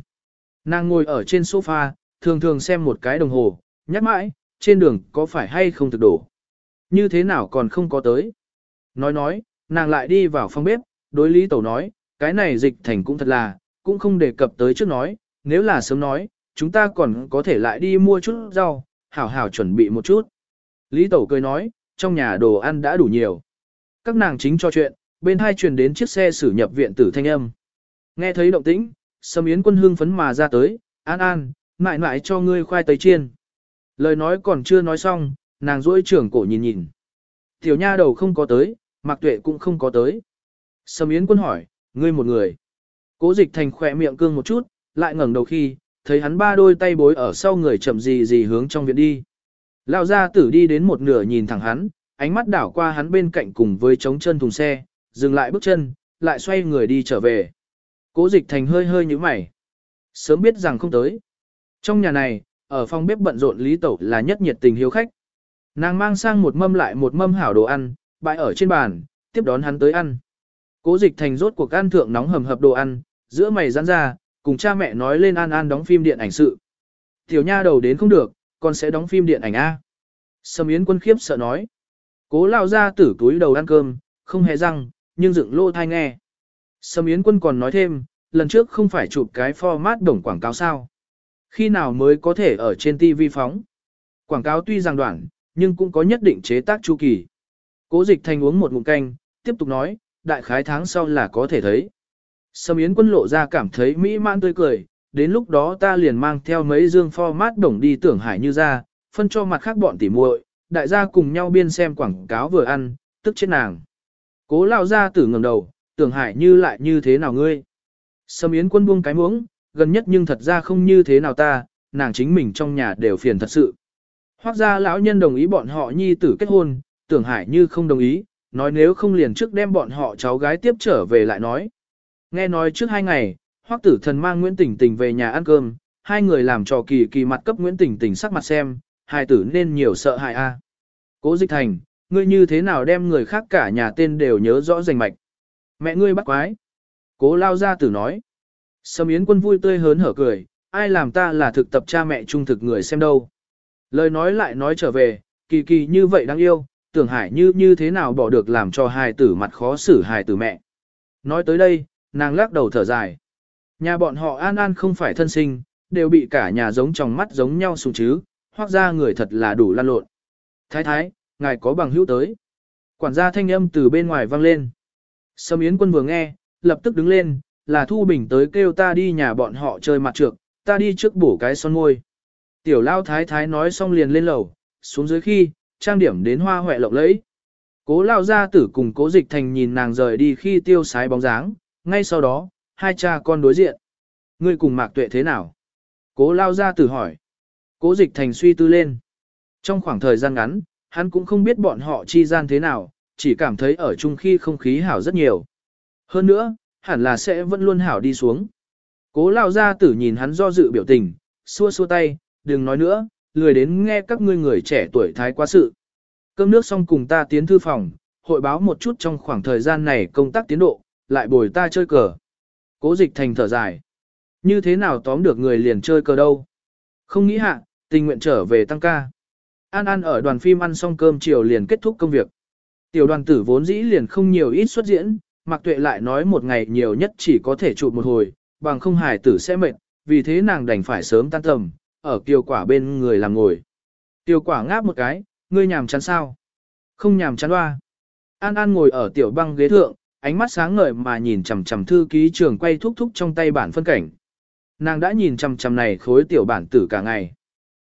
Nàng ngồi ở trên sofa, thường thường xem một cái đồng hồ, nhắc mãi, trên đường có phải hay không thực đổ. Như thế nào còn không có tới. Nói nói, nàng lại đi vào phòng bếp, đối Lý Tẩu nói, cái này dịch thành cũng thật là, cũng không đề cập tới trước nói, nếu là sớm nói, chúng ta còn có thể lại đi mua chút rau, hảo hảo chuẩn bị một chút. Lý Tẩu cười nói, trong nhà đồ ăn đã đủ nhiều. Các nàng chính cho chuyện, bên hai truyền đến chiếc xe xử nhập viện tử thanh âm. Nghe thấy động tĩnh, Sâm Yến quân hương phấn mà ra tới, an an, mại mại cho ngươi khoai tây chiên. Lời nói còn chưa nói xong, nàng duỗi trưởng cổ nhìn nhìn. Tiểu nha đầu không có tới, Mạc Tuệ cũng không có tới. Sâm Yến quân hỏi, ngươi một người. Cố dịch thành khỏe miệng cương một chút, lại ngẩng đầu khi, thấy hắn ba đôi tay bối ở sau người chậm gì gì hướng trong viện đi. Lão gia tử đi đến một nửa nhìn thẳng hắn, ánh mắt đảo qua hắn bên cạnh cùng với trống chân thùng xe, dừng lại bước chân, lại xoay người đi trở về. Cố dịch thành hơi hơi như mày. Sớm biết rằng không tới. Trong nhà này, ở phòng bếp bận rộn Lý Tẩu là nhất nhiệt tình hiếu khách. Nàng mang sang một mâm lại một mâm hảo đồ ăn, bãi ở trên bàn, tiếp đón hắn tới ăn. Cố dịch thành rốt cuộc ăn thượng nóng hầm hập đồ ăn, giữa mày giãn ra, cùng cha mẹ nói lên an an đóng phim điện ảnh sự. Tiểu nha đầu đến không được, con sẽ đóng phim điện ảnh A. Sâm Yến quân khiếp sợ nói. Cố lao ra tử túi đầu ăn cơm, không hề răng, nhưng dựng lô thai nghe. Sâm Yến quân còn nói thêm, lần trước không phải chụp cái format đồng quảng cáo sao. Khi nào mới có thể ở trên TV phóng. Quảng cáo tuy rằng đoạn, nhưng cũng có nhất định chế tác chu kỳ. Cố dịch thành uống một ngụm canh, tiếp tục nói, đại khái tháng sau là có thể thấy. Sâm Yến quân lộ ra cảm thấy mỹ mãn tươi cười, đến lúc đó ta liền mang theo mấy dương format đồng đi tưởng hải như ra, phân cho mặt khác bọn tỉ muội, đại gia cùng nhau biên xem quảng cáo vừa ăn, tức chết nàng. Cố lao ra tử ngẩng đầu, tưởng hải như lại như thế nào ngươi. Sâm Yến quân buông cái muỗng, gần nhất nhưng thật ra không như thế nào ta, nàng chính mình trong nhà đều phiền thật sự. Hoác ra lão nhân đồng ý bọn họ nhi tử kết hôn, tưởng hải như không đồng ý, nói nếu không liền trước đem bọn họ cháu gái tiếp trở về lại nói. Nghe nói trước hai ngày, hoác tử thần mang Nguyễn Tỉnh Tỉnh về nhà ăn cơm, hai người làm trò kỳ kỳ mặt cấp Nguyễn Tỉnh Tỉnh sắc mặt xem, hai tử nên nhiều sợ hại a. Cố dịch thành, ngươi như thế nào đem người khác cả nhà tên đều nhớ rõ rành mạch. Mẹ ngươi bắt quái. Cố lao ra tử nói. Sâm Yến quân vui tươi hớn hở cười, ai làm ta là thực tập cha mẹ trung thực người xem đâu. Lời nói lại nói trở về, kỳ kỳ như vậy đáng yêu, tưởng hải như như thế nào bỏ được làm cho hài tử mặt khó xử hài tử mẹ. Nói tới đây, nàng lắc đầu thở dài. Nhà bọn họ an an không phải thân sinh, đều bị cả nhà giống trong mắt giống nhau sùng chứ, hoặc ra người thật là đủ lan lộn. Thái thái, ngài có bằng hữu tới. Quản gia thanh âm từ bên ngoài vang lên. Sâm Yến quân vừa nghe, lập tức đứng lên, là Thu Bình tới kêu ta đi nhà bọn họ chơi mặt trược, ta đi trước bổ cái son môi. Tiểu lao thái thái nói xong liền lên lầu, xuống dưới khi, trang điểm đến hoa hoẹ lộng lẫy. Cố lao gia tử cùng cố dịch thành nhìn nàng rời đi khi tiêu sái bóng dáng, ngay sau đó, hai cha con đối diện. Ngươi cùng mạc tuệ thế nào? Cố lao gia tử hỏi. Cố dịch thành suy tư lên. Trong khoảng thời gian ngắn, hắn cũng không biết bọn họ chi gian thế nào, chỉ cảm thấy ở chung khi không khí hảo rất nhiều. Hơn nữa, hẳn là sẽ vẫn luôn hảo đi xuống. Cố lao ra tử nhìn hắn do dự biểu tình, xua xua tay, đừng nói nữa, lười đến nghe các ngươi người trẻ tuổi thái quá sự. Cơm nước xong cùng ta tiến thư phòng, hội báo một chút trong khoảng thời gian này công tác tiến độ, lại bồi ta chơi cờ. Cố dịch thành thở dài. Như thế nào tóm được người liền chơi cờ đâu? Không nghĩ hạ, tình nguyện trở về tăng ca. An An ở đoàn phim ăn xong cơm chiều liền kết thúc công việc. Tiểu đoàn tử vốn dĩ liền không nhiều ít xuất diễn, Mạc Tuệ lại nói một ngày nhiều nhất chỉ có thể chụp một hồi, bằng không hài tử sẽ mệt, vì thế nàng đành phải sớm tan tầm, ở kiều quả bên người làm ngồi. Kiều quả ngáp một cái, ngươi nhàm chán sao? Không nhàm chán hoa. An An ngồi ở tiểu băng ghế thượng, ánh mắt sáng ngời mà nhìn chằm chằm thư ký trường quay thúc thúc trong tay bản phân cảnh. Nàng đã nhìn chằm chằm này khối tiểu bản tử cả ngày.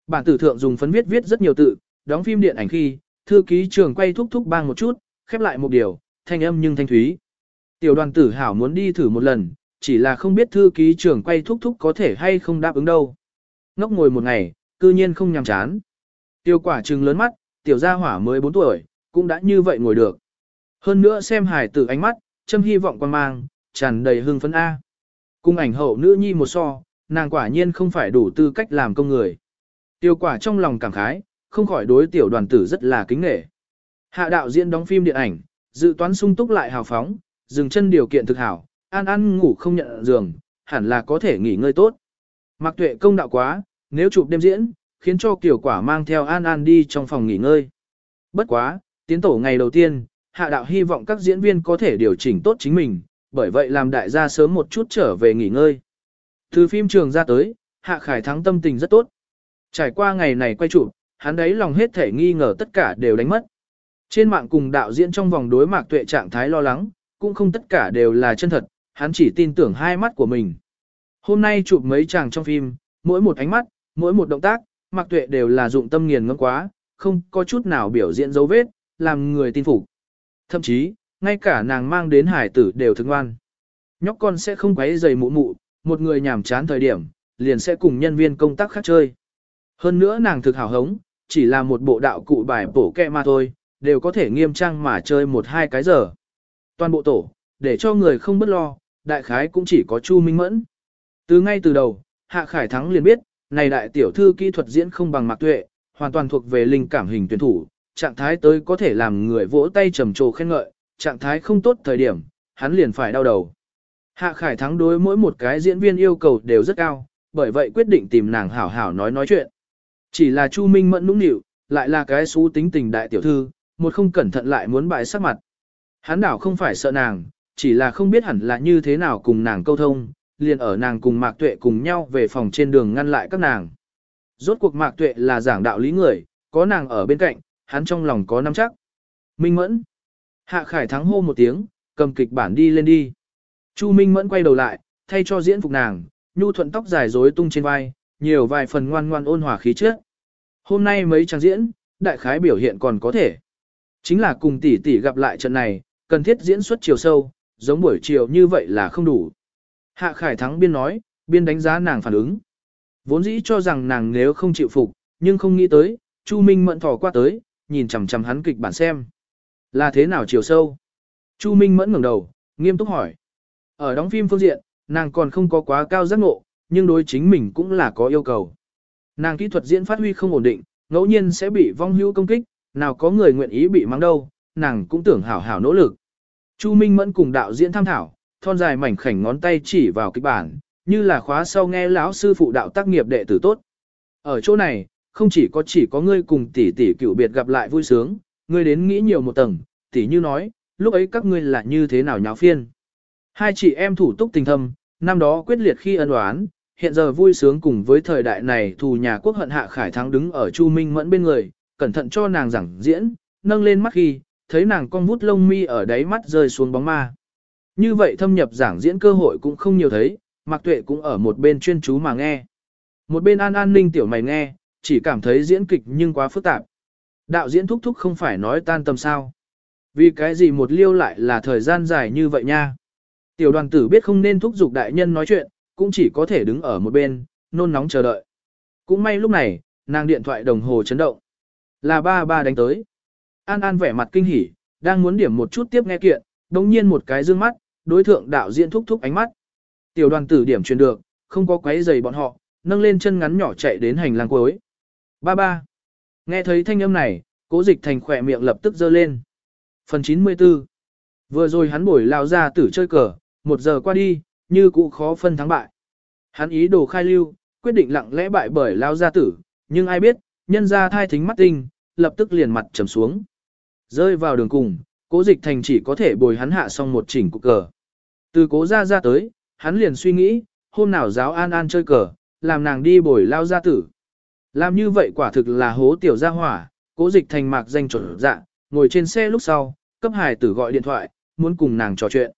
Bản tử thượng dùng phấn viết viết rất nhiều tự, đóng phim điện ảnh khi, thư ký trường quay thúc thúc bang một chút, khép lại một điều, thanh âm nhưng thanh thúy. Tiểu đoàn tử hảo muốn đi thử một lần, chỉ là không biết thư ký trưởng quay thúc thúc có thể hay không đáp ứng đâu. Ngốc ngồi một ngày, cư nhiên không nhằm chán. Tiêu quả trừng lớn mắt, tiểu gia hỏa mới 4 tuổi, cũng đã như vậy ngồi được. Hơn nữa xem hải tử ánh mắt, châm hy vọng quan mang, tràn đầy hương phấn A. Cung ảnh hậu nữ nhi một so, nàng quả nhiên không phải đủ tư cách làm công người. Tiêu quả trong lòng cảm khái, không khỏi đối tiểu đoàn tử rất là kính nghệ. Hạ đạo diễn đóng phim điện ảnh, dự toán sung túc lại hào phóng, dừng chân điều kiện thực hảo, ăn ăn ngủ không nhận giường, hẳn là có thể nghỉ ngơi tốt. mặc tuệ công đạo quá, nếu chụp đêm diễn, khiến cho kiểu quả mang theo an an đi trong phòng nghỉ ngơi. Bất quá, tiến tổ ngày đầu tiên, hạ đạo hy vọng các diễn viên có thể điều chỉnh tốt chính mình, bởi vậy làm đại gia sớm một chút trở về nghỉ ngơi. Từ phim trường ra tới, hạ khải thắng tâm tình rất tốt. Trải qua ngày này quay chụp, hắn đấy lòng hết thể nghi ngờ tất cả đều đánh mất. Trên mạng cùng đạo diễn trong vòng đối mạc tuệ trạng thái lo lắng, cũng không tất cả đều là chân thật, hắn chỉ tin tưởng hai mắt của mình. Hôm nay chụp mấy chàng trong phim, mỗi một ánh mắt, mỗi một động tác, mạc tuệ đều là dụng tâm nghiền ngẫm quá, không có chút nào biểu diễn dấu vết, làm người tin phục. Thậm chí, ngay cả nàng mang đến hải tử đều thương ngoan. Nhóc con sẽ không quấy giày mụ mụ, một người nhàm chán thời điểm, liền sẽ cùng nhân viên công tác khác chơi. Hơn nữa nàng thực hào hống, chỉ là một bộ đạo cụ bài bổ kẹ mà thôi, đều có thể nghiêm trang mà chơi một hai cái giờ. Toàn bộ tổ, để cho người không bất lo, đại khái cũng chỉ có Chu Minh Mẫn. Từ ngay từ đầu, Hạ Khải Thắng liền biết, này đại tiểu thư kỹ thuật diễn không bằng Mạc Tuệ, hoàn toàn thuộc về linh cảm hình tuyển thủ, trạng thái tới có thể làm người vỗ tay trầm trồ khen ngợi, trạng thái không tốt thời điểm, hắn liền phải đau đầu. Hạ Khải Thắng đối mỗi một cái diễn viên yêu cầu đều rất cao, bởi vậy quyết định tìm nàng hảo hảo nói nói chuyện. Chỉ là Chu Minh Mẫn nũng nịu, lại là cái xú tính tình đại tiểu thư, một không cẩn thận lại muốn bại sắc mặt. Hắn đảo không phải sợ nàng, chỉ là không biết hẳn là như thế nào cùng nàng câu thông, liền ở nàng cùng Mạc Tuệ cùng nhau về phòng trên đường ngăn lại các nàng. Rốt cuộc Mạc Tuệ là giảng đạo lý người, có nàng ở bên cạnh, hắn trong lòng có nắm chắc. Minh Mẫn. Hạ Khải thắng hô một tiếng, cầm kịch bản đi lên đi. Chu Minh Mẫn quay đầu lại, thay cho diễn phục nàng, nhu thuận tóc dài rối tung trên vai, nhiều vài phần ngoan ngoan ôn hòa khí chất. Hôm nay mấy trang diễn, đại khái biểu hiện còn có thể. Chính là cùng tỷ tỷ gặp lại trận này, cần thiết diễn xuất chiều sâu, giống buổi chiều như vậy là không đủ. Hạ Khải Thắng biên nói, biên đánh giá nàng phản ứng. Vốn dĩ cho rằng nàng nếu không chịu phục, nhưng không nghĩ tới, Chu Minh mẫn thò qua tới, nhìn chằm chằm hắn kịch bản xem. Là thế nào chiều sâu? Chu Minh mẫn ngẩng đầu, nghiêm túc hỏi. Ở đóng phim phương diện, nàng còn không có quá cao giác ngộ, nhưng đối chính mình cũng là có yêu cầu. Nàng kỹ thuật diễn phát huy không ổn định, ngẫu nhiên sẽ bị vong hữu công kích, nào có người nguyện ý bị mắng đâu, nàng cũng tưởng hảo hảo nỗ lực. Chu Minh Mẫn cùng đạo diễn tham thảo, thon dài mảnh khảnh ngón tay chỉ vào kịch bản, như là khóa sau nghe lão sư phụ đạo tác nghiệp đệ tử tốt. Ở chỗ này, không chỉ có chỉ có ngươi cùng tỷ tỷ cựu biệt gặp lại vui sướng, ngươi đến nghĩ nhiều một tầng, tỷ như nói, lúc ấy các ngươi là như thế nào nháo phiên. Hai chị em thủ túc tình thâm, năm đó quyết liệt khi ân oán, hiện giờ vui sướng cùng với thời đại này thù nhà quốc hận hạ khải thắng đứng ở Chu Minh Mẫn bên người, cẩn thận cho nàng giảng diễn, nâng lên mắt khi, thấy nàng con vút lông mi ở đáy mắt rơi xuống bóng ma. Như vậy thâm nhập giảng diễn cơ hội cũng không nhiều thấy, Mạc Tuệ cũng ở một bên chuyên chú mà nghe. Một bên an an ninh tiểu mày nghe, chỉ cảm thấy diễn kịch nhưng quá phức tạp. Đạo diễn thúc thúc không phải nói tan tâm sao. Vì cái gì một liêu lại là thời gian dài như vậy nha. Tiểu đoàn tử biết không nên thúc giục đại nhân nói chuyện, cũng chỉ có thể đứng ở một bên, nôn nóng chờ đợi. Cũng may lúc này, nàng điện thoại đồng hồ chấn động. Là ba ba đánh tới. An An vẻ mặt kinh hỉ, đang muốn điểm một chút tiếp nghe kiện, đồng nhiên một cái dương mắt, đối thượng đạo diễn thúc thúc ánh mắt. Tiểu đoàn tử điểm truyền được, không có quấy giày bọn họ, nâng lên chân ngắn nhỏ chạy đến hành lang cuối. Ba ba. Nghe thấy thanh âm này, cố dịch thành khỏe miệng lập tức giơ lên. Phần 94. Vừa rồi hắn bổi lao ra tử chơi cờ, một giờ qua đi, như cũ khó phân thắng bại. Hắn ý đồ khai lưu, quyết định lặng lẽ bại bởi lao gia tử, nhưng ai biết, nhân ra thai thính mắt tinh, lập tức liền mặt trầm xuống. Rơi vào đường cùng, cố dịch thành chỉ có thể bồi hắn hạ xong một chỉnh cục cờ. Từ cố ra ra tới, hắn liền suy nghĩ, hôm nào giáo an an chơi cờ, làm nàng đi bồi lao gia tử. Làm như vậy quả thực là hố tiểu gia hỏa, cố dịch thành mạc danh trở dạ, ngồi trên xe lúc sau, cấp hải tử gọi điện thoại, muốn cùng nàng trò chuyện.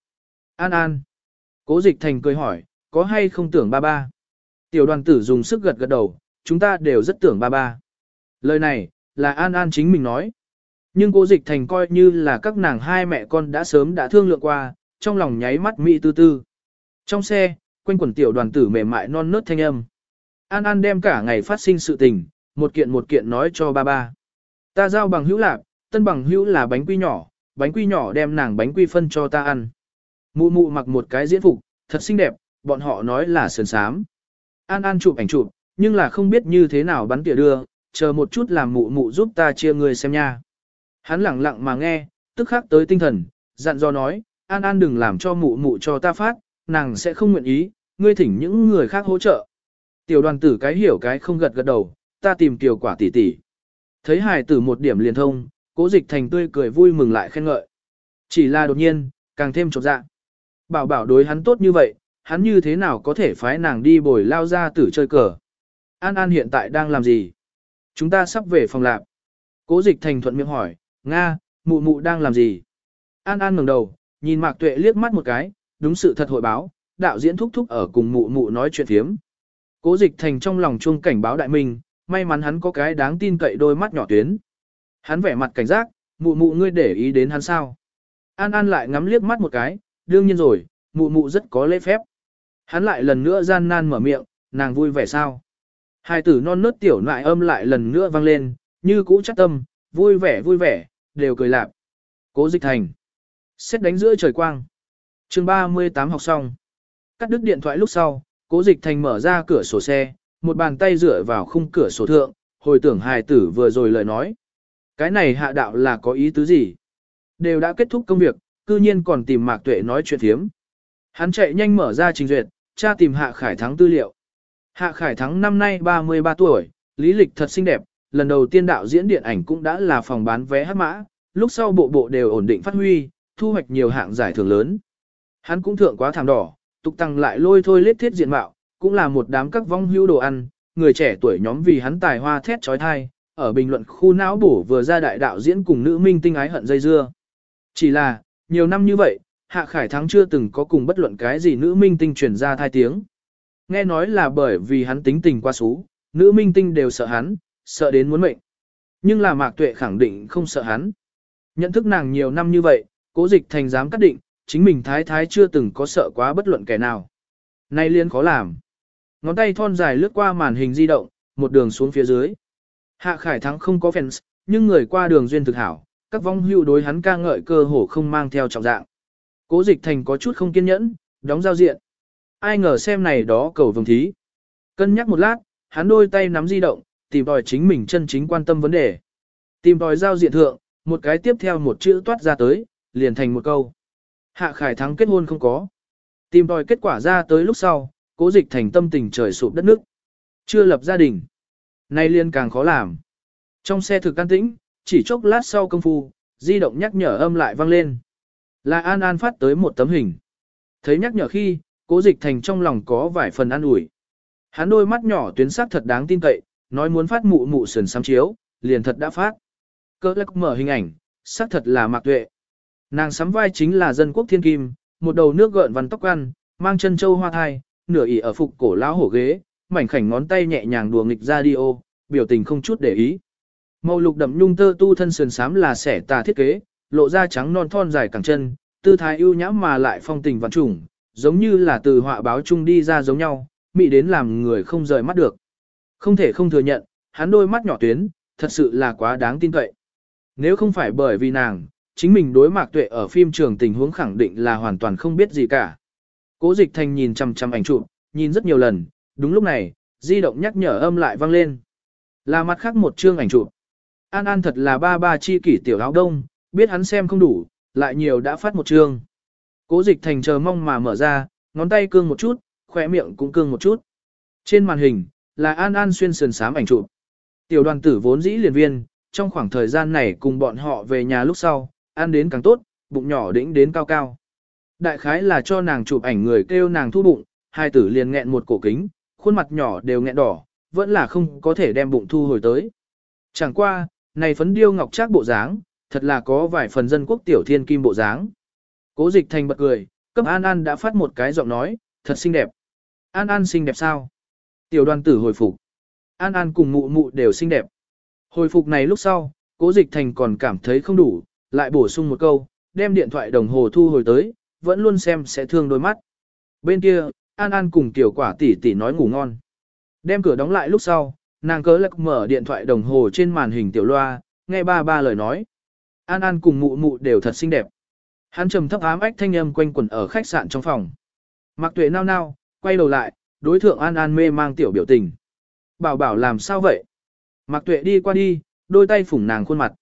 An an. Cố dịch thành cười hỏi, có hay không tưởng ba ba? Tiểu đoàn tử dùng sức gật gật đầu, chúng ta đều rất tưởng ba ba. Lời này, là An An chính mình nói. Nhưng cố dịch thành coi như là các nàng hai mẹ con đã sớm đã thương lượng qua, trong lòng nháy mắt mỹ tư tư. Trong xe, quanh quần tiểu đoàn tử mềm mại non nớt thanh âm. An An đem cả ngày phát sinh sự tình, một kiện một kiện nói cho ba ba. Ta giao bằng hữu lạc, tân bằng hữu là bánh quy nhỏ, bánh quy nhỏ đem nàng bánh quy phân cho ta ăn. Mụ mụ mặc một cái diễn phục, thật xinh đẹp, bọn họ nói là sườn sám. An An chụp ảnh chụp, nhưng là không biết như thế nào bắn tỉa đưa, chờ một chút làm mụ mụ giúp ta chia người xem nha. Hắn lặng lặng mà nghe, tức khắc tới tinh thần, dặn dò nói, An An đừng làm cho mụ mụ cho ta phát, nàng sẽ không nguyện ý, ngươi thỉnh những người khác hỗ trợ. Tiểu đoàn tử cái hiểu cái không gật gật đầu, ta tìm tiểu quả tỷ tỷ. Thấy hài tử một điểm liền thông, cố dịch thành tươi cười vui mừng lại khen ngợi. Chỉ là đột nhiên, càng thêm trột dạ. Bảo bảo đối hắn tốt như vậy, hắn như thế nào có thể phái nàng đi bồi lao ra tử chơi cờ. An An hiện tại đang làm gì? Chúng ta sắp về phòng lạp. Cố dịch thành thuận miệng hỏi, Nga, mụ mụ đang làm gì? An An ngẩng đầu, nhìn Mạc Tuệ liếc mắt một cái, đúng sự thật hội báo, đạo diễn thúc thúc ở cùng mụ mụ nói chuyện phiếm. Cố dịch thành trong lòng chuông cảnh báo đại minh, may mắn hắn có cái đáng tin cậy đôi mắt nhỏ tuyến. Hắn vẻ mặt cảnh giác, mụ mụ ngươi để ý đến hắn sao. An An lại ngắm liếc mắt một cái, đương nhiên rồi, mụ mụ rất có lễ phép. Hắn lại lần nữa gian nan mở miệng, nàng vui vẻ sao. Hai tử non nớt tiểu nại âm lại lần nữa vang lên, như cũ chắc tâm, vui vẻ vui vẻ, đều cười lạp. Cố dịch thành. Xét đánh giữa trời quang. chương 38 học xong. Cắt đứt điện thoại lúc sau, cố dịch thành mở ra cửa sổ xe, một bàn tay dựa vào khung cửa sổ thượng, hồi tưởng hài tử vừa rồi lời nói. Cái này hạ đạo là có ý tứ gì? Đều đã kết thúc công việc, cư nhiên còn tìm Mạc Tuệ nói chuyện thiếm. Hắn chạy nhanh mở ra trình duyệt, Cha tìm Hạ Khải Thắng tư liệu. Hạ Khải Thắng năm nay 33 tuổi, lý lịch thật xinh đẹp, lần đầu tiên đạo diễn điện ảnh cũng đã là phòng bán vé hát mã, lúc sau bộ bộ đều ổn định phát huy, thu hoạch nhiều hạng giải thưởng lớn. Hắn cũng thượng quá thảm đỏ, tục tăng lại lôi thôi lết thiết diện mạo, cũng là một đám các vong hưu đồ ăn, người trẻ tuổi nhóm vì hắn tài hoa thét trói thai, ở bình luận khu não bổ vừa ra đại đạo diễn cùng nữ minh tinh ái hận dây dưa. Chỉ là, nhiều năm như vậy, Hạ Khải Thắng chưa từng có cùng bất luận cái gì nữ minh tinh truyền ra thai tiếng. Nghe nói là bởi vì hắn tính tình quá xú, nữ minh tinh đều sợ hắn, sợ đến muốn mệnh. Nhưng là Mạc Tuệ khẳng định không sợ hắn. Nhận thức nàng nhiều năm như vậy, cố dịch thành dám cắt định, chính mình thái thái chưa từng có sợ quá bất luận kẻ nào. Nay liên khó làm. Ngón tay thon dài lướt qua màn hình di động, một đường xuống phía dưới. Hạ Khải Thắng không có fans, nhưng người qua đường duyên thực hảo, các vong hưu đối hắn ca ngợi cơ hồ không mang theo trọng dạng. Cố dịch thành có chút không kiên nhẫn, đóng giao diện. Ai ngờ xem này đó cầu vồng thí. Cân nhắc một lát, hắn đôi tay nắm di động, tìm tòi chính mình chân chính quan tâm vấn đề. Tìm tòi giao diện thượng, một cái tiếp theo một chữ toát ra tới, liền thành một câu. Hạ Khải Thắng kết hôn không có. Tìm tòi kết quả ra tới lúc sau, cố dịch thành tâm tình trời sụp đất nước. Chưa lập gia đình. Nay liên càng khó làm. Trong xe thực can tĩnh, chỉ chốc lát sau công phu, di động nhắc nhở âm lại vang lên. Là An An phát tới một tấm hình. Thấy nhắc nhở khi, cố dịch thành trong lòng có vài phần an ủi. Hắn đôi mắt nhỏ tuyến sắc thật đáng tin cậy, nói muốn phát mụ mụ sườn xăm chiếu, liền thật đã phát. Cơ lắc mở hình ảnh, sắc thật là mạc tuệ. Nàng sắm vai chính là dân quốc thiên kim, một đầu nước gợn văn tóc ăn, mang chân châu hoa thai, nửa ỉ ở phục cổ lão hổ ghế, mảnh khảnh ngón tay nhẹ nhàng đùa nghịch ra đi ô, biểu tình không chút để ý. Màu lục đậm nhung tơ tu thân sườn xám là xẻ tà thiết kế, lộ ra trắng non thon dài cẳng chân, tư thái ưu nhã mà lại phong tình vạn trùng, giống như là từ họa báo chung đi ra giống nhau, mị đến làm người không rời mắt được. Không thể không thừa nhận, hắn đôi mắt nhỏ tuyến, thật sự là quá đáng tin cậy. Nếu không phải bởi vì nàng, chính mình đối mạc tuệ ở phim trường tình huống khẳng định là hoàn toàn không biết gì cả. Cố dịch thành nhìn chằm chằm ảnh chụp, nhìn rất nhiều lần, đúng lúc này, di động nhắc nhở âm lại vang lên. Là mặt khác một chương ảnh chụp. An An thật là ba ba chi kỷ tiểu áo đông, biết hắn xem không đủ, lại nhiều đã phát một chương. Cố dịch thành chờ mong mà mở ra, ngón tay cương một chút, khỏe miệng cũng cương một chút. Trên màn hình, là An An xuyên sườn sám ảnh chụp. Tiểu đoàn tử vốn dĩ liền viên, trong khoảng thời gian này cùng bọn họ về nhà lúc sau, ăn đến càng tốt, bụng nhỏ đĩnh đến cao cao. Đại khái là cho nàng chụp ảnh người kêu nàng thu bụng, hai tử liền nghẹn một cổ kính, khuôn mặt nhỏ đều nghẹn đỏ, vẫn là không có thể đem bụng thu hồi tới. Chẳng qua, này phấn điêu ngọc trác bộ dáng, thật là có vài phần dân quốc tiểu thiên kim bộ dáng. Cố dịch thành bật cười, cấp An An đã phát một cái giọng nói, thật xinh đẹp. An An xinh đẹp sao? Tiểu đoàn tử hồi phục. An An cùng mụ mụ đều xinh đẹp. Hồi phục này lúc sau, cố dịch thành còn cảm thấy không đủ, lại bổ sung một câu, đem điện thoại đồng hồ thu hồi tới, vẫn luôn xem sẽ thương đôi mắt. Bên kia, An An cùng tiểu quả tỷ tỷ nói ngủ ngon. Đem cửa đóng lại lúc sau, nàng cớ lạc mở điện thoại đồng hồ trên màn hình tiểu loa, nghe ba ba lời nói. An An cùng mụ mụ đều thật xinh đẹp. Hắn trầm thấp ám ách thanh âm quanh quẩn ở khách sạn trong phòng. Mạc Tuệ nao nao, quay đầu lại, đối thượng An An mê mang tiểu biểu tình. Bảo bảo làm sao vậy? Mạc Tuệ đi qua đi, đôi tay phủng nàng khuôn mặt.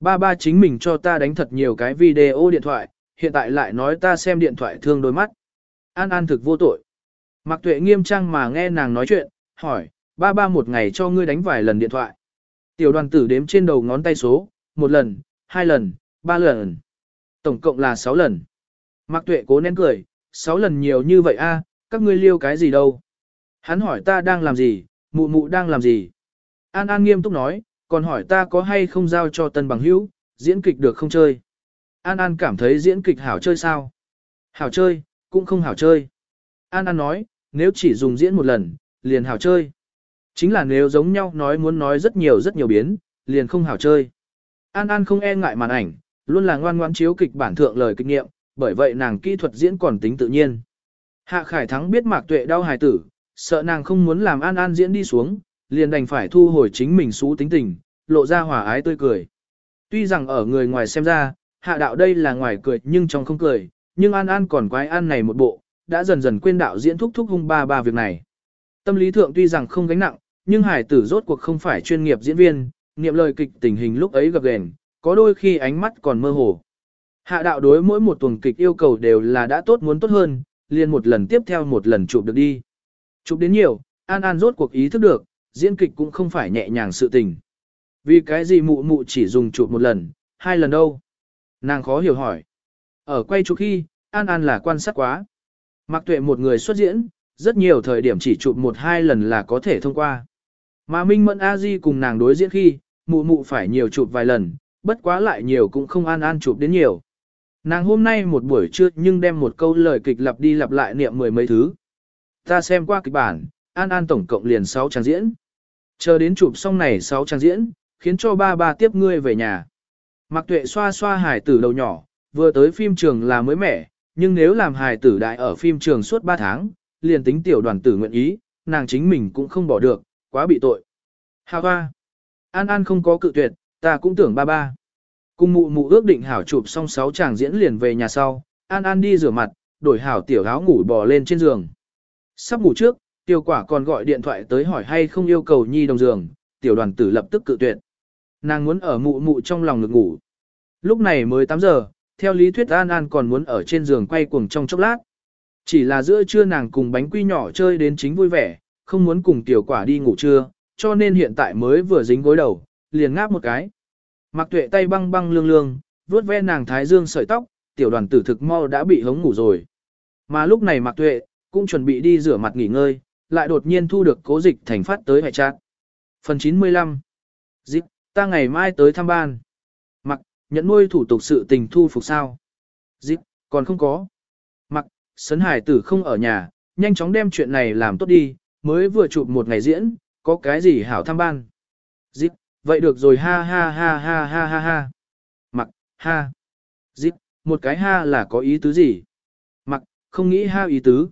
Ba ba chính mình cho ta đánh thật nhiều cái video điện thoại, hiện tại lại nói ta xem điện thoại thương đôi mắt. An An thực vô tội. Mạc Tuệ nghiêm trang mà nghe nàng nói chuyện, hỏi, ba ba một ngày cho ngươi đánh vài lần điện thoại. Tiểu đoàn tử đếm trên đầu ngón tay số, một lần, hai lần, ba lần. Tổng cộng là sáu lần. Mạc Tuệ cố nén cười, sáu lần nhiều như vậy a, các ngươi liêu cái gì đâu? Hắn hỏi ta đang làm gì, mụ mụ đang làm gì? An An nghiêm túc nói, còn hỏi ta có hay không giao cho tân bằng hữu, diễn kịch được không chơi? An An cảm thấy diễn kịch hảo chơi sao? Hảo chơi, cũng không hảo chơi. An An nói, nếu chỉ dùng diễn một lần, liền hảo chơi. Chính là nếu giống nhau nói muốn nói rất nhiều rất nhiều biến, liền không hảo chơi. An An không e ngại màn ảnh, luôn là ngoan ngoãn chiếu kịch bản thượng lời kinh nghiệm, bởi vậy nàng kỹ thuật diễn còn tính tự nhiên. Hạ Khải Thắng biết Mạc Tuệ đau hài tử, sợ nàng không muốn làm An An diễn đi xuống, liền đành phải thu hồi chính mình xú tính tình, lộ ra hòa ái tươi cười. Tuy rằng ở người ngoài xem ra, hạ đạo đây là ngoài cười nhưng trong không cười, nhưng An An còn quái An này một bộ, đã dần dần quên đạo diễn thúc thúc hung ba ba việc này. Tâm lý thượng tuy rằng không gánh nặng, nhưng hải tử rốt cuộc không phải chuyên nghiệp diễn viên, niệm lời kịch tình hình lúc ấy gặp gền, có đôi khi ánh mắt còn mơ hồ. Hạ đạo đối mỗi một tuần kịch yêu cầu đều là đã tốt muốn tốt hơn, liền một lần tiếp theo một lần chụp được đi. Chụp đến nhiều, An An rốt cuộc ý thức được, diễn kịch cũng không phải nhẹ nhàng sự tình. Vì cái gì mụ mụ chỉ dùng chụp một lần, hai lần đâu? Nàng khó hiểu hỏi. Ở quay chụp khi, An An là quan sát quá. Mặc tuệ một người xuất diễn, rất nhiều thời điểm chỉ chụp một hai lần là có thể thông qua. Mà Minh Mẫn A Di cùng nàng đối diễn khi, mụ mụ phải nhiều chụp vài lần, bất quá lại nhiều cũng không an an chụp đến nhiều. Nàng hôm nay một buổi trưa nhưng đem một câu lời kịch lặp đi lặp lại niệm mười mấy thứ. Ta xem qua kịch bản, an an tổng cộng liền 6 trang diễn. Chờ đến chụp xong này 6 trang diễn, khiến cho ba ba tiếp ngươi về nhà. Mạc Tuệ xoa xoa hài tử đầu nhỏ, vừa tới phim trường là mới mẻ, nhưng nếu làm hài tử đại ở phim trường suốt 3 tháng, liền tính tiểu đoàn tử nguyện ý, nàng chính mình cũng không bỏ được, quá bị tội. Hà hoa. An An không có cự tuyệt, ta cũng tưởng ba ba. Cùng mụ mụ ước định hảo chụp xong sáu chàng diễn liền về nhà sau, An An đi rửa mặt, đổi hảo tiểu áo ngủ bò lên trên giường. Sắp ngủ trước, tiểu quả còn gọi điện thoại tới hỏi hay không yêu cầu nhi đồng giường, tiểu đoàn tử lập tức cự tuyệt. Nàng muốn ở mụ mụ trong lòng ngực ngủ. Lúc này mới 8 giờ, theo lý thuyết An An còn muốn ở trên giường quay cuồng trong chốc lát. Chỉ là giữa trưa nàng cùng bánh quy nhỏ chơi đến chính vui vẻ, không muốn cùng tiểu quả đi ngủ trưa, cho nên hiện tại mới vừa dính gối đầu, liền ngáp một cái. Mặc tuệ tay băng băng lương lương, vuốt ve nàng thái dương sợi tóc, tiểu đoàn tử thực mau đã bị hống ngủ rồi. Mà lúc này Mạc Tuệ cũng chuẩn bị đi rửa mặt nghỉ ngơi, lại đột nhiên thu được cố dịch thành phát tới hệ trạng. Phần 95 Dịch, ta ngày mai tới thăm ban. Mặc, nhận nuôi thủ tục sự tình thu phục sao? Dịch, còn không có. Mặc, sấn hải tử không ở nhà, nhanh chóng đem chuyện này làm tốt đi, mới vừa chụp một ngày diễn, có cái gì hảo tham ban. Dịch, vậy được rồi ha ha ha ha ha ha ha. Mặc, ha. Dịch, một cái ha là có ý tứ gì? Mặc, không nghĩ ha ý tứ.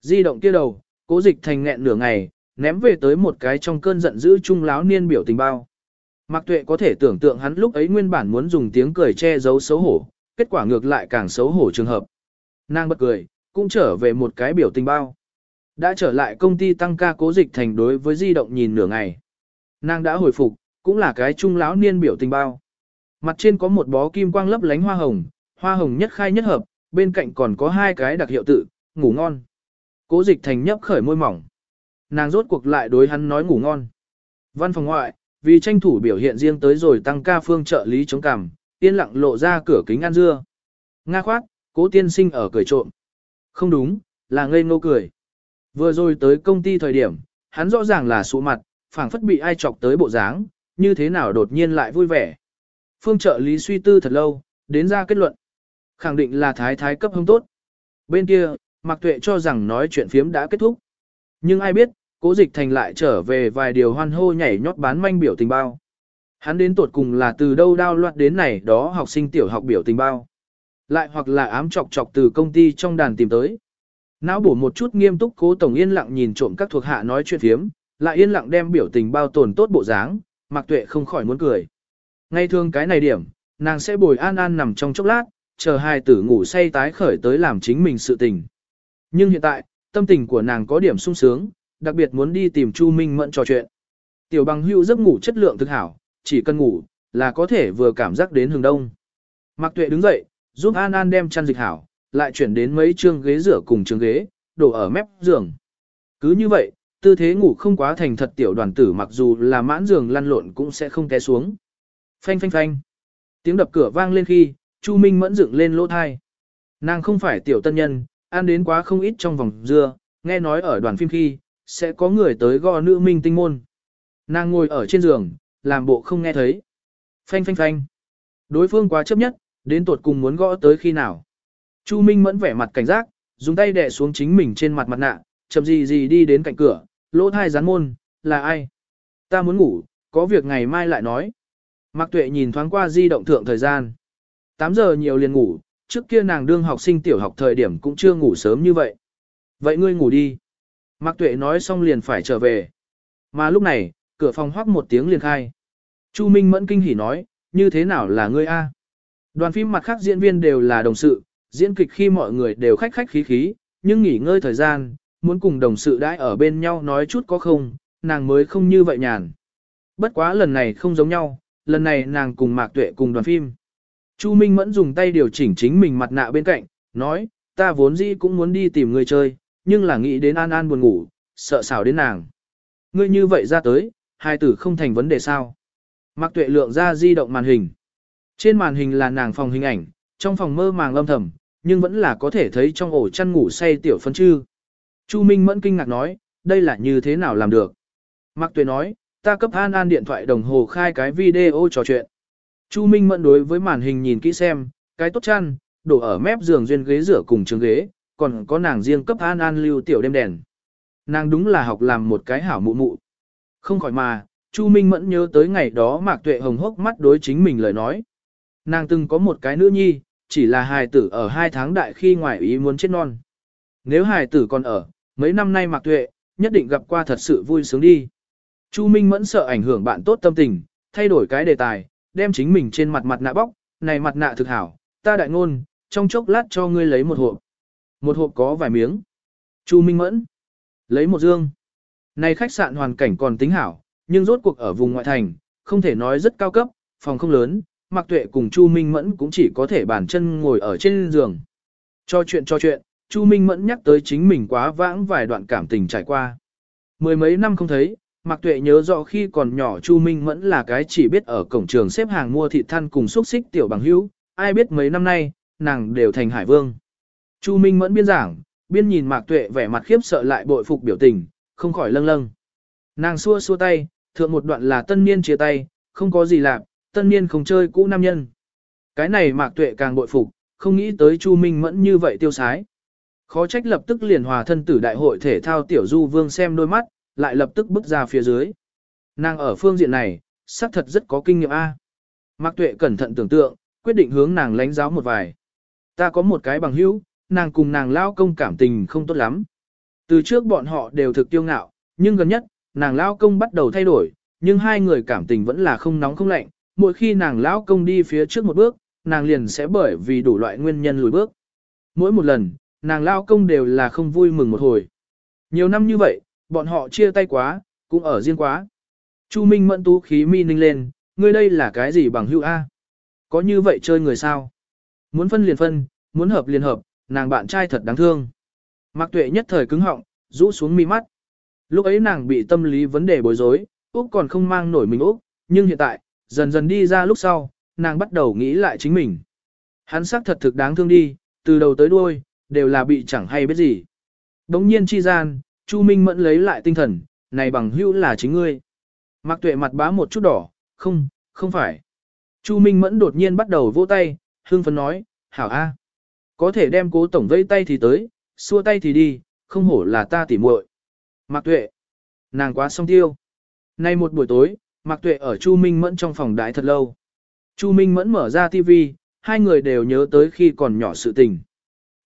Di động kia đầu, cố dịch thành nghẹn nửa ngày, ném về tới một cái trong cơn giận dữ trung láo niên biểu tình bao. Mạc Tuệ có thể tưởng tượng hắn lúc ấy nguyên bản muốn dùng tiếng cười che giấu xấu hổ, kết quả ngược lại càng xấu hổ trường hợp. Nàng bật cười, cũng trở về một cái biểu tình bao. Đã trở lại công ty tăng ca cố dịch thành đối với di động nhìn nửa ngày. Nàng đã hồi phục, cũng là cái trung lão niên biểu tình bao. Mặt trên có một bó kim quang lấp lánh hoa hồng, hoa hồng nhất khai nhất hợp, bên cạnh còn có hai cái đặc hiệu tự, ngủ ngon. Cố dịch thành nhấp khởi môi mỏng. Nàng rốt cuộc lại đối hắn nói ngủ ngon. Văn phòng ngoại, vì tranh thủ biểu hiện riêng tới rồi tăng ca phương trợ lý chống cằm, yên lặng lộ ra cửa kính ăn dưa. Nga khoát, cố tiên sinh ở cười trộm. Không đúng, là ngây ngô cười. Vừa rồi tới công ty thời điểm, hắn rõ ràng là sụ mặt, phảng phất bị ai chọc tới bộ dáng, như thế nào đột nhiên lại vui vẻ. Phương trợ lý suy tư thật lâu, đến ra kết luận. Khẳng định là thái thái cấp hông tốt. Bên kia, Mạc Tuệ cho rằng nói chuyện phiếm đã kết thúc. Nhưng ai biết, cố dịch thành lại trở về vài điều hoan hô nhảy nhót bán manh biểu tình bao. Hắn đến tuột cùng là từ đâu đao loạt đến này đó học sinh tiểu học biểu tình bao. Lại hoặc là ám chọc chọc từ công ty trong đàn tìm tới. Não bổ một chút nghiêm túc cố tổng yên lặng nhìn trộm các thuộc hạ nói chuyện phiếm, lại yên lặng đem biểu tình bao tồn tốt bộ dáng, mặc tuệ không khỏi muốn cười. Ngay thường cái này điểm, nàng sẽ bồi an an nằm trong chốc lát, chờ hai tử ngủ say tái khởi tới làm chính mình sự tình. Nhưng hiện tại, tâm tình của nàng có điểm sung sướng, đặc biệt muốn đi tìm Chu Minh Mẫn trò chuyện. Tiểu bằng hưu giấc ngủ chất lượng thực hảo, chỉ cần ngủ, là có thể vừa cảm giác đến hừng đông. Mạc Tuệ đứng dậy, giúp An An đem chăn dịch hảo, lại chuyển đến mấy chương ghế rửa cùng trường ghế, đổ ở mép giường. Cứ như vậy, tư thế ngủ không quá thành thật tiểu đoàn tử mặc dù là mãn giường lăn lộn cũng sẽ không té xuống. Phanh phanh phanh. Tiếng đập cửa vang lên khi, Chu Minh mẫn dựng lên lỗ thai. Nàng không phải tiểu tân nhân, ăn đến quá không ít trong vòng dưa, nghe nói ở đoàn phim khi, sẽ có người tới gõ nữ minh tinh môn. Nàng ngồi ở trên giường, làm bộ không nghe thấy. Phanh phanh phanh. Đối phương quá chấp nhất, đến tuột cùng muốn gõ tới khi nào. Chu Minh mẫn vẻ mặt cảnh giác, dùng tay đè xuống chính mình trên mặt mặt nạ, chậm gì gì đi đến cạnh cửa, lỗ thai rán môn, là ai? Ta muốn ngủ, có việc ngày mai lại nói. Mạc Tuệ nhìn thoáng qua di động thượng thời gian. 8 giờ nhiều liền ngủ, trước kia nàng đương học sinh tiểu học thời điểm cũng chưa ngủ sớm như vậy. Vậy ngươi ngủ đi. Mạc Tuệ nói xong liền phải trở về. Mà lúc này, cửa phòng hoắc một tiếng liền khai. Chu Minh Mẫn kinh hỉ nói, như thế nào là ngươi a? Đoàn phim mặt khác diễn viên đều là đồng sự, diễn kịch khi mọi người đều khách khách khí khí, nhưng nghỉ ngơi thời gian, muốn cùng đồng sự đãi ở bên nhau nói chút có không, nàng mới không như vậy nhàn. Bất quá lần này không giống nhau, lần này nàng cùng Mạc Tuệ cùng đoàn phim. Chu Minh Mẫn dùng tay điều chỉnh chính mình mặt nạ bên cạnh, nói, ta vốn dĩ cũng muốn đi tìm người chơi, nhưng là nghĩ đến An An buồn ngủ, sợ xảo đến nàng. Ngươi như vậy ra tới, hai tử không thành vấn đề sao. Mạc Tuệ lượng ra di động màn hình. Trên màn hình là nàng phòng hình ảnh, trong phòng mơ màng lâm thầm, nhưng vẫn là có thể thấy trong ổ chăn ngủ say tiểu phân chư. Chu Minh Mẫn kinh ngạc nói, đây là như thế nào làm được. Mạc Tuệ nói, ta cấp An An điện thoại đồng hồ khai cái video trò chuyện. Chu Minh Mẫn đối với màn hình nhìn kỹ xem, cái tốt chăn, đổ ở mép giường duyên ghế rửa cùng trường ghế, còn có nàng riêng cấp An An lưu tiểu đêm đèn. Nàng đúng là học làm một cái hảo mụ mụ. Không khỏi mà, Chu Minh Mẫn nhớ tới ngày đó Mạc Tuệ hồng hốc mắt đối chính mình lời nói. Nàng từng có một cái nữ nhi, chỉ là hài tử ở hai tháng đại khi ngoài ý muốn chết non. Nếu hài tử còn ở, mấy năm nay mặc Tuệ, nhất định gặp qua thật sự vui sướng đi. Chu Minh Mẫn sợ ảnh hưởng bạn tốt tâm tình, thay đổi cái đề tài, đem chính mình trên mặt mặt nạ bóc, này mặt nạ thực hảo, ta đại ngôn, trong chốc lát cho ngươi lấy một hộp. Một hộp có vài miếng. Chu Minh Mẫn, lấy một dương. Này khách sạn hoàn cảnh còn tính hảo, nhưng rốt cuộc ở vùng ngoại thành, không thể nói rất cao cấp, phòng không lớn, Mạc Tuệ cùng Chu Minh Mẫn cũng chỉ có thể bàn chân ngồi ở trên giường. Cho chuyện cho chuyện, Chu Minh Mẫn nhắc tới chính mình quá vãng vài đoạn cảm tình trải qua. Mười mấy năm không thấy, Mạc Tuệ nhớ rõ khi còn nhỏ Chu Minh Mẫn là cái chỉ biết ở cổng trường xếp hàng mua thịt than cùng xúc xích tiểu bằng hữu, ai biết mấy năm nay, nàng đều thành hải vương. Chu Minh Mẫn biên giảng, biên nhìn Mạc Tuệ vẻ mặt khiếp sợ lại bội phục biểu tình, không khỏi lâng lâng. Nàng xua xua tay, thượng một đoạn là tân niên chia tay, không có gì làm, tân niên không chơi cũ nam nhân. Cái này Mạc Tuệ càng bội phục, không nghĩ tới Chu Minh Mẫn như vậy tiêu sái. Khó trách lập tức liền hòa thân tử đại hội thể thao tiểu du vương xem đôi mắt, lại lập tức bước ra phía dưới. Nàng ở phương diện này, xác thật rất có kinh nghiệm A. Mạc Tuệ cẩn thận tưởng tượng, quyết định hướng nàng lãnh giáo một vài. Ta có một cái bằng hữu, nàng cùng nàng lao công cảm tình không tốt lắm. Từ trước bọn họ đều thực tiêu ngạo, nhưng gần nhất, nàng lao công bắt đầu thay đổi, nhưng hai người cảm tình vẫn là không nóng không lạnh. Mỗi khi nàng lão công đi phía trước một bước, nàng liền sẽ bởi vì đủ loại nguyên nhân lùi bước. Mỗi một lần, nàng lão công đều là không vui mừng một hồi. Nhiều năm như vậy, bọn họ chia tay quá, cũng ở riêng quá. Chu Minh mẫn tú khí mi ninh lên, ngươi đây là cái gì bằng hữu A? Có như vậy chơi người sao? Muốn phân liền phân, muốn hợp liền hợp, nàng bạn trai thật đáng thương. Mạc Tuệ nhất thời cứng họng, rũ xuống mi mắt. Lúc ấy nàng bị tâm lý vấn đề bối rối, Úc còn không mang nổi mình Úc, nhưng hiện tại, dần dần đi ra lúc sau, nàng bắt đầu nghĩ lại chính mình. Hắn xác thật thực đáng thương đi, từ đầu tới đuôi, đều là bị chẳng hay biết gì. Đống nhiên chi gian, Chu Minh Mẫn lấy lại tinh thần, này bằng hữu là chính ngươi. Mạc Tuệ mặt bá một chút đỏ, không, không phải. Chu Minh Mẫn đột nhiên bắt đầu vỗ tay, hương phấn nói, hảo a, có thể đem cố tổng vây tay thì tới, xua tay thì đi, không hổ là ta tỉ muội. Mạc Tuệ, nàng quá song tiêu. Nay một buổi tối, Mạc Tuệ ở Chu Minh Mẫn trong phòng đái thật lâu. Chu Minh Mẫn mở ra TV, hai người đều nhớ tới khi còn nhỏ sự tình.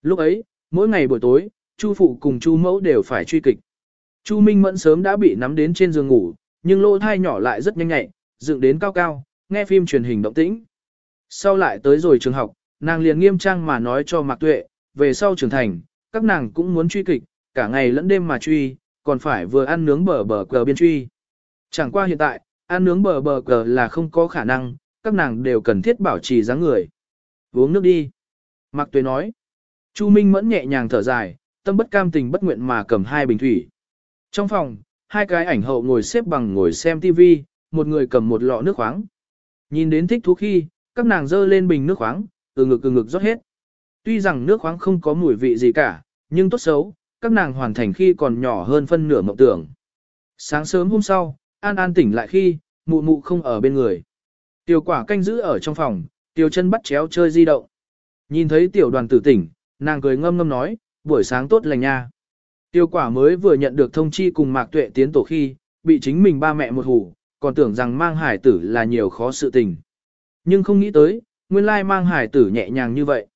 Lúc ấy, mỗi ngày buổi tối, Chu phụ cùng Chu mẫu đều phải truy kịch. Chu Minh Mẫn sớm đã bị nắm đến trên giường ngủ, nhưng lỗ thai nhỏ lại rất nhanh nhạy, dựng đến cao cao, nghe phim truyền hình động tĩnh. Sau lại tới rồi trường học, nàng liền nghiêm trang mà nói cho Mạc Tuệ, về sau trưởng thành, các nàng cũng muốn truy kịch, cả ngày lẫn đêm mà truy, còn phải vừa ăn nướng bở bở cờ biên truy. Chẳng qua hiện tại, ăn nướng bờ bờ cờ là không có khả năng, các nàng đều cần thiết bảo trì dáng người. Uống nước đi. Mạc Tuế nói. Chu Minh Mẫn nhẹ nhàng thở dài, tâm bất cam tình bất nguyện mà cầm hai bình thủy. Trong phòng, hai cái ảnh hậu ngồi xếp bằng ngồi xem TV, một người cầm một lọ nước khoáng. Nhìn đến thích thú khi, các nàng dơ lên bình nước khoáng, từ ngực từ ngực rót hết. Tuy rằng nước khoáng không có mùi vị gì cả, nhưng tốt xấu, các nàng hoàn thành khi còn nhỏ hơn phân nửa mộng tưởng. Sáng sớm hôm sau, An An tỉnh lại khi, mụ mụ không ở bên người. Tiểu quả canh giữ ở trong phòng, tiểu chân bắt chéo chơi di động. Nhìn thấy tiểu đoàn tử tỉnh, nàng cười ngâm ngâm nói, buổi sáng tốt lành nha. Tiêu quả mới vừa nhận được thông chi cùng mạc tuệ tiến tổ khi, bị chính mình ba mẹ một hủ, còn tưởng rằng mang hải tử là nhiều khó sự tình. Nhưng không nghĩ tới, nguyên lai mang hải tử nhẹ nhàng như vậy.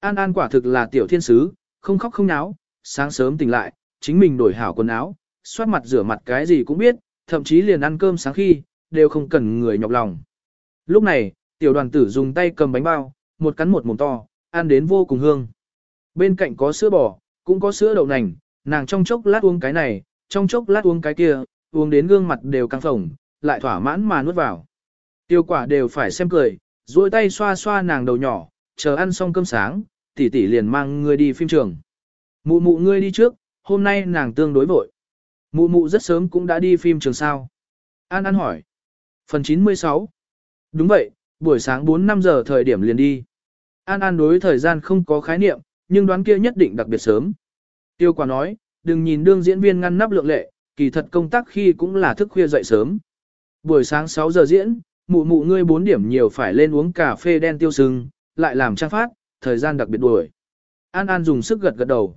An An quả thực là tiểu thiên sứ, không khóc không náo, sáng sớm tỉnh lại, chính mình đổi hảo quần áo, xoát mặt rửa mặt cái gì cũng biết, thậm chí liền ăn cơm sáng khi, đều không cần người nhọc lòng. Lúc này, tiểu đoàn tử dùng tay cầm bánh bao, một cắn một mồm to, ăn đến vô cùng hương. Bên cạnh có sữa bò, cũng có sữa đậu nành, nàng trong chốc lát uống cái này, trong chốc lát uống cái kia, uống đến gương mặt đều căng phồng, lại thỏa mãn mà nuốt vào. Tiêu quả đều phải xem cười, duỗi tay xoa xoa nàng đầu nhỏ, chờ ăn xong cơm sáng, tỷ tỷ liền mang ngươi đi phim trường. Mụ mụ ngươi đi trước, hôm nay nàng tương đối vội. Mụ mụ rất sớm cũng đã đi phim trường sao. An An hỏi. Phần 96. Đúng vậy, buổi sáng 4-5 giờ thời điểm liền đi. An An đối thời gian không có khái niệm, nhưng đoán kia nhất định đặc biệt sớm. Tiêu quả nói, đừng nhìn đương diễn viên ngăn nắp lượng lệ, kỳ thật công tác khi cũng là thức khuya dậy sớm. Buổi sáng 6 giờ diễn, mụ mụ ngươi 4 điểm nhiều phải lên uống cà phê đen tiêu sưng, lại làm trang phát, thời gian đặc biệt đuổi. An An dùng sức gật gật đầu.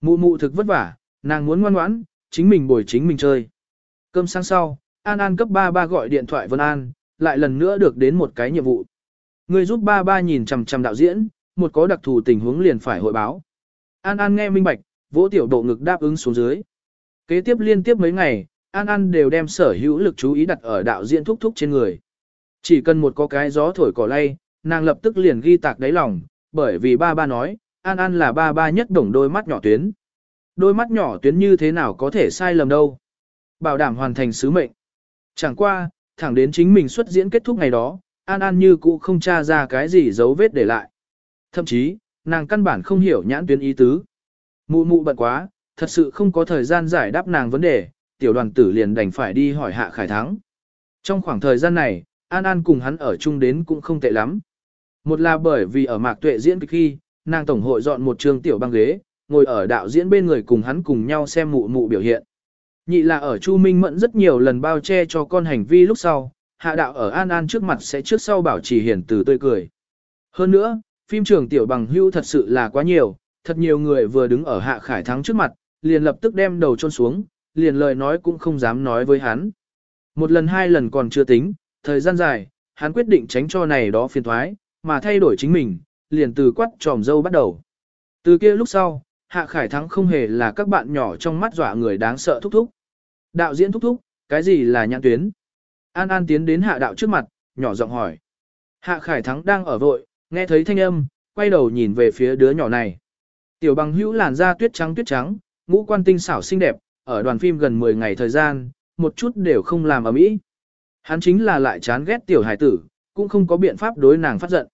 Mụ mụ thực vất vả, nàng muốn ngoan ngoãn, chính mình bồi chính mình chơi. Cơm sáng sau, An An cấp ba ba gọi điện thoại Vân An, lại lần nữa được đến một cái nhiệm vụ. người giúp ba ba nhìn chằm chằm đạo diễn, một có đặc thù tình huống liền phải hội báo. An An nghe minh bạch, vỗ tiểu độ ngực đáp ứng xuống dưới. Kế tiếp liên tiếp mấy ngày, An An đều đem sở hữu lực chú ý đặt ở đạo diễn thúc thúc trên người. Chỉ cần một có cái gió thổi cỏ lay, nàng lập tức liền ghi tạc đáy lòng, bởi vì ba ba nói, An An là ba ba nhất đồng đôi mắt nhỏ tuyến. Đôi mắt nhỏ tuyến như thế nào có thể sai lầm đâu. Bảo đảm hoàn thành sứ mệnh. Chẳng qua, thẳng đến chính mình xuất diễn kết thúc ngày đó, An An như cũ không tra ra cái gì dấu vết để lại. Thậm chí, nàng căn bản không hiểu nhãn tuyến ý tứ. Mụ mụ bận quá, thật sự không có thời gian giải đáp nàng vấn đề, tiểu đoàn tử liền đành phải đi hỏi hạ khải thắng. Trong khoảng thời gian này, An An cùng hắn ở chung đến cũng không tệ lắm. Một là bởi vì ở mạc tuệ diễn kịch khi, nàng tổng hội dọn một trường tiểu băng ghế, ngồi ở đạo diễn bên người cùng hắn cùng nhau xem mụ mụ biểu hiện. Nhị là ở Chu Minh Mẫn rất nhiều lần bao che cho con hành vi lúc sau, hạ đạo ở An An trước mặt sẽ trước sau bảo trì hiển từ tươi cười. Hơn nữa, phim trường tiểu bằng hưu thật sự là quá nhiều, thật nhiều người vừa đứng ở hạ khải thắng trước mặt, liền lập tức đem đầu chôn xuống, liền lời nói cũng không dám nói với hắn. Một lần hai lần còn chưa tính, thời gian dài, hắn quyết định tránh cho này đó phiền thoái, mà thay đổi chính mình, liền từ quát tròm dâu bắt đầu. Từ kia lúc sau, Hạ Khải Thắng không hề là các bạn nhỏ trong mắt dọa người đáng sợ thúc thúc. Đạo diễn thúc thúc, cái gì là nhãn tuyến? An An tiến đến hạ đạo trước mặt, nhỏ giọng hỏi. Hạ Khải Thắng đang ở vội, nghe thấy thanh âm, quay đầu nhìn về phía đứa nhỏ này. Tiểu bằng hữu làn da tuyết trắng tuyết trắng, ngũ quan tinh xảo xinh đẹp, ở đoàn phim gần 10 ngày thời gian, một chút đều không làm ở mỹ. Hắn chính là lại chán ghét tiểu hải tử, cũng không có biện pháp đối nàng phát giận.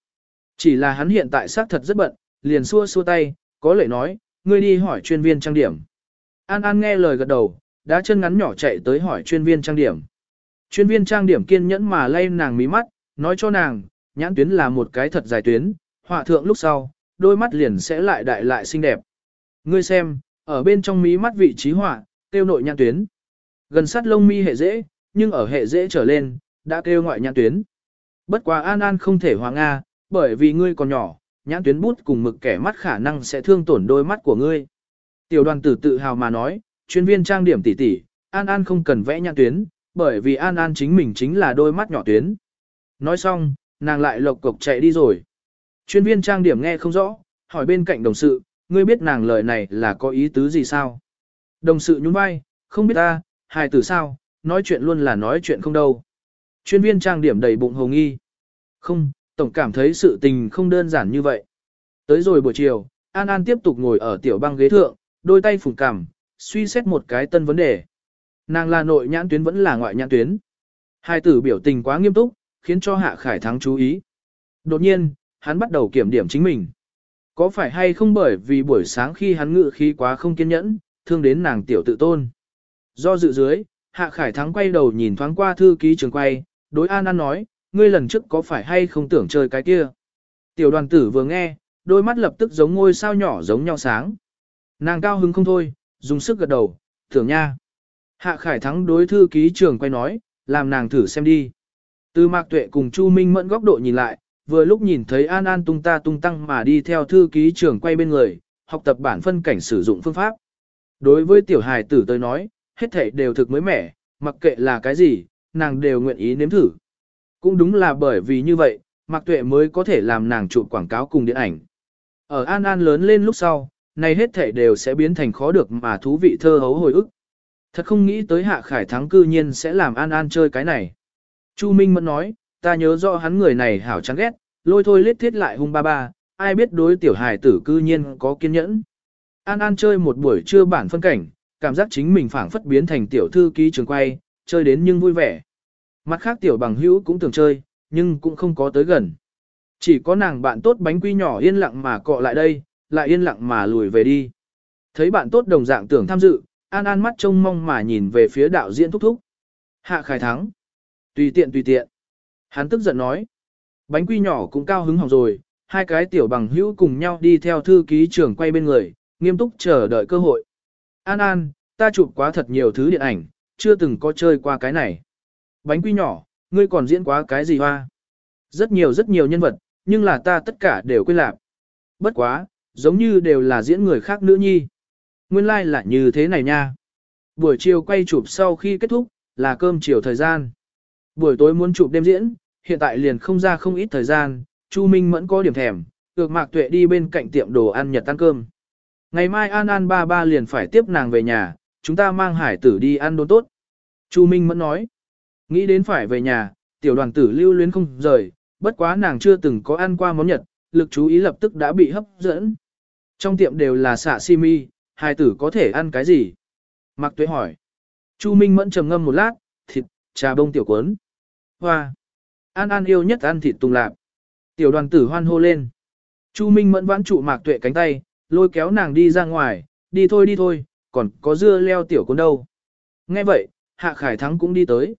Chỉ là hắn hiện tại xác thật rất bận, liền xua xua tay, có lệ nói, ngươi đi hỏi chuyên viên trang điểm. An An nghe lời gật đầu, đã chân ngắn nhỏ chạy tới hỏi chuyên viên trang điểm. Chuyên viên trang điểm kiên nhẫn mà lay nàng mí mắt, nói cho nàng, nhãn tuyến là một cái thật dài tuyến, họa thượng lúc sau, đôi mắt liền sẽ lại đại lại xinh đẹp. Ngươi xem, ở bên trong mí mắt vị trí họa, tiêu nội nhãn tuyến. Gần sát lông mi hệ dễ, nhưng ở hệ dễ trở lên, đã kêu ngoại nhãn tuyến. Bất quá An An không thể hoàng Nga, bởi vì ngươi còn nhỏ, nhãn tuyến bút cùng mực kẻ mắt khả năng sẽ thương tổn đôi mắt của ngươi. Tiểu đoàn tử tự hào mà nói, chuyên viên trang điểm tỉ tỉ, An An không cần vẽ nhãn tuyến, bởi vì An An chính mình chính là đôi mắt nhỏ tuyến. Nói xong, nàng lại lộc cộc chạy đi rồi. Chuyên viên trang điểm nghe không rõ, hỏi bên cạnh đồng sự, ngươi biết nàng lời này là có ý tứ gì sao? Đồng sự nhún vai, không biết ta, hài tử sao, nói chuyện luôn là nói chuyện không đâu. Chuyên viên trang điểm đầy bụng hồng nghi. Không, tổng cảm thấy sự tình không đơn giản như vậy. Tới rồi buổi chiều, An An tiếp tục ngồi ở tiểu băng ghế thượng, đôi tay phủng cằm, suy xét một cái tân vấn đề. Nàng là nội nhãn tuyến vẫn là ngoại nhãn tuyến. Hai tử biểu tình quá nghiêm túc, khiến cho Hạ Khải Thắng chú ý. Đột nhiên, hắn bắt đầu kiểm điểm chính mình. Có phải hay không bởi vì buổi sáng khi hắn ngự khí quá không kiên nhẫn, thương đến nàng tiểu tự tôn. Do dự dưới, Hạ Khải Thắng quay đầu nhìn thoáng qua thư ký trường quay, đối An An nói, ngươi lần trước có phải hay không tưởng chơi cái kia. Tiểu đoàn tử vừa nghe, đôi mắt lập tức giống ngôi sao nhỏ giống nhau sáng. Nàng cao hứng không thôi, dùng sức gật đầu, tưởng nha. Hạ Khải Thắng đối thư ký trường quay nói, làm nàng thử xem đi. Từ Mạc Tuệ cùng Chu Minh mẫn góc độ nhìn lại, vừa lúc nhìn thấy An An tung ta tung tăng mà đi theo thư ký trưởng quay bên người, học tập bản phân cảnh sử dụng phương pháp. Đối với tiểu hài tử tôi nói, hết thảy đều thực mới mẻ, mặc kệ là cái gì, nàng đều nguyện ý nếm thử. Cũng đúng là bởi vì như vậy, Mạc Tuệ mới có thể làm nàng chụp quảng cáo cùng điện ảnh. Ở An An lớn lên lúc sau, này hết thảy đều sẽ biến thành khó được mà thú vị thơ hấu hồi ức. Thật không nghĩ tới Hạ Khải Thắng cư nhiên sẽ làm An An chơi cái này. Chu Minh Mẫn nói, ta nhớ rõ hắn người này hảo chán ghét, lôi thôi lết thiết lại hung ba ba, ai biết đối tiểu hài tử cư nhiên có kiên nhẫn. An An chơi một buổi trưa bản phân cảnh, cảm giác chính mình phảng phất biến thành tiểu thư ký trường quay, chơi đến nhưng vui vẻ. Mặt khác tiểu bằng hữu cũng thường chơi, nhưng cũng không có tới gần. Chỉ có nàng bạn tốt bánh quy nhỏ yên lặng mà cọ lại đây, lại yên lặng mà lùi về đi. Thấy bạn tốt đồng dạng tưởng tham dự, An An mắt trông mong mà nhìn về phía đạo diễn thúc thúc. Hạ khải thắng. Tùy tiện tùy tiện. Hắn tức giận nói. Bánh quy nhỏ cũng cao hứng hỏng rồi, hai cái tiểu bằng hữu cùng nhau đi theo thư ký trưởng quay bên người, nghiêm túc chờ đợi cơ hội. An An, ta chụp quá thật nhiều thứ điện ảnh, chưa từng có chơi qua cái này. Bánh quy nhỏ, ngươi còn diễn quá cái gì hoa? Rất nhiều rất nhiều nhân vật, nhưng là ta tất cả đều quên lạc. Bất quá, giống như đều là diễn người khác nữ nhi. Nguyên lai like là như thế này nha. Buổi chiều quay chụp sau khi kết thúc, là cơm chiều thời gian. Buổi tối muốn chụp đêm diễn, hiện tại liền không ra không ít thời gian, Chu Minh Mẫn có điểm thèm, được mạc tuệ đi bên cạnh tiệm đồ ăn nhật ăn cơm. Ngày mai An An ba ba liền phải tiếp nàng về nhà, chúng ta mang hải tử đi ăn đồ tốt. Chu Minh Mẫn nói, nghĩ đến phải về nhà, tiểu đoàn tử lưu luyến không rời, bất quá nàng chưa từng có ăn qua món Nhật, lực chú ý lập tức đã bị hấp dẫn. Trong tiệm đều là xạ simi, hai tử có thể ăn cái gì? Mạc Tuệ hỏi. Chu Minh Mẫn trầm ngâm một lát, thịt, trà bông tiểu cuốn. Hoa. An An yêu nhất ăn thịt tùng lạp. Tiểu đoàn tử hoan hô lên. Chu Minh Mẫn vãn trụ Mạc Tuệ cánh tay, lôi kéo nàng đi ra ngoài, đi thôi đi thôi, còn có dưa leo tiểu cuốn đâu. Nghe vậy, Hạ Khải Thắng cũng đi tới.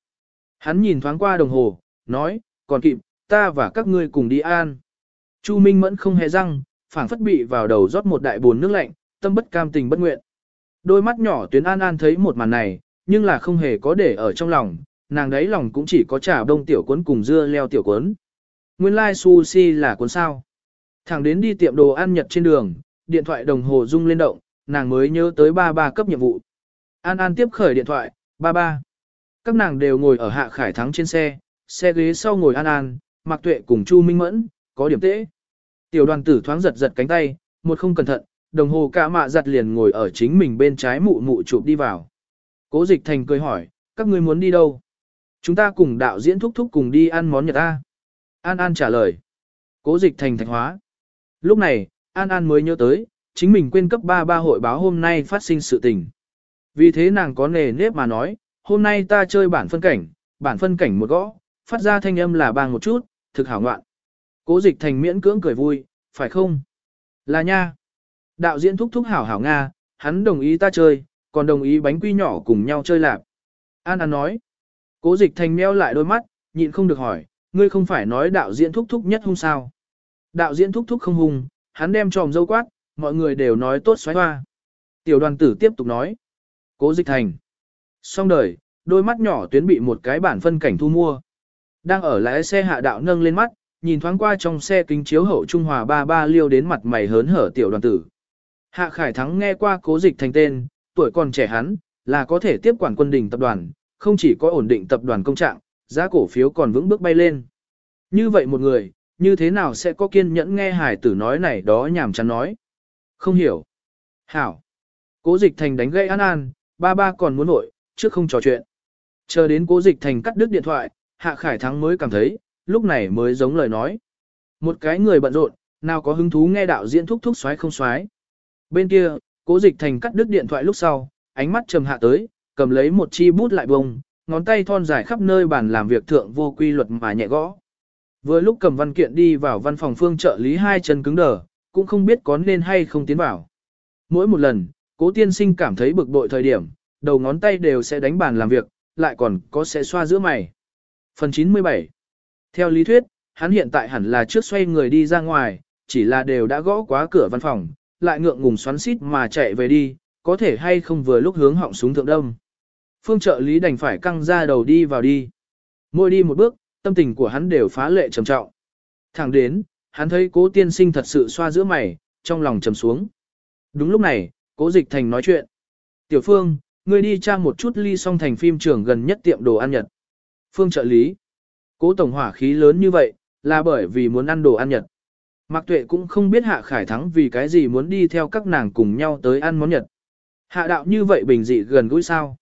Hắn nhìn thoáng qua đồng hồ, nói, còn kịp, ta và các ngươi cùng đi an. Chu Minh Mẫn không hề răng, phảng phất bị vào đầu rót một đại bồn nước lạnh, tâm bất cam tình bất nguyện. Đôi mắt nhỏ tuyến an an thấy một màn này, nhưng là không hề có để ở trong lòng, nàng đấy lòng cũng chỉ có trà đông tiểu cuốn cùng dưa leo tiểu cuốn. Nguyên lai like sushi là cuốn sao. Thẳng đến đi tiệm đồ ăn nhật trên đường, điện thoại đồng hồ rung lên động, nàng mới nhớ tới ba ba cấp nhiệm vụ. An An tiếp khởi điện thoại, ba ba. Các nàng đều ngồi ở hạ khải thắng trên xe, xe ghế sau ngồi An An, mặc Tuệ cùng Chu Minh Mẫn, có điểm tễ. Tiểu đoàn tử thoáng giật giật cánh tay, một không cẩn thận, đồng hồ cả mạ giặt liền ngồi ở chính mình bên trái mụ mụ chụp đi vào. Cố dịch thành cười hỏi, các ngươi muốn đi đâu? Chúng ta cùng đạo diễn thúc thúc cùng đi ăn món Nhật A. An An trả lời. Cố dịch thành thạch hóa. Lúc này, An An mới nhớ tới, chính mình quên cấp 3 ba hội báo hôm nay phát sinh sự tình. Vì thế nàng có nề nếp mà nói, hôm nay ta chơi bản phân cảnh, bản phân cảnh một gõ, phát ra thanh âm là bang một chút, thực hảo ngoạn. Cố dịch thành miễn cưỡng cười vui, phải không? Là nha. Đạo diễn thúc thúc hảo hảo Nga, hắn đồng ý ta chơi, còn đồng ý bánh quy nhỏ cùng nhau chơi lạp. An An nói. Cố dịch thành meo lại đôi mắt, nhịn không được hỏi, ngươi không phải nói đạo diễn thúc thúc nhất hung sao. Đạo diễn thúc thúc không hung, hắn đem tròm dâu quát, mọi người đều nói tốt xoáy hoa. Tiểu đoàn tử tiếp tục nói. Cố dịch thành. Xong đời, đôi mắt nhỏ tuyến bị một cái bản phân cảnh thu mua. Đang ở lái xe hạ đạo nâng lên mắt, nhìn thoáng qua trong xe kính chiếu hậu Trung Hòa ba ba liêu đến mặt mày hớn hở tiểu đoàn tử. Hạ Khải Thắng nghe qua cố dịch thành tên, tuổi còn trẻ hắn, là có thể tiếp quản quân đình tập đoàn, không chỉ có ổn định tập đoàn công trạng, giá cổ phiếu còn vững bước bay lên. Như vậy một người, như thế nào sẽ có kiên nhẫn nghe hải tử nói này đó nhảm chán nói. Không hiểu. Hảo. Cố dịch thành đánh gây an an, ba ba còn muốn nội, trước không trò chuyện. Chờ đến cố dịch thành cắt đứt điện thoại, Hạ Khải Thắng mới cảm thấy, lúc này mới giống lời nói. Một cái người bận rộn, nào có hứng thú nghe đạo diễn thúc thúc xoái không xoái. Bên kia, cố dịch thành cắt đứt điện thoại lúc sau, ánh mắt trầm hạ tới, cầm lấy một chi bút lại bông, ngón tay thon dài khắp nơi bàn làm việc thượng vô quy luật mà nhẹ gõ. Vừa lúc cầm văn kiện đi vào văn phòng phương trợ lý hai chân cứng đờ, cũng không biết có nên hay không tiến vào. Mỗi một lần, cố tiên sinh cảm thấy bực bội thời điểm, đầu ngón tay đều sẽ đánh bàn làm việc, lại còn có sẽ xoa giữa mày. Phần 97 Theo lý thuyết, hắn hiện tại hẳn là trước xoay người đi ra ngoài, chỉ là đều đã gõ quá cửa văn phòng, lại ngượng ngùng xoắn xít mà chạy về đi, có thể hay không vừa lúc hướng họng súng thượng đông. Phương trợ lý đành phải căng ra đầu đi vào đi. Mỗi đi một bước, tâm tình của hắn đều phá lệ trầm trọng. Thẳng đến, hắn thấy cố tiên sinh thật sự xoa giữa mày, trong lòng trầm xuống. Đúng lúc này, cố dịch thành nói chuyện. Tiểu Phương, ngươi đi tra một chút ly song thành phim trường gần nhất tiệm đồ ăn Nhật. Phương trợ lý. Cố tổng hỏa khí lớn như vậy, là bởi vì muốn ăn đồ ăn Nhật. Mạc Tuệ cũng không biết Hạ Khải Thắng vì cái gì muốn đi theo các nàng cùng nhau tới ăn món Nhật. Hạ đạo như vậy bình dị gần gũi sao.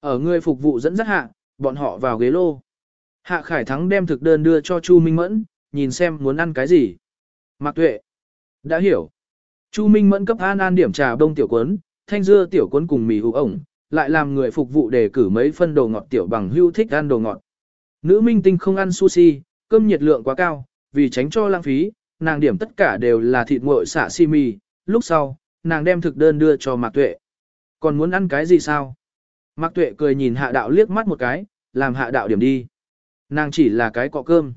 Ở người phục vụ dẫn dắt hạ, bọn họ vào ghế lô. Hạ Khải Thắng đem thực đơn đưa cho Chu Minh Mẫn, nhìn xem muốn ăn cái gì. Mạc Tuệ. Đã hiểu. Chu Minh Mẫn cấp An An điểm trà đông tiểu quấn, thanh dưa tiểu quấn cùng mì hủ ổng, lại làm người phục vụ đề cử mấy phân đồ ngọt tiểu bằng hưu thích ăn đồ ngọt. Nữ minh tinh không ăn sushi, cơm nhiệt lượng quá cao, vì tránh cho lãng phí, nàng điểm tất cả đều là thịt nguội xả si mì, lúc sau, nàng đem thực đơn đưa cho Mạc Tuệ. Còn muốn ăn cái gì sao? Mạc Tuệ cười nhìn hạ đạo liếc mắt một cái, làm hạ đạo điểm đi. Nàng chỉ là cái cọ cơm.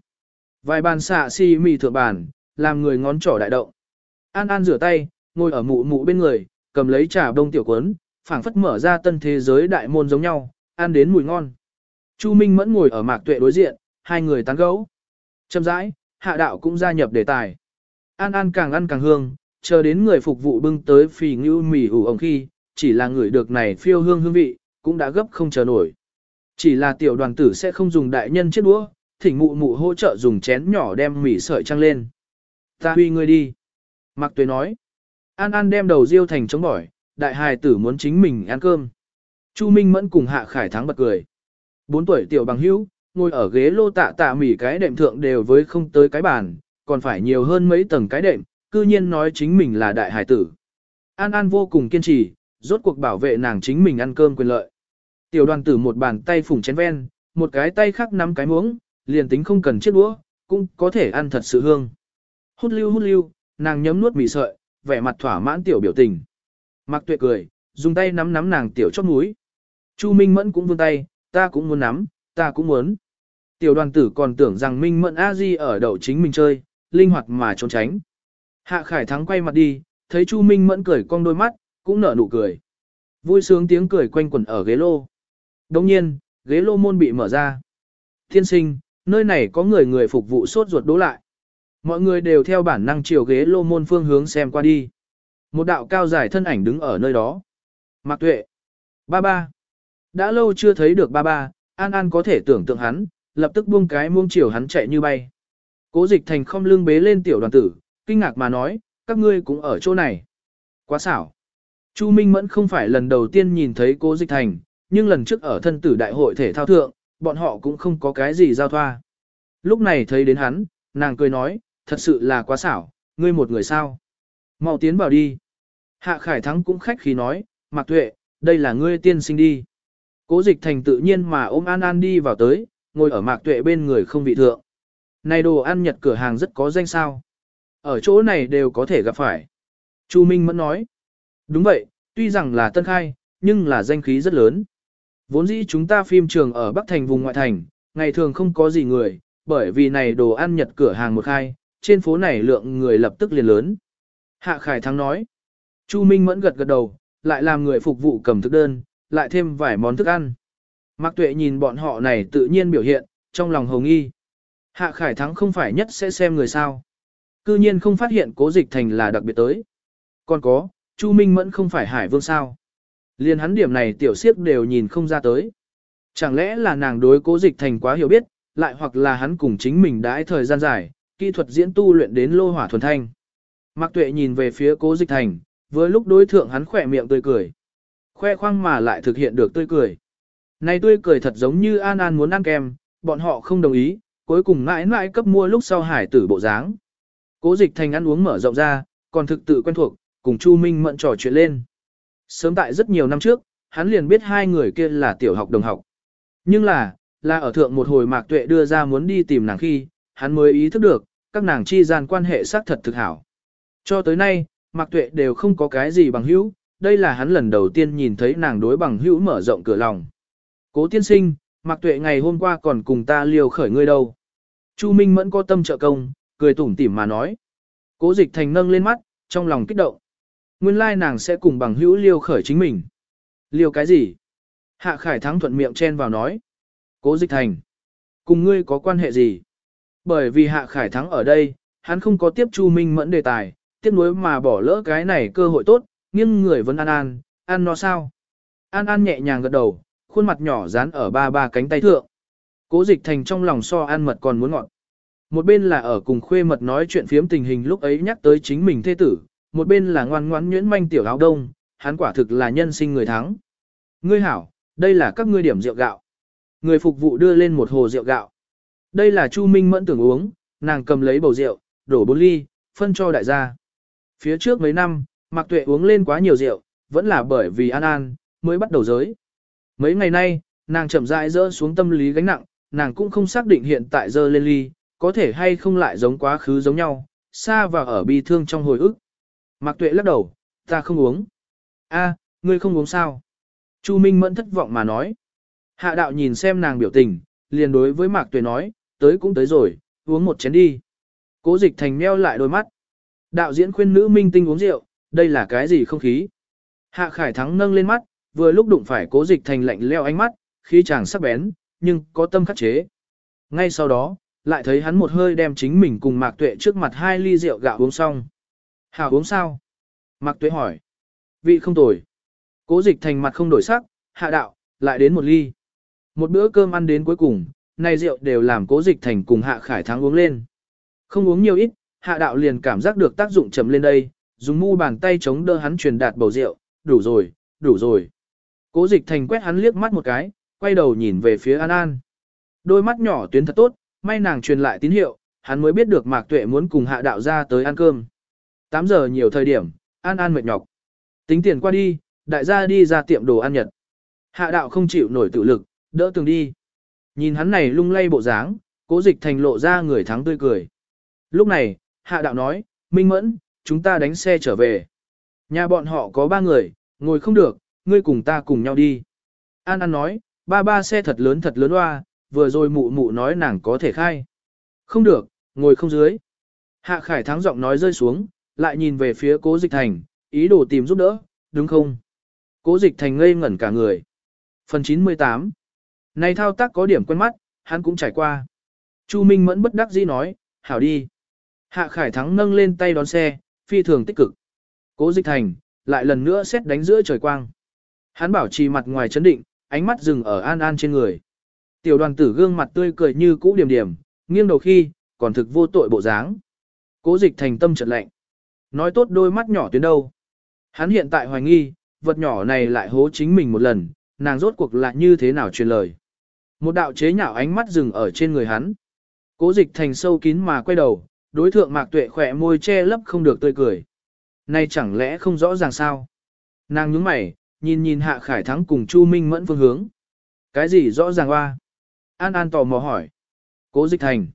Vài bàn xả si mì thượng bàn, làm người ngón trỏ đại động. An An rửa tay, ngồi ở mụ mụ bên người, cầm lấy trà đông tiểu quấn, phảng phất mở ra tân thế giới đại môn giống nhau, ăn đến mùi ngon. Chu Minh Mẫn ngồi ở mạc tuệ đối diện, hai người tán gẫu. Chậm rãi, hạ đạo cũng gia nhập đề tài. An An càng ăn càng hương, chờ đến người phục vụ bưng tới phì ngưu mì ủ ổng khi, chỉ là người được này phiêu hương hương vị, cũng đã gấp không chờ nổi. Chỉ là tiểu đoàn tử sẽ không dùng đại nhân chiếc đũa, thỉnh mụ mụ hỗ trợ dùng chén nhỏ đem mì sợi trăng lên. Ta huy ngươi đi. Mạc tuệ nói. An An đem đầu riêu thành chống bỏi, đại hài tử muốn chính mình ăn cơm. Chu Minh Mẫn cùng Hạ Khải Thắng bật cười. Bốn tuổi tiểu bằng hữu, ngồi ở ghế lô tạ tạ mỉ cái đệm thượng đều với không tới cái bàn, còn phải nhiều hơn mấy tầng cái đệm, cư nhiên nói chính mình là đại hài tử. An An vô cùng kiên trì, rốt cuộc bảo vệ nàng chính mình ăn cơm quyền lợi. Tiểu đoàn tử một bàn tay phủng chén ven, một cái tay khác nắm cái muỗng, liền tính không cần chiếc đũa, cũng có thể ăn thật sự hương. Hút lưu hút lưu, nàng nhấm nuốt mì sợi, vẻ mặt thỏa mãn tiểu biểu tình. Mạc Tuệ cười, dùng tay nắm nắm nàng tiểu chót mũi. Chu Minh Mẫn cũng vươn tay, ta cũng muốn nắm, ta cũng muốn. Tiểu đoàn tử còn tưởng rằng Minh Mẫn A Di ở đậu chính mình chơi, linh hoạt mà trốn tránh. Hạ Khải Thắng quay mặt đi, thấy Chu Minh Mẫn cười cong đôi mắt, cũng nở nụ cười. Vui sướng tiếng cười quanh quẩn ở ghế lô. Đồng nhiên, ghế lô môn bị mở ra. Thiên sinh, nơi này có người người phục vụ sốt ruột đố lại. Mọi người đều theo bản năng chiều ghế lô môn phương hướng xem qua đi. Một đạo cao dài thân ảnh đứng ở nơi đó. Mạc Tuệ. Ba ba. Đã lâu chưa thấy được ba ba, An An có thể tưởng tượng hắn, lập tức buông cái muông chiều hắn chạy như bay. Cố dịch thành không lưng bế lên tiểu đoàn tử, kinh ngạc mà nói, các ngươi cũng ở chỗ này. Quá xảo. Chu Minh Mẫn không phải lần đầu tiên nhìn thấy cố dịch thành, nhưng lần trước ở thân tử đại hội thể thao thượng, bọn họ cũng không có cái gì giao thoa. Lúc này thấy đến hắn, nàng cười nói, thật sự là quá xảo, ngươi một người sao. mau tiến vào đi. Hạ Khải Thắng cũng khách khí nói, Mạc Tuệ, đây là ngươi tiên sinh đi. Cố dịch thành tự nhiên mà ôm An An đi vào tới, ngồi ở Mạc Tuệ bên người không vị thượng. Này đồ ăn nhật cửa hàng rất có danh sao. Ở chỗ này đều có thể gặp phải. Chu Minh Mẫn nói. Đúng vậy, tuy rằng là tân khai, nhưng là danh khí rất lớn. Vốn dĩ chúng ta phim trường ở Bắc Thành vùng ngoại thành, ngày thường không có gì người, bởi vì này đồ ăn nhật cửa hàng một khai, trên phố này lượng người lập tức liền lớn. Hạ Khải Thắng nói. Chu Minh Mẫn gật gật đầu, lại làm người phục vụ cầm thức đơn, lại thêm vài món thức ăn. Mạc Tuệ nhìn bọn họ này tự nhiên biểu hiện, trong lòng hồng nghi. Hạ Khải Thắng không phải nhất sẽ xem người sao. Cư nhiên không phát hiện cố dịch thành là đặc biệt tới. Còn có, Chu Minh Mẫn không phải Hải Vương sao. Liên hắn điểm này tiểu siếp đều nhìn không ra tới. Chẳng lẽ là nàng đối cố dịch thành quá hiểu biết, lại hoặc là hắn cùng chính mình đãi thời gian dài, kỹ thuật diễn tu luyện đến lô hỏa thuần thanh. Mạc Tuệ nhìn về phía cố dịch thành, vừa lúc đối thượng hắn khỏe miệng tươi cười. Khoe khoang mà lại thực hiện được tươi cười. Này tươi cười thật giống như An An muốn ăn kem, bọn họ không đồng ý, cuối cùng mãi mãi cấp mua lúc sau hải tử bộ dáng. Cố dịch thành ăn uống mở rộng ra, còn thực tự quen thuộc, cùng Chu Minh mận trò chuyện lên. Sớm tại rất nhiều năm trước, hắn liền biết hai người kia là tiểu học đồng học. Nhưng là, là ở thượng một hồi mạc tuệ đưa ra muốn đi tìm nàng khi, hắn mới ý thức được, các nàng chi gian quan hệ xác thật thực hảo. Cho tới nay, mạc tuệ đều không có cái gì bằng hữu, đây là hắn lần đầu tiên nhìn thấy nàng đối bằng hữu mở rộng cửa lòng. Cố tiên sinh, mạc tuệ ngày hôm qua còn cùng ta liều khởi ngươi đâu. Chu Minh mẫn có tâm trợ công, cười tủm tỉm mà nói. Cố dịch thành nâng lên mắt, trong lòng kích động. Nguyên lai nàng sẽ cùng bằng hữu liều khởi chính mình. Liều cái gì? Hạ Khải Thắng thuận miệng chen vào nói. Cố dịch thành. Cùng ngươi có quan hệ gì? Bởi vì Hạ Khải Thắng ở đây, hắn không có tiếp Chu Minh mẫn đề tài, tiếc nuối mà bỏ lỡ cái này cơ hội tốt, nhưng người vẫn an an, ăn nó sao? An an nhẹ nhàng gật đầu, khuôn mặt nhỏ dán ở ba ba cánh tay thượng. Cố dịch thành trong lòng so ăn mật còn muốn ngọt. Một bên là ở cùng khuê mật nói chuyện phiếm tình hình lúc ấy nhắc tới chính mình thê tử, một bên là ngoan ngoãn nhuyễn manh tiểu áo đông, hắn quả thực là nhân sinh người thắng. Ngươi hảo, đây là các ngươi điểm rượu gạo. Người phục vụ đưa lên một hồ rượu gạo. Đây là Chu Minh mẫn tưởng uống, nàng cầm lấy bầu rượu, đổ bốn ly, phân cho đại gia. Phía trước mấy năm, Mạc Tuệ uống lên quá nhiều rượu, vẫn là bởi vì An An, mới bắt đầu giới. Mấy ngày nay, nàng chậm rãi dỡ xuống tâm lý gánh nặng, nàng cũng không xác định hiện tại giờ lên ly, có thể hay không lại giống quá khứ giống nhau, xa và ở bi thương trong hồi ức. Mạc Tuệ lắc đầu, ta không uống. A, ngươi không uống sao? Chu Minh Mẫn thất vọng mà nói. Hạ đạo nhìn xem nàng biểu tình, liền đối với Mạc Tuệ nói, tới cũng tới rồi, uống một chén đi. Cố dịch thành meo lại đôi mắt. Đạo diễn khuyên nữ minh tinh uống rượu, đây là cái gì không khí? Hạ Khải Thắng nâng lên mắt, vừa lúc đụng phải cố dịch thành lạnh leo ánh mắt, khí chàng sắc bén, nhưng có tâm khắc chế. Ngay sau đó, lại thấy hắn một hơi đem chính mình cùng Mạc Tuệ trước mặt hai ly rượu gạo uống xong. Hảo uống sao? Mạc Tuệ hỏi. Vị không tồi. Cố dịch thành mặt không đổi sắc, hạ đạo, lại đến một ly. Một bữa cơm ăn đến cuối cùng, này rượu đều làm cố dịch thành cùng hạ khải thắng uống lên. Không uống nhiều ít, hạ đạo liền cảm giác được tác dụng chậm lên đây, dùng mu bàn tay chống đỡ hắn truyền đạt bầu rượu, đủ rồi, đủ rồi. Cố dịch thành quét hắn liếc mắt một cái, quay đầu nhìn về phía An An. Đôi mắt nhỏ tuyến thật tốt, may nàng truyền lại tín hiệu, hắn mới biết được Mạc Tuệ muốn cùng hạ đạo ra tới ăn cơm. 8 giờ nhiều thời điểm, An An mệt nhọc. Tính tiền qua đi, đại gia đi ra tiệm đồ ăn nhật. Hạ đạo không chịu nổi tự lực, đỡ tường đi. Nhìn hắn này lung lay bộ dáng, cố dịch thành lộ ra người thắng tươi cười. Lúc này, hạ đạo nói, Minh Mẫn, chúng ta đánh xe trở về. Nhà bọn họ có ba người, ngồi không được, ngươi cùng ta cùng nhau đi. An An nói, ba ba xe thật lớn thật lớn hoa, vừa rồi mụ mụ nói nàng có thể khai. Không được, ngồi không dưới. Hạ Khải thắng giọng nói rơi xuống, lại nhìn về phía cố dịch thành, ý đồ tìm giúp đỡ, đúng không? Cố dịch thành ngây ngẩn cả người. Phần 98 Này thao tác có điểm quen mắt, hắn cũng trải qua. Chu Minh Mẫn bất đắc dĩ nói, hảo đi. Hạ Khải Thắng nâng lên tay đón xe, phi thường tích cực. Cố dịch thành, lại lần nữa xét đánh giữa trời quang. Hắn bảo trì mặt ngoài chấn định, ánh mắt dừng ở An An trên người. Tiểu đoàn tử gương mặt tươi cười như cũ điểm điểm, nghiêng đầu khi, còn thực vô tội bộ dáng. Cố dịch thành tâm chợt lạnh. Nói tốt đôi mắt nhỏ tuyến đâu. Hắn hiện tại hoài nghi, vật nhỏ này lại hố chính mình một lần, nàng rốt cuộc là như thế nào truyền lời. Một đạo chế nhạo ánh mắt dừng ở trên người hắn. Cố dịch thành sâu kín mà quay đầu, đối thượng mạc tuệ khỏe môi che lấp không được tươi cười. Này chẳng lẽ không rõ ràng sao? Nàng nhướng mày, nhìn nhìn hạ khải thắng cùng Chu Minh mẫn phương hướng. Cái gì rõ ràng hoa? An An tò mò hỏi. Cố dịch thành.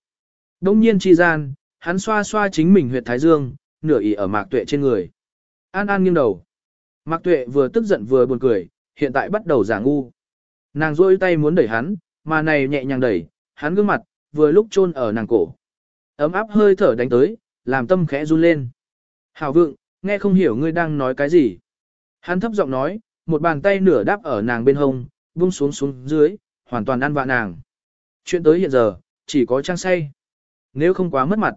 Đông nhiên chi gian, hắn xoa xoa chính mình huyệt thái dương, nửa ỉ ở mạc tuệ trên người. An An nghiêng đầu. Mạc tuệ vừa tức giận vừa buồn cười, hiện tại bắt đầu giả ngu. Nàng rôi tay muốn đẩy hắn, mà này nhẹ nhàng đẩy, hắn gương mặt, vừa lúc chôn ở nàng cổ. Ấm áp hơi thở đánh tới, làm tâm khẽ run lên. Hào vượng, nghe không hiểu ngươi đang nói cái gì. Hắn thấp giọng nói, một bàn tay nửa đáp ở nàng bên hông, buông xuống xuống dưới, hoàn toàn ăn vạ nàng. Chuyện tới hiện giờ, chỉ có trang say. Nếu không quá mất mặt.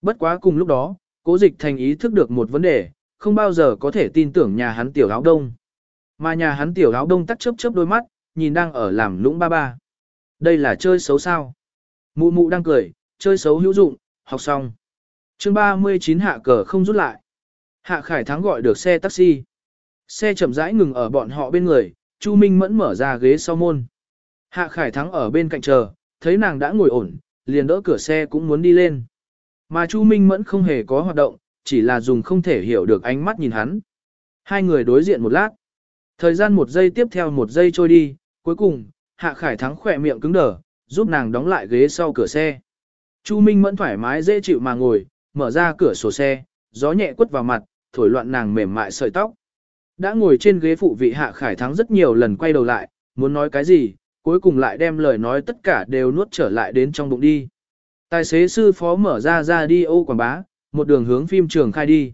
Bất quá cùng lúc đó, cố dịch thành ý thức được một vấn đề, không bao giờ có thể tin tưởng nhà hắn tiểu áo đông. Mà nhà hắn tiểu áo đông tắt chớp chớp đôi mắt, nhìn đang ở làm lũng ba ba. Đây là chơi xấu sao? Mụ mụ đang cười, chơi xấu hữu dụng, học xong. chương 39 hạ cờ không rút lại. Hạ Khải Thắng gọi được xe taxi. Xe chậm rãi ngừng ở bọn họ bên người, Chu Minh Mẫn mở ra ghế sau môn. Hạ Khải Thắng ở bên cạnh chờ, thấy nàng đã ngồi ổn, liền đỡ cửa xe cũng muốn đi lên. Mà Chu Minh Mẫn không hề có hoạt động, chỉ là dùng không thể hiểu được ánh mắt nhìn hắn. Hai người đối diện một lát. Thời gian một giây tiếp theo một giây trôi đi, cuối cùng, Hạ Khải Thắng khỏe miệng cứng đờ, giúp nàng đóng lại ghế sau cửa xe. Chu Minh Mẫn thoải mái dễ chịu mà ngồi, mở ra cửa sổ xe, gió nhẹ quất vào mặt, thổi loạn nàng mềm mại sợi tóc. Đã ngồi trên ghế phụ vị Hạ Khải Thắng rất nhiều lần quay đầu lại, muốn nói cái gì, cuối cùng lại đem lời nói tất cả đều nuốt trở lại đến trong bụng đi. Tài xế sư phó mở ra ra đi ô quảng bá, một đường hướng phim trường khai đi.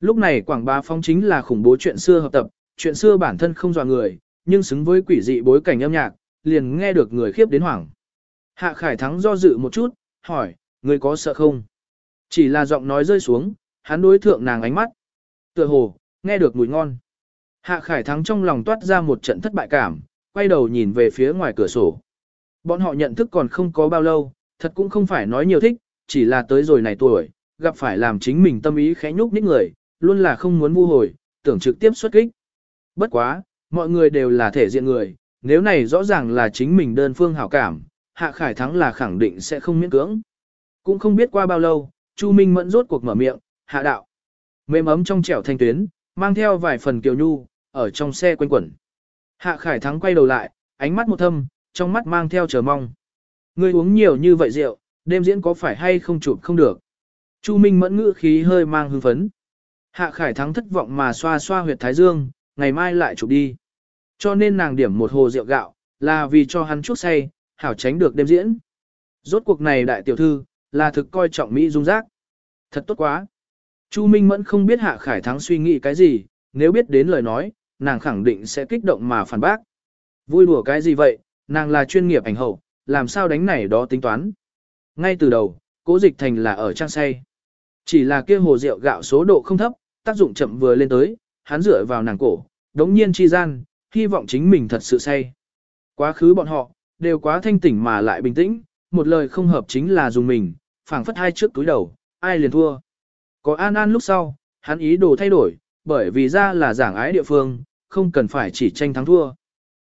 Lúc này quảng bá phong chính là khủng bố chuyện xưa hợp tập, chuyện xưa bản thân không dọa người, nhưng xứng với quỷ dị bối cảnh âm nhạc, liền nghe được người khiếp đến hoảng. Hạ Khải Thắng do dự một chút, hỏi, người có sợ không? Chỉ là giọng nói rơi xuống, hắn đối thượng nàng ánh mắt. Tựa hồ, nghe được mùi ngon. Hạ Khải Thắng trong lòng toát ra một trận thất bại cảm, quay đầu nhìn về phía ngoài cửa sổ. Bọn họ nhận thức còn không có bao lâu, thật cũng không phải nói nhiều thích, chỉ là tới rồi này tuổi, gặp phải làm chính mình tâm ý khẽ nhúc nhích người, luôn là không muốn vu hồi, tưởng trực tiếp xuất kích. Bất quá, mọi người đều là thể diện người, nếu này rõ ràng là chính mình đơn phương hảo cảm, Hạ Khải Thắng là khẳng định sẽ không miễn cưỡng. Cũng không biết qua bao lâu, Chu Minh Mẫn rốt cuộc mở miệng, hạ đạo. Mềm ấm trong trẻo thanh tuyến, mang theo vài phần kiều nhu, ở trong xe quanh quẩn. Hạ Khải Thắng quay đầu lại, ánh mắt một thâm, trong mắt mang theo chờ mong. Ngươi uống nhiều như vậy rượu, đêm diễn có phải hay không chụp không được. Chu Minh mẫn ngữ khí hơi mang hưng phấn. Hạ Khải Thắng thất vọng mà xoa xoa huyệt thái dương, ngày mai lại chụp đi. Cho nên nàng điểm một hồ rượu gạo, là vì cho hắn chút say, hảo tránh được đêm diễn. Rốt cuộc này đại tiểu thư, là thực coi trọng Mỹ dung giác. Thật tốt quá. Chu Minh Mẫn không biết Hạ Khải Thắng suy nghĩ cái gì, nếu biết đến lời nói, nàng khẳng định sẽ kích động mà phản bác. Vui đùa cái gì vậy, nàng là chuyên nghiệp ảnh hậu, làm sao đánh này đó tính toán. Ngay từ đầu, cố dịch thành là ở trang say. Chỉ là kia hồ rượu gạo số độ không thấp, tác dụng chậm vừa lên tới, hắn dựa vào nàng cổ, đống nhiên chi gian, hy vọng chính mình thật sự say. Quá khứ bọn họ, đều quá thanh tỉnh mà lại bình tĩnh, một lời không hợp chính là dùng mình, phảng phất hai trước túi đầu, ai liền thua. Có an an lúc sau, hắn ý đồ thay đổi, bởi vì ra là giảng ái địa phương, không cần phải chỉ tranh thắng thua.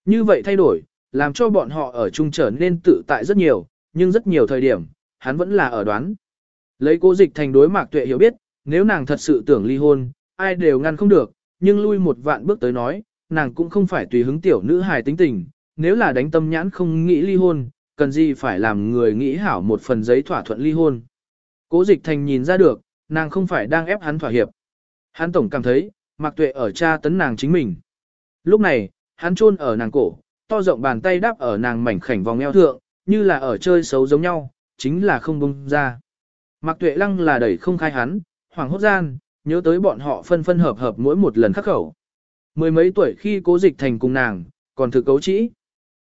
Như vậy thay đổi, làm cho bọn họ ở chung trở nên tự tại rất nhiều, nhưng rất nhiều thời điểm, hắn vẫn là ở đoán. Lấy cố dịch thành đối mạc tuệ hiểu biết, nếu nàng thật sự tưởng ly hôn, ai đều ngăn không được, nhưng lui một vạn bước tới nói, nàng cũng không phải tùy hứng tiểu nữ hài tính tình, nếu là đánh tâm nhãn không nghĩ ly hôn, cần gì phải làm người nghĩ hảo một phần giấy thỏa thuận ly hôn. Cố dịch thành nhìn ra được, nàng không phải đang ép hắn thỏa hiệp. Hắn tổng cảm thấy, mặc Tuệ ở cha tấn nàng chính mình. Lúc này, hắn chôn ở nàng cổ, to rộng bàn tay đáp ở nàng mảnh khảnh vòng eo thượng, như là ở chơi xấu giống nhau, chính là không bung ra. Mạc Tuệ Lăng là đẩy không khai hắn, hoàng hốt gian, nhớ tới bọn họ phân phân hợp hợp mỗi một lần khắc khẩu. Mười mấy tuổi khi cố dịch thành cùng nàng, còn thực cấu trĩ.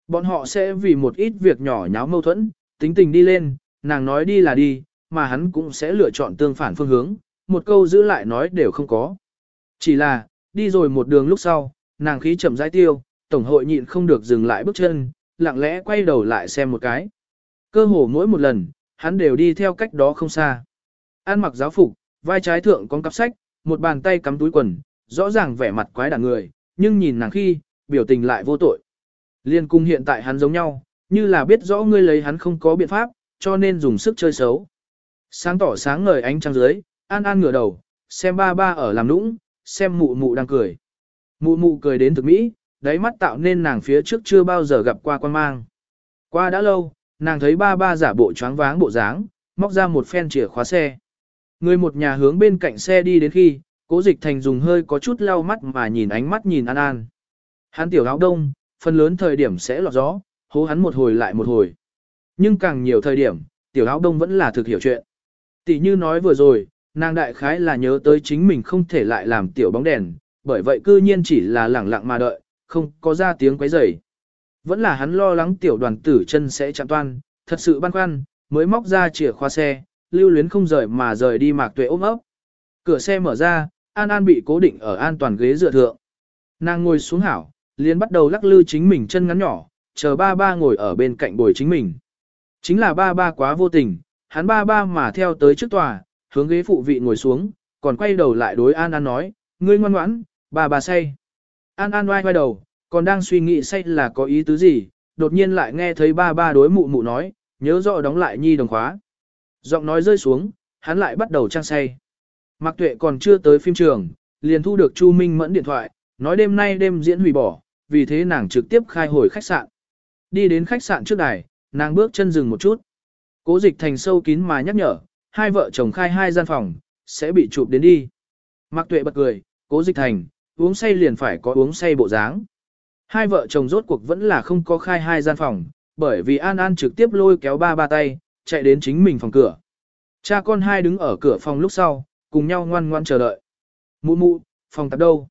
Bọn họ sẽ vì một ít việc nhỏ nháo mâu thuẫn, tính tình đi lên, nàng nói đi là đi, mà hắn cũng sẽ lựa chọn tương phản phương hướng, một câu giữ lại nói đều không có. Chỉ là, đi rồi một đường lúc sau, nàng khí chậm rãi tiêu, tổng hội nhịn không được dừng lại bước chân, lặng lẽ quay đầu lại xem một cái. Cơ hồ mỗi một lần, hắn đều đi theo cách đó không xa. An mặc giáo phục, vai trái thượng con cặp sách, một bàn tay cắm túi quần, rõ ràng vẻ mặt quái đản người, nhưng nhìn nàng khi, biểu tình lại vô tội. Liên cung hiện tại hắn giống nhau, như là biết rõ ngươi lấy hắn không có biện pháp, cho nên dùng sức chơi xấu. Sáng tỏ sáng ngời ánh trăng dưới, An An ngửa đầu, xem ba ba ở làm nũng, xem mụ mụ đang cười. Mụ mụ cười đến thực mỹ, đáy mắt tạo nên nàng phía trước chưa bao giờ gặp qua quan mang. Qua đã lâu, nàng thấy ba ba giả bộ choáng váng bộ dáng, móc ra một phen chìa khóa xe. Người một nhà hướng bên cạnh xe đi đến khi, cố dịch thành dùng hơi có chút lau mắt mà nhìn ánh mắt nhìn An An. Hắn tiểu áo đông, phần lớn thời điểm sẽ lọt gió, hố hắn một hồi lại một hồi. Nhưng càng nhiều thời điểm, tiểu áo đông vẫn là thực hiểu chuyện. Tỷ như nói vừa rồi, nàng đại khái là nhớ tới chính mình không thể lại làm tiểu bóng đèn, bởi vậy cư nhiên chỉ là lẳng lặng mà đợi, không có ra tiếng quấy rầy. Vẫn là hắn lo lắng tiểu đoàn tử chân sẽ chạm toan, thật sự băn khoăn, mới móc ra chìa khóa xe, lưu luyến không rời mà rời đi mạc tuệ ôm ấp. Cửa xe mở ra, An An bị cố định ở an toàn ghế dựa thượng. Nàng ngồi xuống hảo, liền bắt đầu lắc lư chính mình chân ngắn nhỏ, chờ ba ba ngồi ở bên cạnh bồi chính mình. Chính là ba ba quá vô tình, hắn ba ba mà theo tới trước tòa, hướng ghế phụ vị ngồi xuống, còn quay đầu lại đối An An nói, ngươi ngoan ngoãn, ba ba say. An An oai quay đầu, còn đang suy nghĩ say là có ý tứ gì, đột nhiên lại nghe thấy ba ba đối mụ mụ nói, nhớ rõ đóng lại nhi đồng khóa. Giọng nói rơi xuống, hắn lại bắt đầu trang say. Mạc Tuệ còn chưa tới phim trường, liền thu được Chu Minh Mẫn điện thoại, nói đêm nay đêm diễn hủy bỏ, vì thế nàng trực tiếp khai hồi khách sạn. Đi đến khách sạn trước đài, nàng bước chân dừng một chút. Cố dịch thành sâu kín mà nhắc nhở, hai vợ chồng khai hai gian phòng, sẽ bị chụp đến đi. Mạc Tuệ bật cười, cố dịch thành, uống say liền phải có uống say bộ dáng. Hai vợ chồng rốt cuộc vẫn là không có khai hai gian phòng, bởi vì An An trực tiếp lôi kéo ba ba tay, chạy đến chính mình phòng cửa. Cha con hai đứng ở cửa phòng lúc sau, cùng nhau ngoan ngoan chờ đợi. Mụ mụ, phòng tạp đâu?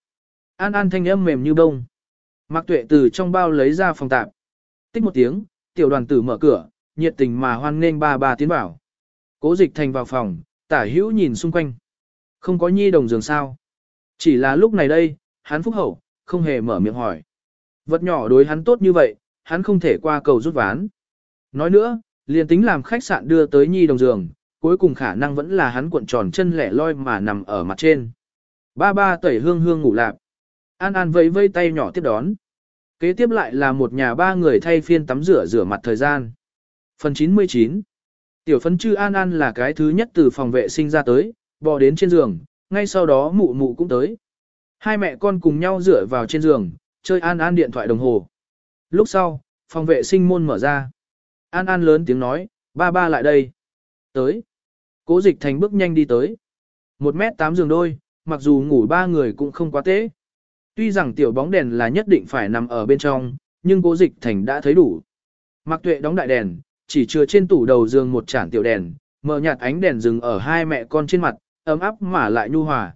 An An thanh âm mềm như bông. Mạc Tuệ từ trong bao lấy ra phòng tạp. Tích một tiếng, tiểu đoàn tử mở cửa, nhiệt tình mà hoan nghênh ba ba tiến vào. Cố dịch thành vào phòng, tả hữu nhìn xung quanh. Không có nhi đồng giường sao. Chỉ là lúc này đây, hắn phúc hậu, không hề mở miệng hỏi. Vật nhỏ đối hắn tốt như vậy, hắn không thể qua cầu rút ván. Nói nữa, liền tính làm khách sạn đưa tới nhi đồng giường, cuối cùng khả năng vẫn là hắn cuộn tròn chân lẻ loi mà nằm ở mặt trên. Ba ba tẩy hương hương ngủ lạp. An An vẫy vây tay nhỏ tiếp đón. Kế tiếp lại là một nhà ba người thay phiên tắm rửa rửa mặt thời gian. Phần 99 Tiểu phấn chư An An là cái thứ nhất từ phòng vệ sinh ra tới, bò đến trên giường, ngay sau đó mụ mụ cũng tới. Hai mẹ con cùng nhau rửa vào trên giường, chơi An An điện thoại đồng hồ. Lúc sau, phòng vệ sinh môn mở ra. An An lớn tiếng nói, ba ba lại đây. Tới. Cố dịch thành bước nhanh đi tới. Một mét tám giường đôi, mặc dù ngủ ba người cũng không quá tế. Tuy rằng tiểu bóng đèn là nhất định phải nằm ở bên trong, nhưng cố dịch thành đã thấy đủ. Mạc tuệ đóng đại đèn, chỉ chừa trên tủ đầu giường một chản tiểu đèn, mở nhạt ánh đèn dừng ở hai mẹ con trên mặt, ấm áp mà lại nhu hòa.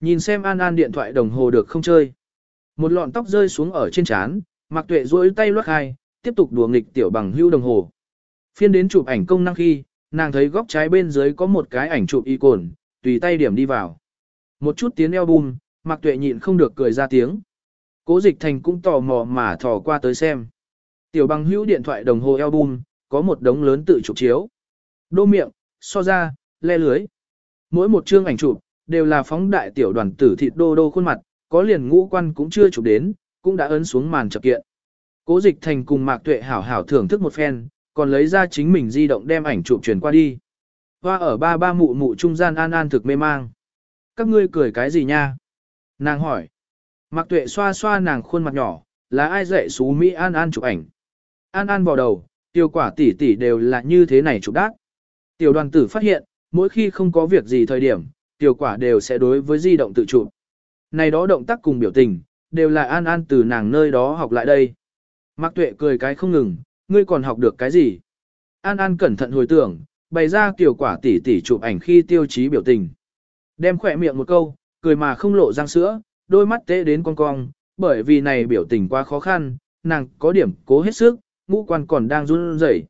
Nhìn xem An An điện thoại đồng hồ được không chơi. Một lọn tóc rơi xuống ở trên trán, Mạc Tuệ duỗi tay loát hai, tiếp tục đùa nghịch tiểu bằng hưu đồng hồ. Phiên đến chụp ảnh công năng khi, nàng thấy góc trái bên dưới có một cái ảnh chụp icon, tùy tay điểm đi vào. Một chút tiếng album, Mạc Tuệ nhịn không được cười ra tiếng. Cố Dịch Thành cũng tò mò mà thò qua tới xem. Tiểu bằng hữu điện thoại đồng hồ album, có một đống lớn tự chụp chiếu. Đô miệng, so ra, le lưới. Mỗi một chương ảnh chụp, đều là phóng đại tiểu đoàn tử thịt đô đô khuôn mặt, có liền ngũ quan cũng chưa chụp đến, cũng đã ấn xuống màn chập kiện. Cố dịch thành cùng Mạc Tuệ hảo hảo thưởng thức một phen, còn lấy ra chính mình di động đem ảnh chụp truyền qua đi. Hoa ở ba ba mụ mụ trung gian an an thực mê mang. Các ngươi cười cái gì nha? Nàng hỏi. Mạc Tuệ xoa xoa nàng khuôn mặt nhỏ, là ai dạy xú Mỹ An An chụp ảnh. An An vào đầu, tiêu quả tỷ tỷ đều là như thế này chụp đác. Tiểu đoàn tử phát hiện, mỗi khi không có việc gì thời điểm, tiểu quả đều sẽ đối với di động tự chụp. Này đó động tác cùng biểu tình, đều là An An từ nàng nơi đó học lại đây. Mạc Tuệ cười cái không ngừng, ngươi còn học được cái gì? An An cẩn thận hồi tưởng, bày ra tiểu quả tỷ tỷ chụp ảnh khi tiêu chí biểu tình. Đem khỏe miệng một câu, cười mà không lộ răng sữa, đôi mắt tê đến cong cong, bởi vì này biểu tình quá khó khăn, nàng có điểm cố hết sức, ngũ quan còn đang run rẩy.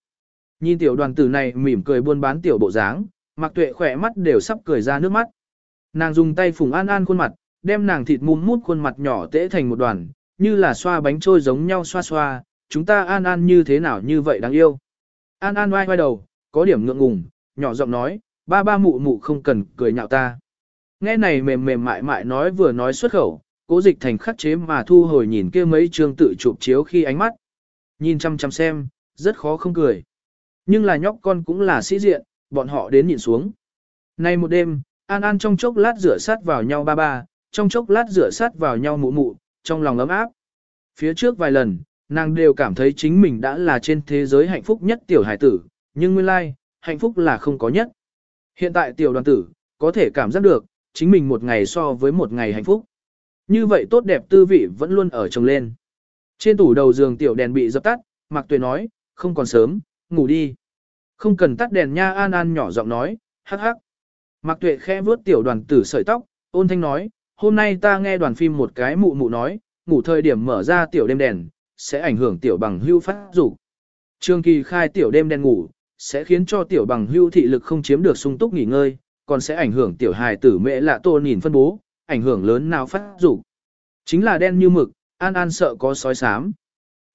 Nhìn tiểu đoàn tử này mỉm cười buôn bán tiểu bộ dáng, mặc Tuệ khỏe mắt đều sắp cười ra nước mắt. Nàng dùng tay phùng An An khuôn mặt, đem nàng thịt mum mút khuôn mặt nhỏ tễ thành một đoàn, như là xoa bánh trôi giống nhau xoa xoa, chúng ta An An như thế nào như vậy đáng yêu. An An oai oai đầu, có điểm ngượng ngùng, nhỏ giọng nói, ba ba mụ mụ không cần cười nhạo ta. Nghe này mềm mềm mại mại nói vừa nói xuất khẩu, cố dịch thành khắc chế mà thu hồi nhìn kia mấy trường tự chụp chiếu khi ánh mắt. Nhìn chăm chăm xem, rất khó không cười. Nhưng là nhóc con cũng là sĩ diện, bọn họ đến nhìn xuống. Nay một đêm, An An trong chốc lát rửa sát vào nhau ba ba, trong chốc lát rửa sát vào nhau mụ mụ, trong lòng ấm áp. Phía trước vài lần, nàng đều cảm thấy chính mình đã là trên thế giới hạnh phúc nhất tiểu hải tử, nhưng nguyên lai, hạnh phúc là không có nhất. Hiện tại tiểu đoàn tử, có thể cảm giác được, chính mình một ngày so với một ngày hạnh phúc. Như vậy tốt đẹp tư vị vẫn luôn ở trồng lên. Trên tủ đầu giường tiểu đèn bị dập tắt, Mạc Tuệ nói, không còn sớm, ngủ đi. Không cần tắt đèn nha An An nhỏ giọng nói, hắc hắc. Mạc Tuệ khẽ vuốt tiểu đoàn tử sợi tóc, ôn thanh nói, hôm nay ta nghe đoàn phim một cái mụ mụ nói, ngủ thời điểm mở ra tiểu đêm đèn, sẽ ảnh hưởng tiểu bằng hưu phát dục. Trương Kỳ khai tiểu đêm đèn ngủ, sẽ khiến cho tiểu bằng hưu thị lực không chiếm được sung túc nghỉ ngơi, còn sẽ ảnh hưởng tiểu hài tử mẹ lạ tô nhìn phân bố, ảnh hưởng lớn nào phát dục. Chính là đen như mực, An An sợ có sói xám.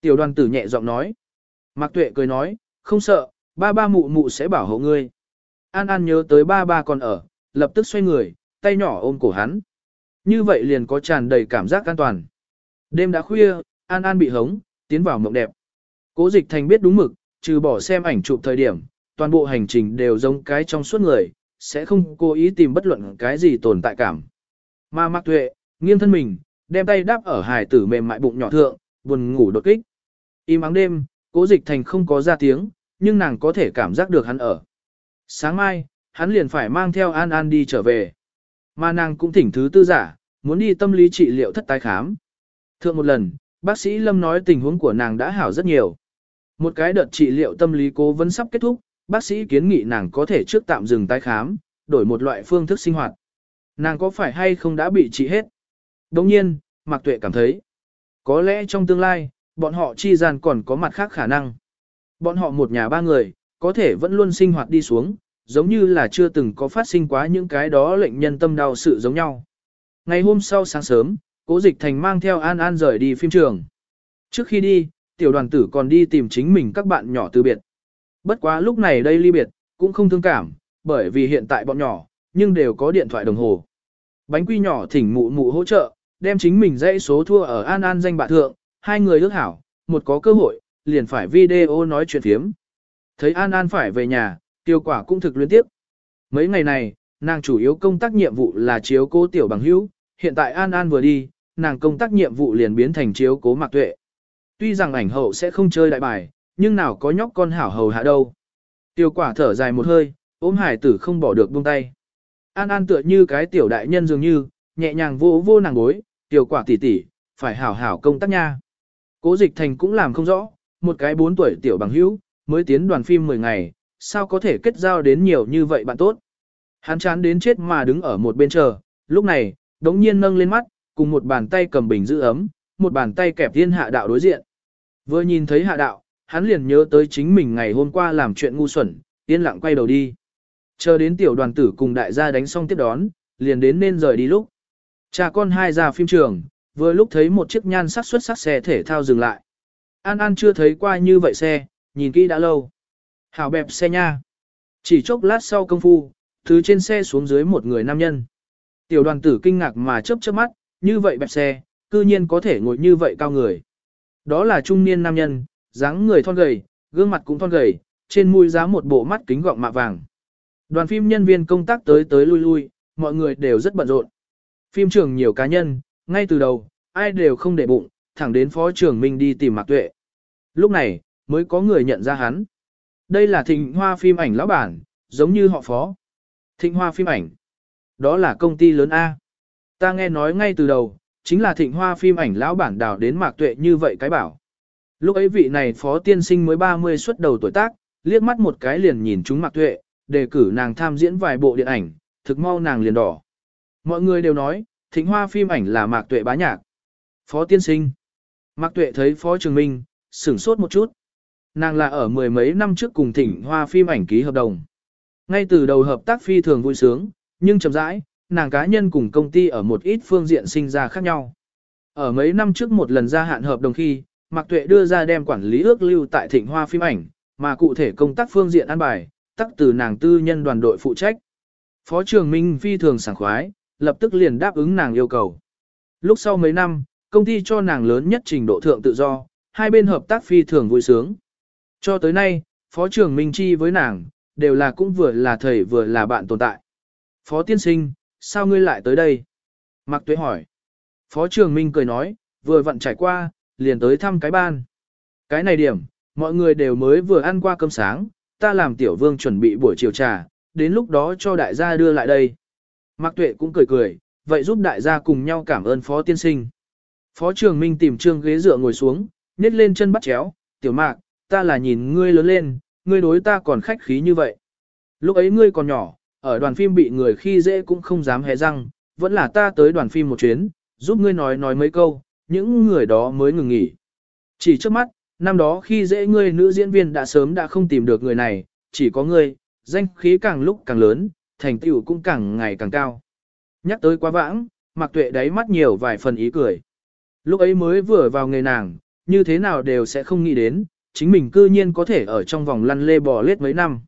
Tiểu đoàn tử nhẹ giọng nói. Mạc Tuệ cười nói, không sợ, ba ba mụ mụ sẽ bảo hộ ngươi. An An nhớ tới ba ba còn ở, lập tức xoay người, tay nhỏ ôm cổ hắn. Như vậy liền có tràn đầy cảm giác an toàn. Đêm đã khuya, An An bị hống, tiến vào mộng đẹp. Cố dịch thành biết đúng mực, trừ bỏ xem ảnh chụp thời điểm, toàn bộ hành trình đều giống cái trong suốt người, sẽ không cố ý tìm bất luận cái gì tồn tại cảm. Mà Mạc Tuệ, nghiêng thân mình, đem tay đáp ở hài tử mềm mại bụng nhỏ thượng, buồn ngủ đột kích. Im ắng đêm, cố dịch thành không có ra tiếng, nhưng nàng có thể cảm giác được hắn ở. Sáng mai, hắn liền phải mang theo An An đi trở về. Mà nàng cũng thỉnh thứ tư giả, muốn đi tâm lý trị liệu thất tái khám. Thượng một lần, bác sĩ Lâm nói tình huống của nàng đã hảo rất nhiều. Một cái đợt trị liệu tâm lý cố vấn sắp kết thúc, bác sĩ kiến nghị nàng có thể trước tạm dừng tái khám, đổi một loại phương thức sinh hoạt. Nàng có phải hay không đã bị trị hết? Đồng nhiên, Mạc Tuệ cảm thấy, có lẽ trong tương lai, bọn họ chi gian còn có mặt khác khả năng. Bọn họ một nhà ba người, có thể vẫn luôn sinh hoạt đi xuống, giống như là chưa từng có phát sinh quá những cái đó lệnh nhân tâm đau sự giống nhau. Ngày hôm sau sáng sớm, Cố Dịch Thành mang theo An An rời đi phim trường. Trước khi đi, tiểu đoàn tử còn đi tìm chính mình các bạn nhỏ từ biệt. Bất quá lúc này đây ly biệt, cũng không thương cảm, bởi vì hiện tại bọn nhỏ, nhưng đều có điện thoại đồng hồ. Bánh quy nhỏ thỉnh mụ mụ hỗ trợ, đem chính mình dãy số thua ở An An danh bạ thượng, hai người ước hảo, một có cơ hội, liền phải video nói chuyện phiếm. Thấy An An phải về nhà, tiêu quả cũng thực liên tiếp. Mấy ngày này, nàng chủ yếu công tác nhiệm vụ là chiếu cố tiểu bằng hữu, hiện tại An An vừa đi, nàng công tác nhiệm vụ liền biến thành chiếu cố mạc tuệ. Tuy rằng ảnh hậu sẽ không chơi đại bài, nhưng nào có nhóc con hảo hầu hạ đâu. Tiêu quả thở dài một hơi, ôm hải tử không bỏ được buông tay. An An tựa như cái tiểu đại nhân dường như, nhẹ nhàng vô vô nàng gối, tiểu quả tỉ tỉ, phải hảo hảo công tác nha. Cố dịch thành cũng làm không rõ, một cái 4 tuổi tiểu bằng hữu, mới tiến đoàn phim 10 ngày, sao có thể kết giao đến nhiều như vậy bạn tốt. Hắn chán đến chết mà đứng ở một bên chờ, lúc này, đống nhiên nâng lên mắt, cùng một bàn tay cầm bình giữ ấm, một bàn tay kẹp thiên hạ đạo đối diện. Vừa nhìn thấy hạ đạo, hắn liền nhớ tới chính mình ngày hôm qua làm chuyện ngu xuẩn, yên lặng quay đầu đi. Chờ đến tiểu đoàn tử cùng đại gia đánh xong tiếp đón, liền đến nên rời đi lúc. Cha con hai ra phim trường, vừa lúc thấy một chiếc nhan sắc xuất sắc xe thể thao dừng lại. An An chưa thấy qua như vậy xe, nhìn kỹ đã lâu. Hảo bẹp xe nha. Chỉ chốc lát sau công phu, thứ trên xe xuống dưới một người nam nhân. Tiểu đoàn tử kinh ngạc mà chớp chớp mắt, như vậy bẹp xe, cư nhiên có thể ngồi như vậy cao người. Đó là trung niên nam nhân, dáng người thon gầy, gương mặt cũng thon gầy, trên mũi giá một bộ mắt kính gọng mạ vàng. Đoàn phim nhân viên công tác tới tới lui lui, mọi người đều rất bận rộn. Phim trường nhiều cá nhân, ngay từ đầu, ai đều không để bụng, thẳng đến phó trưởng mình đi tìm Mạc Tuệ. Lúc này, mới có người nhận ra hắn. Đây là thịnh hoa phim ảnh lão bản, giống như họ phó. Thịnh hoa phim ảnh. Đó là công ty lớn A. Ta nghe nói ngay từ đầu, chính là thịnh hoa phim ảnh lão bản đào đến Mạc Tuệ như vậy cái bảo. Lúc ấy vị này phó tiên sinh mới 30 xuất đầu tuổi tác, liếc mắt một cái liền nhìn chúng Mạc Tuệ, đề cử nàng tham diễn vài bộ điện ảnh, thực mau nàng liền đỏ. Mọi người đều nói, thịnh hoa phim ảnh là Mạc Tuệ bá nhạc. Phó tiên sinh. Mạc Tuệ thấy Phó Trường Minh, sửng sốt một chút. Nàng là ở mười mấy năm trước cùng thịnh hoa phim ảnh ký hợp đồng. Ngay từ đầu hợp tác phi thường vui sướng, nhưng chậm rãi, nàng cá nhân cùng công ty ở một ít phương diện sinh ra khác nhau. Ở mấy năm trước một lần gia hạn hợp đồng khi, Mạc Tuệ đưa ra đem quản lý ước lưu tại Thịnh Hoa phim ảnh, mà cụ thể công tác phương diện an bài, tắc từ nàng tư nhân đoàn đội phụ trách. Phó trưởng Minh phi thường sảng khoái, lập tức liền đáp ứng nàng yêu cầu. Lúc sau mấy năm, công ty cho nàng lớn nhất trình độ thượng tự do, hai bên hợp tác phi thường vui sướng. Cho tới nay, Phó trưởng Minh chi với nàng, đều là cũng vừa là thầy vừa là bạn tồn tại. Phó tiên sinh, sao ngươi lại tới đây? Mạc Tuệ hỏi. Phó trưởng Minh cười nói, vừa vặn trải qua, liền tới thăm cái ban. Cái này điểm, mọi người đều mới vừa ăn qua cơm sáng, ta làm tiểu vương chuẩn bị buổi chiều trà, đến lúc đó cho đại gia đưa lại đây. Mạc Tuệ cũng cười cười, vậy giúp đại gia cùng nhau cảm ơn Phó tiên sinh. Phó Trường Minh tìm trương ghế dựa ngồi xuống, nhét lên chân bắt chéo, tiểu mạc, ta là nhìn ngươi lớn lên, ngươi đối ta còn khách khí như vậy. Lúc ấy ngươi còn nhỏ, ở đoàn phim bị người khi dễ cũng không dám hé răng, vẫn là ta tới đoàn phim một chuyến, giúp ngươi nói nói mấy câu, những người đó mới ngừng nghỉ. Chỉ trước mắt, năm đó khi dễ ngươi nữ diễn viên đã sớm đã không tìm được người này, chỉ có ngươi, danh khí càng lúc càng lớn, thành tựu cũng càng ngày càng cao. Nhắc tới quá vãng, mặc tuệ đáy mắt nhiều vài phần ý cười. Lúc ấy mới vừa vào nghề nàng, như thế nào đều sẽ không nghĩ đến, chính mình cư nhiên có thể ở trong vòng lăn lê bò lết mấy năm.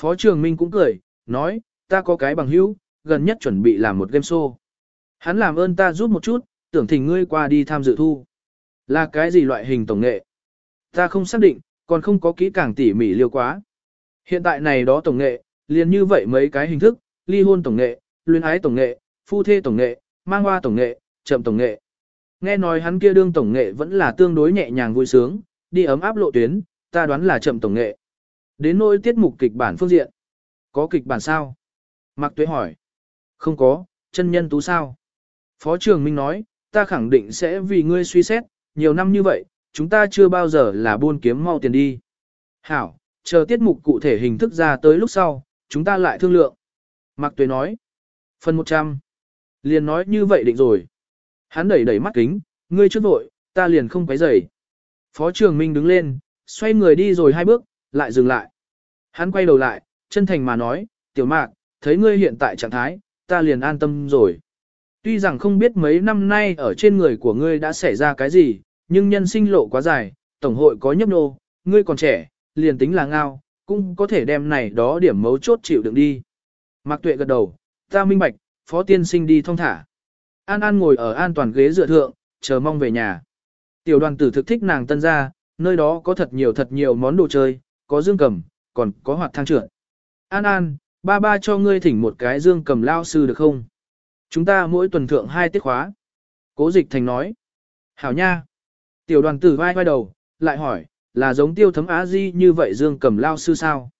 Phó Trường Minh cũng cười, nói, ta có cái bằng hữu, gần nhất chuẩn bị làm một game show. Hắn làm ơn ta giúp một chút, tưởng thỉnh ngươi qua đi tham dự thu. Là cái gì loại hình tổng nghệ? Ta không xác định, còn không có kỹ càng tỉ mỉ liêu quá. Hiện tại này đó tổng nghệ, liền như vậy mấy cái hình thức, ly hôn tổng nghệ, luyến ái tổng nghệ, phu thê tổng nghệ, mang hoa tổng nghệ, chậm tổng nghệ. Nghe nói hắn kia đương tổng nghệ vẫn là tương đối nhẹ nhàng vui sướng, đi ấm áp lộ tuyến, ta đoán là chậm tổng nghệ. Đến nỗi tiết mục kịch bản phương diện. Có kịch bản sao? Mạc Tuế hỏi. Không có, chân nhân tú sao? Phó trường Minh nói, ta khẳng định sẽ vì ngươi suy xét, nhiều năm như vậy, chúng ta chưa bao giờ là buôn kiếm mau tiền đi. Hảo, chờ tiết mục cụ thể hình thức ra tới lúc sau, chúng ta lại thương lượng. Mạc Tuế nói. Phần 100. Liền nói như vậy định rồi. Hắn đẩy đẩy mắt kính, ngươi trước vội, ta liền không quấy rầy. Phó trường Minh đứng lên, xoay người đi rồi hai bước, lại dừng lại. Hắn quay đầu lại, chân thành mà nói, tiểu mạc, thấy ngươi hiện tại trạng thái, ta liền an tâm rồi. Tuy rằng không biết mấy năm nay ở trên người của ngươi đã xảy ra cái gì, nhưng nhân sinh lộ quá dài, tổng hội có nhấp nô, ngươi còn trẻ, liền tính là ngao, cũng có thể đem này đó điểm mấu chốt chịu đựng đi. Mạc tuệ gật đầu, ta minh bạch, phó tiên sinh đi thong thả. An An ngồi ở an toàn ghế dựa thượng, chờ mong về nhà. Tiểu đoàn tử thực thích nàng tân gia, nơi đó có thật nhiều thật nhiều món đồ chơi, có dương cầm, còn có hoạt thang trượt. An An, ba ba cho ngươi thỉnh một cái dương cầm lao sư được không? Chúng ta mỗi tuần thượng hai tiết khóa. Cố dịch thành nói. Hảo nha. Tiểu đoàn tử vai vai đầu, lại hỏi, là giống tiêu thấm á di như vậy dương cầm lao sư sao?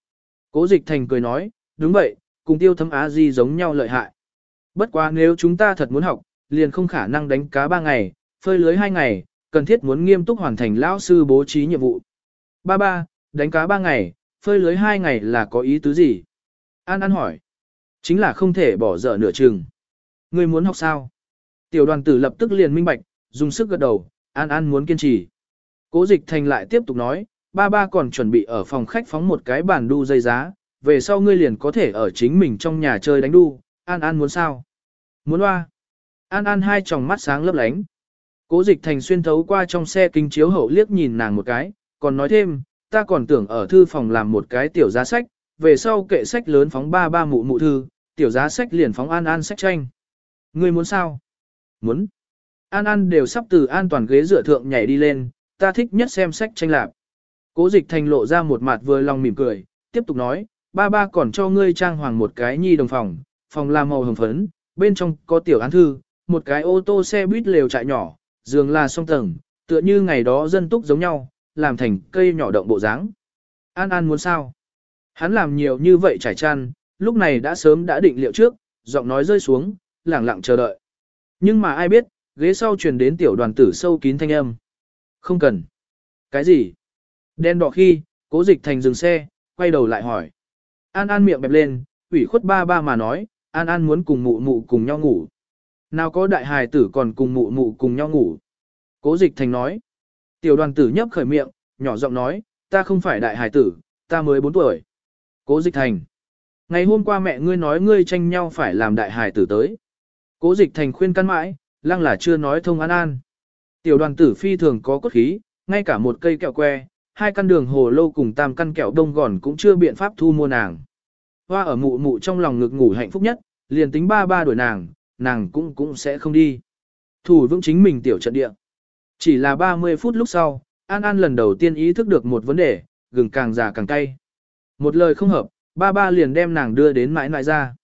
Cố dịch thành cười nói, đúng vậy, cùng tiêu thấm á di giống nhau lợi hại. Bất quá nếu chúng ta thật muốn học, liền không khả năng đánh cá ba ngày, phơi lưới hai ngày, cần thiết muốn nghiêm túc hoàn thành lão sư bố trí nhiệm vụ. Ba ba, đánh cá ba ngày, phơi lưới hai ngày là có ý tứ gì? An An hỏi. Chính là không thể bỏ dở nửa chừng. Ngươi muốn học sao? Tiểu đoàn tử lập tức liền minh bạch, dùng sức gật đầu, An An muốn kiên trì. Cố dịch thành lại tiếp tục nói, ba ba còn chuẩn bị ở phòng khách phóng một cái bàn đu dây giá, về sau ngươi liền có thể ở chính mình trong nhà chơi đánh đu, An An muốn sao? Muốn hoa. An An hai tròng mắt sáng lấp lánh. Cố dịch thành xuyên thấu qua trong xe kinh chiếu hậu liếc nhìn nàng một cái, còn nói thêm, ta còn tưởng ở thư phòng làm một cái tiểu giá sách, về sau kệ sách lớn phóng ba ba mụ mụ thư, tiểu giá sách liền phóng An An sách tranh. Ngươi muốn sao? Muốn. An An đều sắp từ an toàn ghế dựa thượng nhảy đi lên, ta thích nhất xem sách tranh lạp. Cố dịch thành lộ ra một mặt vừa lòng mỉm cười, tiếp tục nói, ba ba còn cho ngươi trang hoàng một cái nhi đồng phòng, phòng là màu hồng phấn, bên trong có tiểu án thư, một cái ô tô xe buýt lều trại nhỏ, giường là song tầng, tựa như ngày đó dân túc giống nhau, làm thành cây nhỏ động bộ dáng. An An muốn sao? Hắn làm nhiều như vậy trải chăn, lúc này đã sớm đã định liệu trước, giọng nói rơi xuống, lẳng lặng chờ đợi. Nhưng mà ai biết, ghế sau truyền đến tiểu đoàn tử sâu kín thanh âm. Không cần. Cái gì? Đen đỏ khi, cố dịch thành dừng xe, quay đầu lại hỏi. An An miệng bẹp lên, ủy khuất ba ba mà nói, An An muốn cùng mụ mụ cùng nhau ngủ. Nào có đại hài tử còn cùng mụ mụ cùng nhau ngủ. Cố dịch thành nói. Tiểu đoàn tử nhấp khởi miệng, nhỏ giọng nói, ta không phải đại hài tử, ta mới 4 tuổi. Cố dịch thành. Ngày hôm qua mẹ ngươi nói ngươi tranh nhau phải làm đại hài tử tới. Cố dịch thành khuyên căn mãi, lăng là chưa nói thông an an. Tiểu đoàn tử phi thường có cốt khí, ngay cả một cây kẹo que, hai căn đường hồ lô cùng tam căn kẹo đông gòn cũng chưa biện pháp thu mua nàng. Hoa ở mụ mụ trong lòng ngực ngủ hạnh phúc nhất, liền tính ba ba đuổi nàng, nàng cũng cũng sẽ không đi. Thủ vững chính mình tiểu trận địa. Chỉ là 30 phút lúc sau, An An lần đầu tiên ý thức được một vấn đề, gừng càng già càng cay. Một lời không hợp, ba ba liền đem nàng đưa đến mãi mãi ra.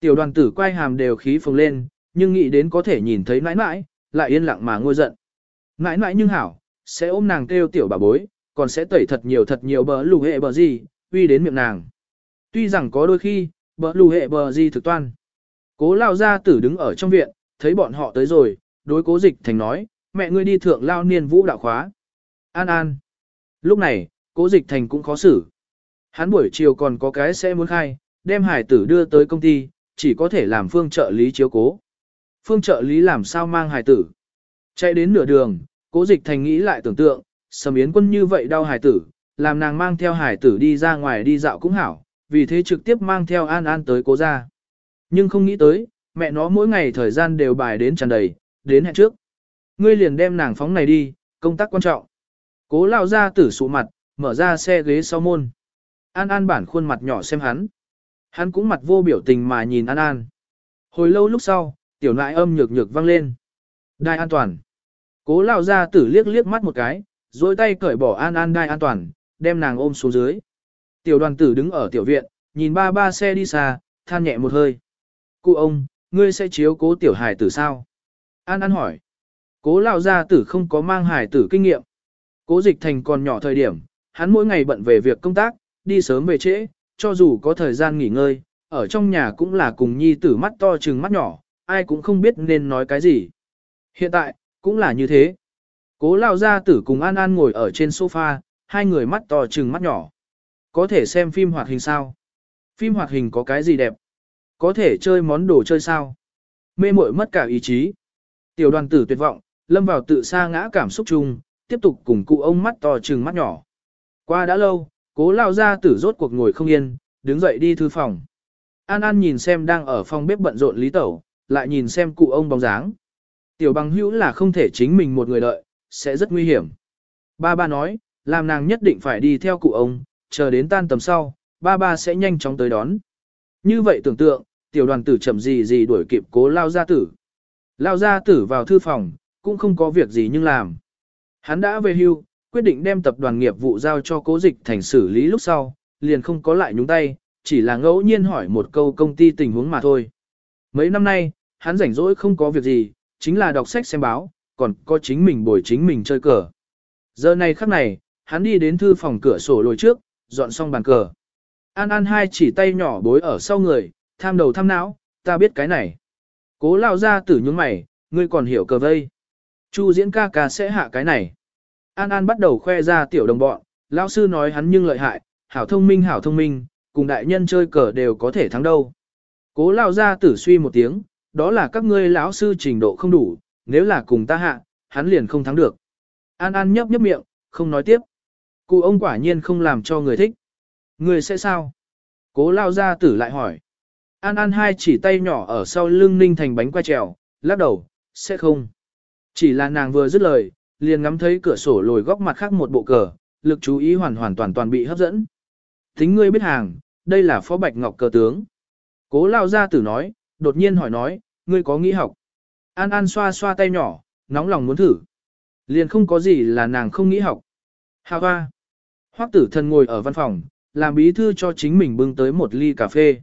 Tiểu đoàn tử quay hàm đều khí phồng lên, nhưng nghĩ đến có thể nhìn thấy nãi nãi, lại yên lặng mà ngôi giận. Nãi nãi nhưng hảo, sẽ ôm nàng kêu tiểu bà bối, còn sẽ tẩy thật nhiều thật nhiều bờ lù hệ bờ gì, uy đến miệng nàng. Tuy rằng có đôi khi, bờ lù hệ bờ gì thực toan. Cố lao gia tử đứng ở trong viện, thấy bọn họ tới rồi, đối cố dịch thành nói, mẹ ngươi đi thượng lao niên vũ đạo khóa. An an. Lúc này, cố dịch thành cũng khó xử. Hắn buổi chiều còn có cái sẽ muốn khai, đem hải tử đưa tới công ty, chỉ có thể làm phương trợ lý chiếu cố. Phương trợ lý làm sao mang hải tử. Chạy đến nửa đường, cố dịch thành nghĩ lại tưởng tượng, sầm yến quân như vậy đau hải tử, làm nàng mang theo hải tử đi ra ngoài đi dạo cũng hảo, vì thế trực tiếp mang theo an an tới cố ra. Nhưng không nghĩ tới, mẹ nó mỗi ngày thời gian đều bài đến tràn đầy, đến hẹn trước. ngươi liền đem nàng phóng này đi, công tác quan trọng. Cố lao ra tử sụ mặt, mở ra xe ghế sau môn. An An bản khuôn mặt nhỏ xem hắn. Hắn cũng mặt vô biểu tình mà nhìn An An. Hồi lâu lúc sau, tiểu nại âm nhược nhược vang lên. Đai an toàn. Cố lao ra tử liếc liếc mắt một cái, dối tay cởi bỏ An An đai an toàn, đem nàng ôm xuống dưới. Tiểu đoàn tử đứng ở tiểu viện, nhìn ba ba xe đi xa, than nhẹ một hơi. Cụ ông, ngươi sẽ chiếu cố tiểu hài tử sao? An An hỏi. Cố lao gia tử không có mang hài tử kinh nghiệm. Cố dịch thành còn nhỏ thời điểm, hắn mỗi ngày bận về việc công tác, đi sớm về trễ, cho dù có thời gian nghỉ ngơi, ở trong nhà cũng là cùng nhi tử mắt to trừng mắt nhỏ, ai cũng không biết nên nói cái gì. Hiện tại, cũng là như thế. Cố lao gia tử cùng An An ngồi ở trên sofa, hai người mắt to trừng mắt nhỏ. Có thể xem phim hoạt hình sao? Phim hoạt hình có cái gì đẹp? Có thể chơi món đồ chơi sao? Mê muội mất cả ý chí. Tiểu đoàn tử tuyệt vọng, lâm vào tự sa ngã cảm xúc chung, tiếp tục cùng cụ ông mắt to trừng mắt nhỏ. Qua đã lâu, cố lao ra tử rốt cuộc ngồi không yên, đứng dậy đi thư phòng. An An nhìn xem đang ở phòng bếp bận rộn Lý Tẩu, lại nhìn xem cụ ông bóng dáng. Tiểu bằng hữu là không thể chính mình một người đợi, sẽ rất nguy hiểm. Ba ba nói, làm nàng nhất định phải đi theo cụ ông, chờ đến tan tầm sau, ba ba sẽ nhanh chóng tới đón. Như vậy tưởng tượng, tiểu đoàn tử chậm gì gì đuổi kịp cố lao gia tử. Lao gia tử vào thư phòng, cũng không có việc gì nhưng làm. Hắn đã về hưu, quyết định đem tập đoàn nghiệp vụ giao cho cố dịch thành xử lý lúc sau, liền không có lại nhúng tay, chỉ là ngẫu nhiên hỏi một câu công ty tình huống mà thôi. Mấy năm nay, hắn rảnh rỗi không có việc gì, chính là đọc sách xem báo, còn có chính mình bồi chính mình chơi cờ. Giờ này khắc này, hắn đi đến thư phòng cửa sổ lồi trước, dọn xong bàn cờ. An An hai chỉ tay nhỏ bối ở sau người, tham đầu tham não, ta biết cái này. Cố lao ra tử nhướng mày, ngươi còn hiểu cờ vây. Chu diễn ca ca sẽ hạ cái này. An An bắt đầu khoe ra tiểu đồng bọn, lão sư nói hắn nhưng lợi hại, hảo thông minh hảo thông minh, cùng đại nhân chơi cờ đều có thể thắng đâu. Cố lao ra tử suy một tiếng, đó là các ngươi lão sư trình độ không đủ, nếu là cùng ta hạ, hắn liền không thắng được. An An nhấp nhấp miệng, không nói tiếp. Cụ ông quả nhiên không làm cho người thích. Người sẽ sao? Cố lao ra tử lại hỏi. An An hai chỉ tay nhỏ ở sau lưng ninh thành bánh quay trèo, lắc đầu, sẽ không. Chỉ là nàng vừa dứt lời, liền ngắm thấy cửa sổ lồi góc mặt khác một bộ cờ, lực chú ý hoàn hoàn toàn toàn bị hấp dẫn. Tính ngươi biết hàng, đây là phó bạch ngọc cờ tướng. Cố lao ra tử nói, đột nhiên hỏi nói, ngươi có nghĩ học. An An xoa xoa tay nhỏ, nóng lòng muốn thử. Liền không có gì là nàng không nghĩ học. Hà hoa. Hoắc tử thần ngồi ở văn phòng, làm bí thư cho chính mình bưng tới một ly cà phê.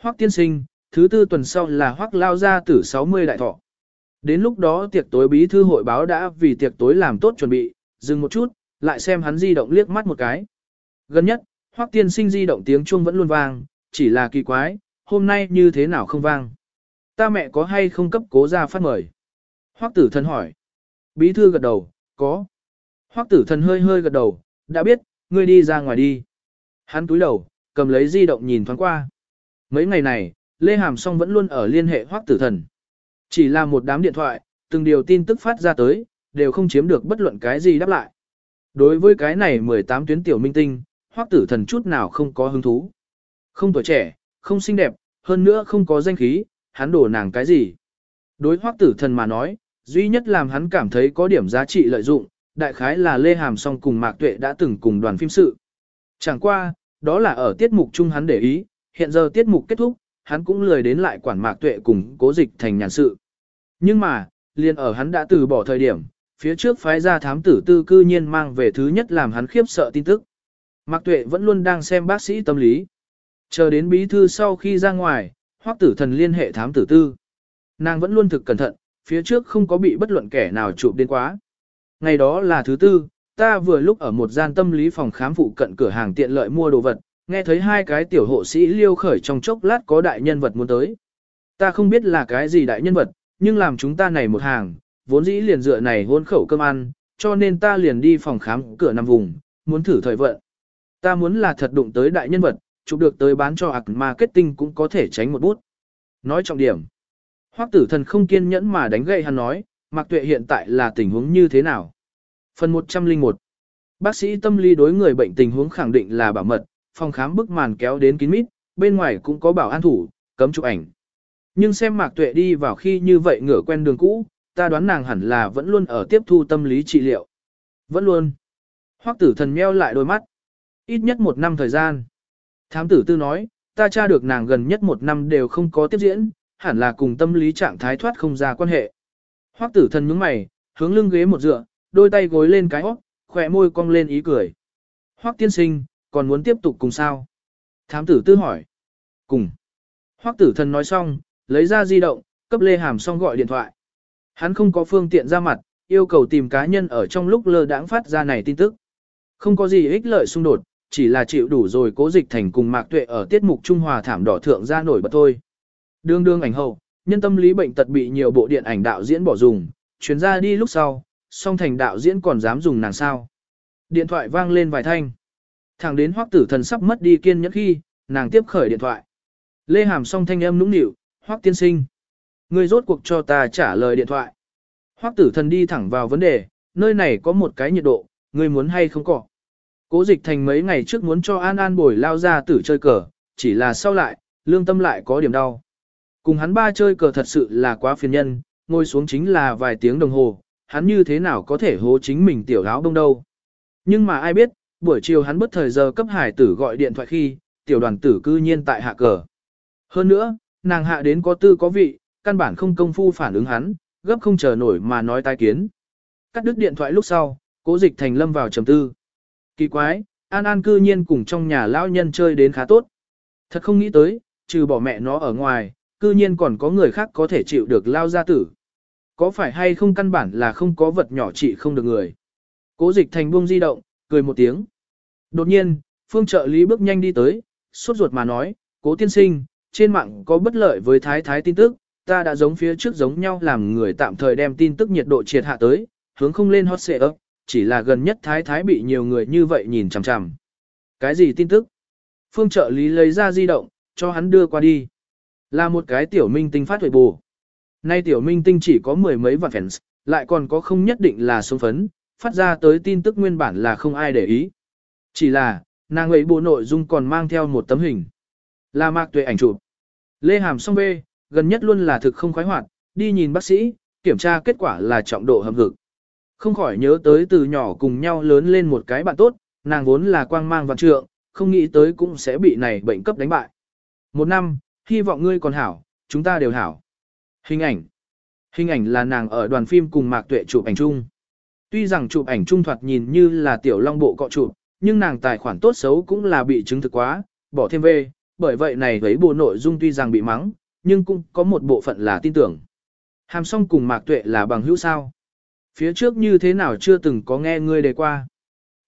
Hoắc tiên sinh, thứ tư tuần sau là Hoắc lao gia tử 60 đại thọ. Đến lúc đó tiệc tối bí thư hội báo đã vì tiệc tối làm tốt chuẩn bị, dừng một chút, lại xem hắn di động liếc mắt một cái. Gần nhất, Hoắc tiên sinh di động tiếng chuông vẫn luôn vang, chỉ là kỳ quái, hôm nay như thế nào không vang. Ta mẹ có hay không cấp cố ra phát mời? Hoắc tử thần hỏi. Bí thư gật đầu, có. Hoắc tử thần hơi hơi gật đầu, đã biết, ngươi đi ra ngoài đi. Hắn túi đầu, cầm lấy di động nhìn thoáng qua. Mấy ngày này, Lê Hàm Song vẫn luôn ở liên hệ Hoắc tử thần. Chỉ là một đám điện thoại, từng điều tin tức phát ra tới, đều không chiếm được bất luận cái gì đáp lại. Đối với cái này 18 tuyến tiểu minh tinh, Hoắc tử thần chút nào không có hứng thú. Không tuổi trẻ, không xinh đẹp, hơn nữa không có danh khí, hắn đổ nàng cái gì. Đối Hoắc tử thần mà nói, duy nhất làm hắn cảm thấy có điểm giá trị lợi dụng, đại khái là Lê Hàm Song cùng Mạc Tuệ đã từng cùng đoàn phim sự. Chẳng qua, đó là ở tiết mục chung hắn để ý, hiện giờ tiết mục kết thúc, hắn cũng lười đến lại quản Mạc Tuệ cùng cố dịch thành nhàn sự. Nhưng mà, liền ở hắn đã từ bỏ thời điểm, phía trước phái ra thám tử tư cư nhiên mang về thứ nhất làm hắn khiếp sợ tin tức. Mạc Tuệ vẫn luôn đang xem bác sĩ tâm lý. Chờ đến bí thư sau khi ra ngoài, hoắc tử thần liên hệ thám tử tư. Nàng vẫn luôn thực cẩn thận, phía trước không có bị bất luận kẻ nào chụp đến quá. Ngày đó là thứ tư, ta vừa lúc ở một gian tâm lý phòng khám phụ cận cửa hàng tiện lợi mua đồ vật, nghe thấy hai cái tiểu hộ sĩ liêu khởi trong chốc lát có đại nhân vật muốn tới. Ta không biết là cái gì đại nhân vật, nhưng làm chúng ta này một hàng, vốn dĩ liền dựa này hôn khẩu cơm ăn, cho nên ta liền đi phòng khám cửa nằm vùng, muốn thử thời vận. Ta muốn là thật đụng tới đại nhân vật, chụp được tới bán cho ạc marketing cũng có thể tránh một bút. Nói trọng điểm. Hoắc tử thần không kiên nhẫn mà đánh gậy hắn nói, Mạc Tuệ hiện tại là tình huống như thế nào? Phần 101 Bác sĩ tâm lý đối người bệnh tình huống khẳng định là bảo mật, phòng khám bức màn kéo đến kín mít, bên ngoài cũng có bảo an thủ, cấm chụp ảnh. Nhưng xem Mạc Tuệ đi vào khi như vậy ngửa quen đường cũ, ta đoán nàng hẳn là vẫn luôn ở tiếp thu tâm lý trị liệu. Vẫn luôn. Hoắc tử thần meo lại đôi mắt. Ít nhất một năm thời gian. Thám tử tư nói, ta tra được nàng gần nhất một năm đều không có tiếp diễn, hẳn là cùng tâm lý trạng thái thoát không ra quan hệ. Hoắc tử thần nhướng mày, hướng lưng ghế một dựa, đôi tay gối lên cái hót, khỏe môi cong lên ý cười. Hoắc tiên sinh, còn muốn tiếp tục cùng sao? Thám tử tư hỏi. Cùng. Hoắc tử thần nói xong, lấy ra di động, cấp Lê Hàm xong gọi điện thoại. Hắn không có phương tiện ra mặt, yêu cầu tìm cá nhân ở trong lúc lơ đãng phát ra này tin tức. Không có gì ích lợi xung đột, chỉ là chịu đủ rồi cố dịch thành cùng mạc tuệ ở tiết mục Trung Hòa thảm đỏ thượng ra nổi bật thôi. Đương đương ảnh hậu, nhân tâm lý bệnh tật bị nhiều bộ điện ảnh đạo diễn bỏ dùng, chuyến ra đi lúc sau, song thành đạo diễn còn dám dùng nàng sao. Điện thoại vang lên vài thanh. Thẳng đến hoắc tử thần sắp mất đi kiên nhẫn khi, nàng tiếp khởi điện thoại. Lê Hàm song thanh âm nũng nịu, hoắc tiên sinh. Người rốt cuộc cho ta trả lời điện thoại. Hoắc tử thần đi thẳng vào vấn đề, nơi này có một cái nhiệt độ, người muốn hay không có. Cố dịch thành mấy ngày trước muốn cho An An bồi lao ra tử chơi cờ, chỉ là sau lại, lương tâm lại có điểm đau. Cùng hắn ba chơi cờ thật sự là quá phiền nhân, ngồi xuống chính là vài tiếng đồng hồ, hắn như thế nào có thể hố chính mình tiểu áo đông đâu. Nhưng mà ai biết, buổi chiều hắn bất thời giờ cấp hải tử gọi điện thoại khi, tiểu đoàn tử cư nhiên tại hạ cờ. Hơn nữa, nàng hạ đến có tư có vị, căn bản không công phu phản ứng hắn, gấp không chờ nổi mà nói tai kiến. Cắt đứt điện thoại lúc sau, cố dịch thành lâm vào trầm tư. Kỳ quái, An An cư nhiên cùng trong nhà lão nhân chơi đến khá tốt. Thật không nghĩ tới, trừ bỏ mẹ nó ở ngoài, cư nhiên còn có người khác có thể chịu được lao gia tử. Có phải hay không căn bản là không có vật nhỏ trị không được người. Cố dịch thành buông di động, cười một tiếng. Đột nhiên, phương trợ lý bước nhanh đi tới, suốt ruột mà nói, cố tiên sinh, trên mạng có bất lợi với thái thái tin tức, ta đã giống phía trước giống nhau làm người tạm thời đem tin tức nhiệt độ triệt hạ tới, hướng không lên hot xệ ấp, chỉ là gần nhất thái thái bị nhiều người như vậy nhìn chằm chằm. Cái gì tin tức? Phương trợ lý lấy ra di động, cho hắn đưa qua đi. Là một cái tiểu minh tinh phát huệ bù. Nay tiểu minh tinh chỉ có mười mấy vạn fans, lại còn có không nhất định là số phấn, phát ra tới tin tức nguyên bản là không ai để ý. Chỉ là, nàng ấy bộ nội dung còn mang theo một tấm hình. Là mạc tuệ ảnh chụp. Lê Hàm song bê, gần nhất luôn là thực không khoái hoạt, đi nhìn bác sĩ, kiểm tra kết quả là trọng độ hầm hực. Không khỏi nhớ tới từ nhỏ cùng nhau lớn lên một cái bạn tốt, nàng vốn là quang mang vạn trượng, không nghĩ tới cũng sẽ bị này bệnh cấp đánh bại. Một năm, hy vọng ngươi còn hảo, chúng ta đều hảo. Hình ảnh. Hình ảnh là nàng ở đoàn phim cùng Mạc Tuệ chụp ảnh chung. Tuy rằng chụp ảnh trung thoạt nhìn như là tiểu long bộ cọ chụp, nhưng nàng tài khoản tốt xấu cũng là bị chứng thực quá, bỏ thêm về, bởi vậy này thấy bộ nội dung tuy rằng bị mắng, nhưng cũng có một bộ phận là tin tưởng. Hàm song cùng Mạc Tuệ là bằng hữu sao. Phía trước như thế nào chưa từng có nghe ngươi đề qua.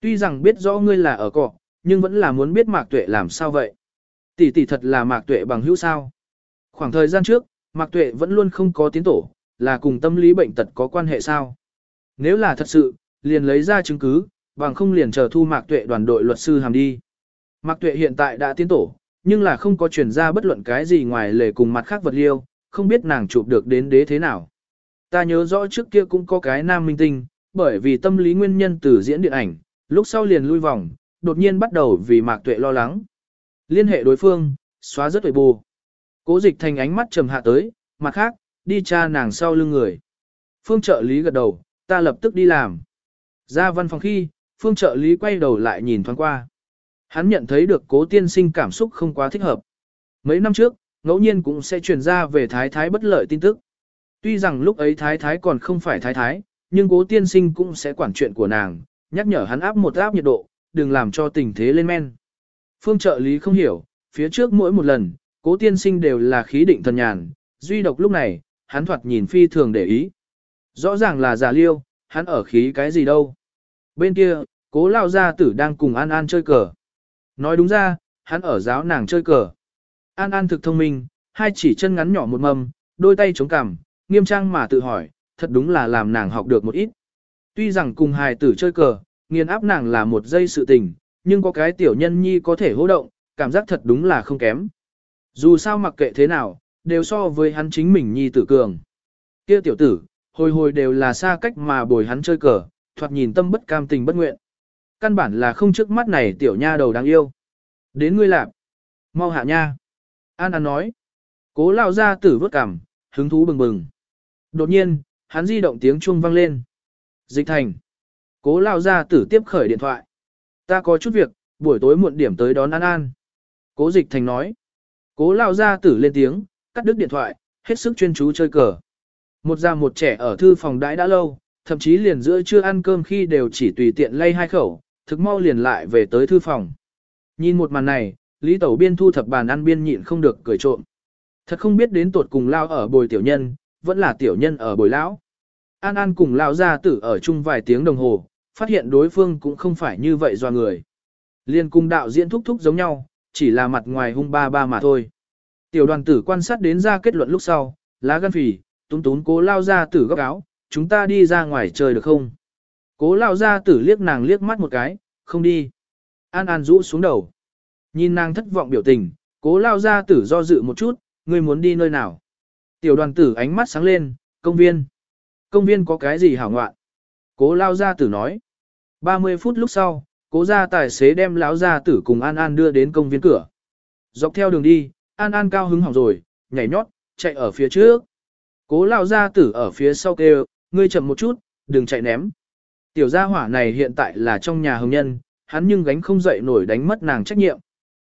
Tuy rằng biết rõ ngươi là ở cọ, nhưng vẫn là muốn biết Mạc Tuệ làm sao vậy. Tỷ tỷ thật là Mạc Tuệ bằng hữu sao. Khoảng thời gian trước, Mạc Tuệ vẫn luôn không có tiến tổ, là cùng tâm lý bệnh tật có quan hệ sao. Nếu là thật sự, liền lấy ra chứng cứ, bằng không liền chờ thu Mạc Tuệ đoàn đội luật sư hàm đi. Mạc Tuệ hiện tại đã tiến tổ, nhưng là không có truyền ra bất luận cái gì ngoài lề cùng mặt khác vật liêu, không biết nàng chụp được đến đế thế nào. Ta nhớ rõ trước kia cũng có cái nam minh tinh, bởi vì tâm lý nguyên nhân từ diễn điện ảnh, lúc sau liền lui vòng, đột nhiên bắt đầu vì Mạc Tuệ lo lắng. Liên hệ đối phương, xóa rất tuổi bù. Cố dịch thành ánh mắt trầm hạ tới, mặt khác, đi tra nàng sau lưng người. Phương trợ lý gật đầu, ta lập tức đi làm. Ra văn phòng khi, phương trợ lý quay đầu lại nhìn thoáng qua. Hắn nhận thấy được cố tiên sinh cảm xúc không quá thích hợp. Mấy năm trước, ngẫu nhiên cũng sẽ truyền ra về thái thái bất lợi tin tức. Tuy rằng lúc ấy thái thái còn không phải thái thái, nhưng cố tiên sinh cũng sẽ quản chuyện của nàng, nhắc nhở hắn áp một áp nhiệt độ, đừng làm cho tình thế lên men. Phương trợ lý không hiểu, phía trước mỗi một lần, cố tiên sinh đều là khí định thần nhàn, duy độc lúc này, hắn thoạt nhìn phi thường để ý. Rõ ràng là giả liêu, hắn ở khí cái gì đâu. Bên kia, cố lao gia tử đang cùng An An chơi cờ. Nói đúng ra, hắn ở giáo nàng chơi cờ. An An thực thông minh, hai chỉ chân ngắn nhỏ một mầm, đôi tay chống cằm, nghiêm trang mà tự hỏi, thật đúng là làm nàng học được một ít. Tuy rằng cùng hài tử chơi cờ, nghiền áp nàng là một giây sự tình, nhưng có cái tiểu nhân nhi có thể hô động, cảm giác thật đúng là không kém. Dù sao mặc kệ thế nào, đều so với hắn chính mình nhi tử cường. Kia tiểu tử, hồi hồi đều là xa cách mà bồi hắn chơi cờ, thoạt nhìn tâm bất cam tình bất nguyện. Căn bản là không trước mắt này tiểu nha đầu đáng yêu. Đến ngươi lạp. Mau hạ nha. An An nói. Cố lao ra tử vớt cằm, hứng thú bừng bừng. Đột nhiên, hắn di động tiếng chuông vang lên. Dịch thành. Cố lao ra tử tiếp khởi điện thoại. Ta có chút việc, buổi tối muộn điểm tới đón An An. Cố dịch thành nói. Cố lao ra tử lên tiếng, cắt đứt điện thoại, hết sức chuyên chú chơi cờ. Một già một trẻ ở thư phòng đãi đã lâu, thậm chí liền giữa chưa ăn cơm khi đều chỉ tùy tiện lay hai khẩu, thực mau liền lại về tới thư phòng. Nhìn một màn này, Lý Tẩu Biên thu thập bàn ăn biên nhịn không được cười trộm. Thật không biết đến tuột cùng lao ở bồi tiểu nhân, vẫn là tiểu nhân ở bồi lão. An An cùng lão gia tử ở chung vài tiếng đồng hồ, phát hiện đối phương cũng không phải như vậy do người. Liên cung đạo diễn thúc thúc giống nhau, chỉ là mặt ngoài hung ba ba mà thôi. Tiểu đoàn tử quan sát đến ra kết luận lúc sau, lá gan phì, túng tún cố lao ra tử góc áo, chúng ta đi ra ngoài chơi được không? Cố lao ra tử liếc nàng liếc mắt một cái, không đi. An An rũ xuống đầu. Nhìn nàng thất vọng biểu tình, cố lao ra tử do dự một chút, ngươi muốn đi nơi nào? Tiểu đoàn tử ánh mắt sáng lên, công viên. Công viên có cái gì hảo ngoạn? Cố lao Gia tử nói. 30 phút lúc sau, cố gia tài xế đem lão gia tử cùng An An đưa đến công viên cửa. Dọc theo đường đi, An An cao hứng hỏng rồi, nhảy nhót, chạy ở phía trước. Cố lao gia tử ở phía sau kêu, ngươi chậm một chút, đừng chạy ném. Tiểu gia hỏa này hiện tại là trong nhà hồng nhân, hắn nhưng gánh không dậy nổi đánh mất nàng trách nhiệm.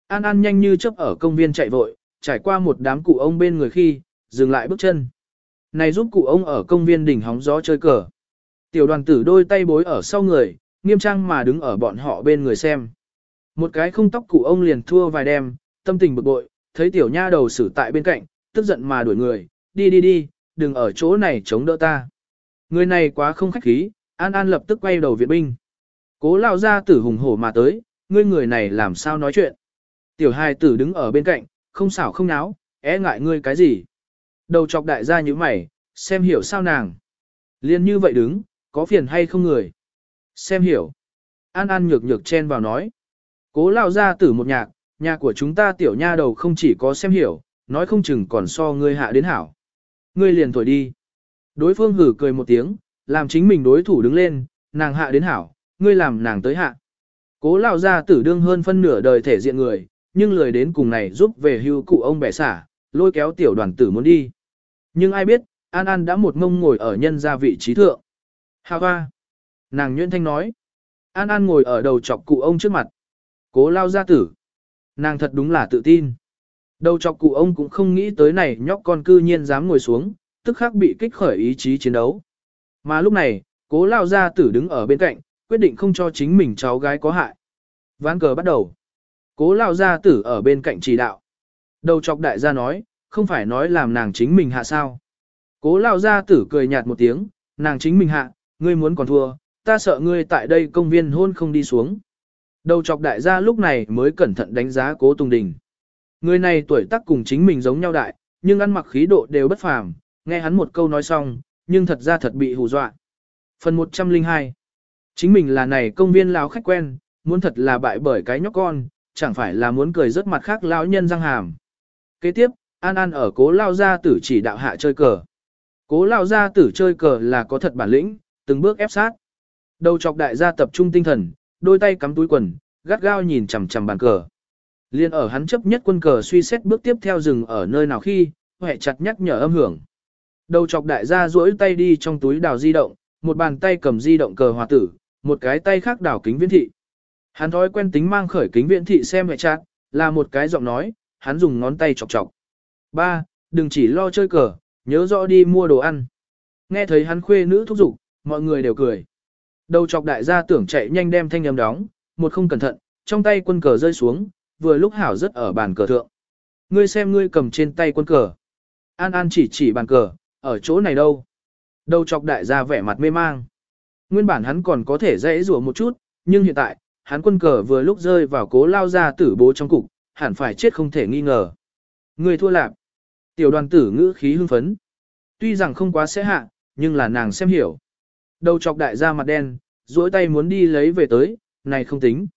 An An nhanh như chớp ở công viên chạy vội, trải qua một đám cụ ông bên người khi, dừng lại bước chân. Này giúp cụ ông ở công viên đỉnh hóng gió chơi cờ. Tiểu đoàn tử đôi tay bối ở sau người, nghiêm trang mà đứng ở bọn họ bên người xem. Một cái không tóc cụ ông liền thua vài đêm, tâm tình bực bội, thấy tiểu nha đầu xử tại bên cạnh, tức giận mà đuổi người, đi đi đi, đừng ở chỗ này chống đỡ ta. Người này quá không khách khí, An An lập tức quay đầu viện binh. Cố lao ra tử hùng hổ mà tới, ngươi người này làm sao nói chuyện. Tiểu hài tử đứng ở bên cạnh, không xảo không náo, é ngại ngươi cái gì. Đầu chọc đại gia như mày, xem hiểu sao nàng. Liên như vậy đứng, có phiền hay không người. Xem hiểu. An An nhược nhược chen vào nói. Cố lao ra tử một nhạc, nhà của chúng ta tiểu nha đầu không chỉ có xem hiểu, nói không chừng còn so ngươi hạ đến hảo. Ngươi liền thổi đi. Đối phương hử cười một tiếng, làm chính mình đối thủ đứng lên, nàng hạ đến hảo, ngươi làm nàng tới hạ. Cố lao ra tử đương hơn phân nửa đời thể diện người, nhưng lười đến cùng này giúp về hưu cụ ông bẻ xả, lôi kéo tiểu đoàn tử muốn đi. Nhưng ai biết, An An đã một ngông ngồi ở nhân gia vị trí thượng. Hà hoa. Nàng Nguyễn thanh nói. An An ngồi ở đầu chọc cụ ông trước mặt. Cố lao gia tử. Nàng thật đúng là tự tin. Đầu chọc cụ ông cũng không nghĩ tới này nhóc con cư nhiên dám ngồi xuống, tức khắc bị kích khởi ý chí chiến đấu. Mà lúc này, cố lao gia tử đứng ở bên cạnh, quyết định không cho chính mình cháu gái có hại. Ván cờ bắt đầu. Cố lao gia tử ở bên cạnh chỉ đạo. Đầu chọc đại gia nói, không phải nói làm nàng chính mình hạ sao. Cố lao gia tử cười nhạt một tiếng, nàng chính mình hạ, ngươi muốn còn thua, ta sợ ngươi tại đây công viên hôn không đi xuống. Đầu chọc đại gia lúc này mới cẩn thận đánh giá cố Tùng Đình. Người này tuổi tác cùng chính mình giống nhau đại, nhưng ăn mặc khí độ đều bất phàm, nghe hắn một câu nói xong, nhưng thật ra thật bị hù dọa. Phần 102 Chính mình là này công viên lão khách quen, muốn thật là bại bởi cái nhóc con, chẳng phải là muốn cười rất mặt khác lão nhân răng hàm. Kế tiếp, An An ở cố lao gia tử chỉ đạo hạ chơi cờ. Cố lao gia tử chơi cờ là có thật bản lĩnh, từng bước ép sát. Đầu chọc đại gia tập trung tinh thần, đôi tay cắm túi quần, gắt gao nhìn chằm chằm bàn cờ. Liên ở hắn chấp nhất quân cờ suy xét bước tiếp theo rừng ở nơi nào khi, hệ chặt nhắc nhở âm hưởng. Đầu chọc đại gia duỗi tay đi trong túi đào di động, một bàn tay cầm di động cờ hòa tử, một cái tay khác đảo kính viễn thị. Hắn thói quen tính mang khởi kính viễn thị xem hệ chặt, là một cái giọng nói, hắn dùng ngón tay chọc chọc. Ba, đừng chỉ lo chơi cờ, nhớ rõ đi mua đồ ăn. Nghe thấy hắn khuê nữ thúc giục, mọi người đều cười. Đầu chọc đại gia tưởng chạy nhanh đem thanh âm đóng, một không cẩn thận, trong tay quân cờ rơi xuống, vừa lúc hảo rất ở bàn cờ thượng. Ngươi xem ngươi cầm trên tay quân cờ. An An chỉ chỉ bàn cờ, ở chỗ này đâu. Đầu chọc đại gia vẻ mặt mê mang. Nguyên bản hắn còn có thể dễ rủa một chút, nhưng hiện tại, hắn quân cờ vừa lúc rơi vào cố lao ra tử bố trong cục, hẳn phải chết không thể nghi ngờ. Ngươi thua lạc. Tiểu đoàn tử ngữ khí hưng phấn. Tuy rằng không quá sẽ hạ, nhưng là nàng xem hiểu. Đầu chọc đại gia mặt đen, duỗi tay muốn đi lấy về tới, này không tính.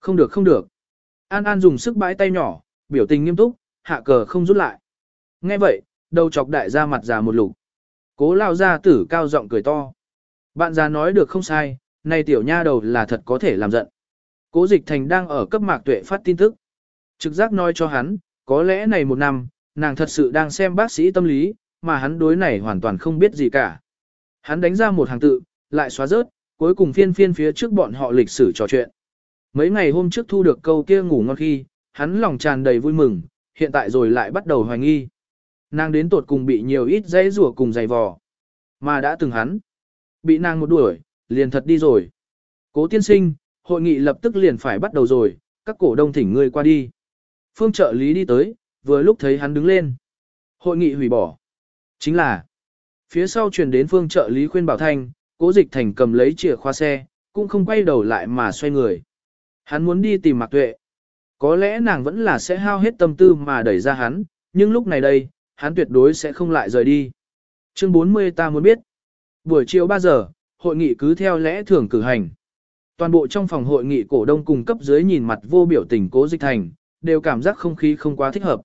Không được không được. An An dùng sức bãi tay nhỏ, biểu tình nghiêm túc, hạ cờ không rút lại. Nghe vậy, đầu chọc đại gia mặt già một lục. Cố lao ra tử cao giọng cười to. Bạn già nói được không sai, này tiểu nha đầu là thật có thể làm giận. Cố dịch thành đang ở cấp mạc tuệ phát tin tức. Trực giác nói cho hắn, có lẽ này một năm, nàng thật sự đang xem bác sĩ tâm lý, mà hắn đối này hoàn toàn không biết gì cả. Hắn đánh ra một hàng tự, lại xóa rớt, cuối cùng phiên phiên phía trước bọn họ lịch sử trò chuyện. Mấy ngày hôm trước thu được câu kia ngủ ngon khi, hắn lòng tràn đầy vui mừng, hiện tại rồi lại bắt đầu hoài nghi. Nàng đến tột cùng bị nhiều ít dãy rủa cùng dày vò. Mà đã từng hắn. Bị nàng một đuổi, liền thật đi rồi. Cố tiên sinh, hội nghị lập tức liền phải bắt đầu rồi, các cổ đông thỉnh ngươi qua đi. Phương trợ lý đi tới, vừa lúc thấy hắn đứng lên. Hội nghị hủy bỏ. Chính là, phía sau truyền đến phương trợ lý khuyên bảo thanh, cố dịch thành cầm lấy chìa khóa xe, cũng không quay đầu lại mà xoay người. Hắn muốn đi tìm Mạc Tuệ. Có lẽ nàng vẫn là sẽ hao hết tâm tư mà đẩy ra hắn, nhưng lúc này đây, hắn tuyệt đối sẽ không lại rời đi. Chương 40 ta muốn biết. Buổi chiều 3 giờ, hội nghị cứ theo lẽ thường cử hành. Toàn bộ trong phòng hội nghị cổ đông cùng cấp dưới nhìn mặt vô biểu tình cố dịch thành, đều cảm giác không khí không quá thích hợp.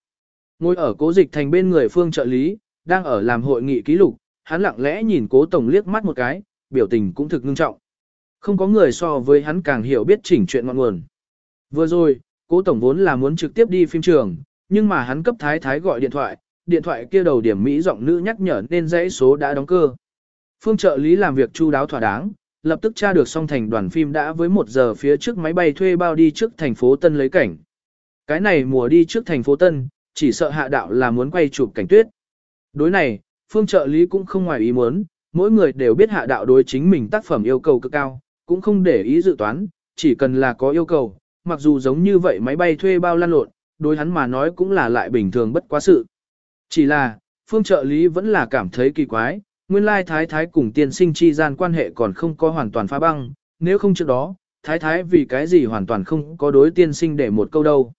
Ngồi ở cố dịch thành bên người phương trợ lý, đang ở làm hội nghị ký lục, hắn lặng lẽ nhìn cố tổng liếc mắt một cái, biểu tình cũng thực ngưng trọng. Không có người so với hắn càng hiểu biết chỉnh chuyện ngọn nguồn. Vừa rồi, cố tổng vốn là muốn trực tiếp đi phim trường, nhưng mà hắn cấp thái thái gọi điện thoại, điện thoại kia đầu điểm Mỹ giọng nữ nhắc nhở nên dãy số đã đóng cơ. Phương trợ lý làm việc chu đáo thỏa đáng, lập tức tra được xong thành đoàn phim đã với một giờ phía trước máy bay thuê bao đi trước thành phố Tân lấy cảnh. Cái này mùa đi trước thành phố Tân, chỉ sợ hạ đạo là muốn quay chụp cảnh tuyết. Đối này, phương trợ lý cũng không ngoài ý muốn, mỗi người đều biết hạ đạo đối chính mình tác phẩm yêu cầu cực cao, cũng không để ý dự toán, chỉ cần là có yêu cầu, mặc dù giống như vậy máy bay thuê bao lan lộn, đối hắn mà nói cũng là lại bình thường bất quá sự. Chỉ là, phương trợ lý vẫn là cảm thấy kỳ quái, nguyên lai thái thái cùng tiên sinh chi gian quan hệ còn không có hoàn toàn phá băng, nếu không trước đó, thái thái vì cái gì hoàn toàn không có đối tiên sinh để một câu đâu.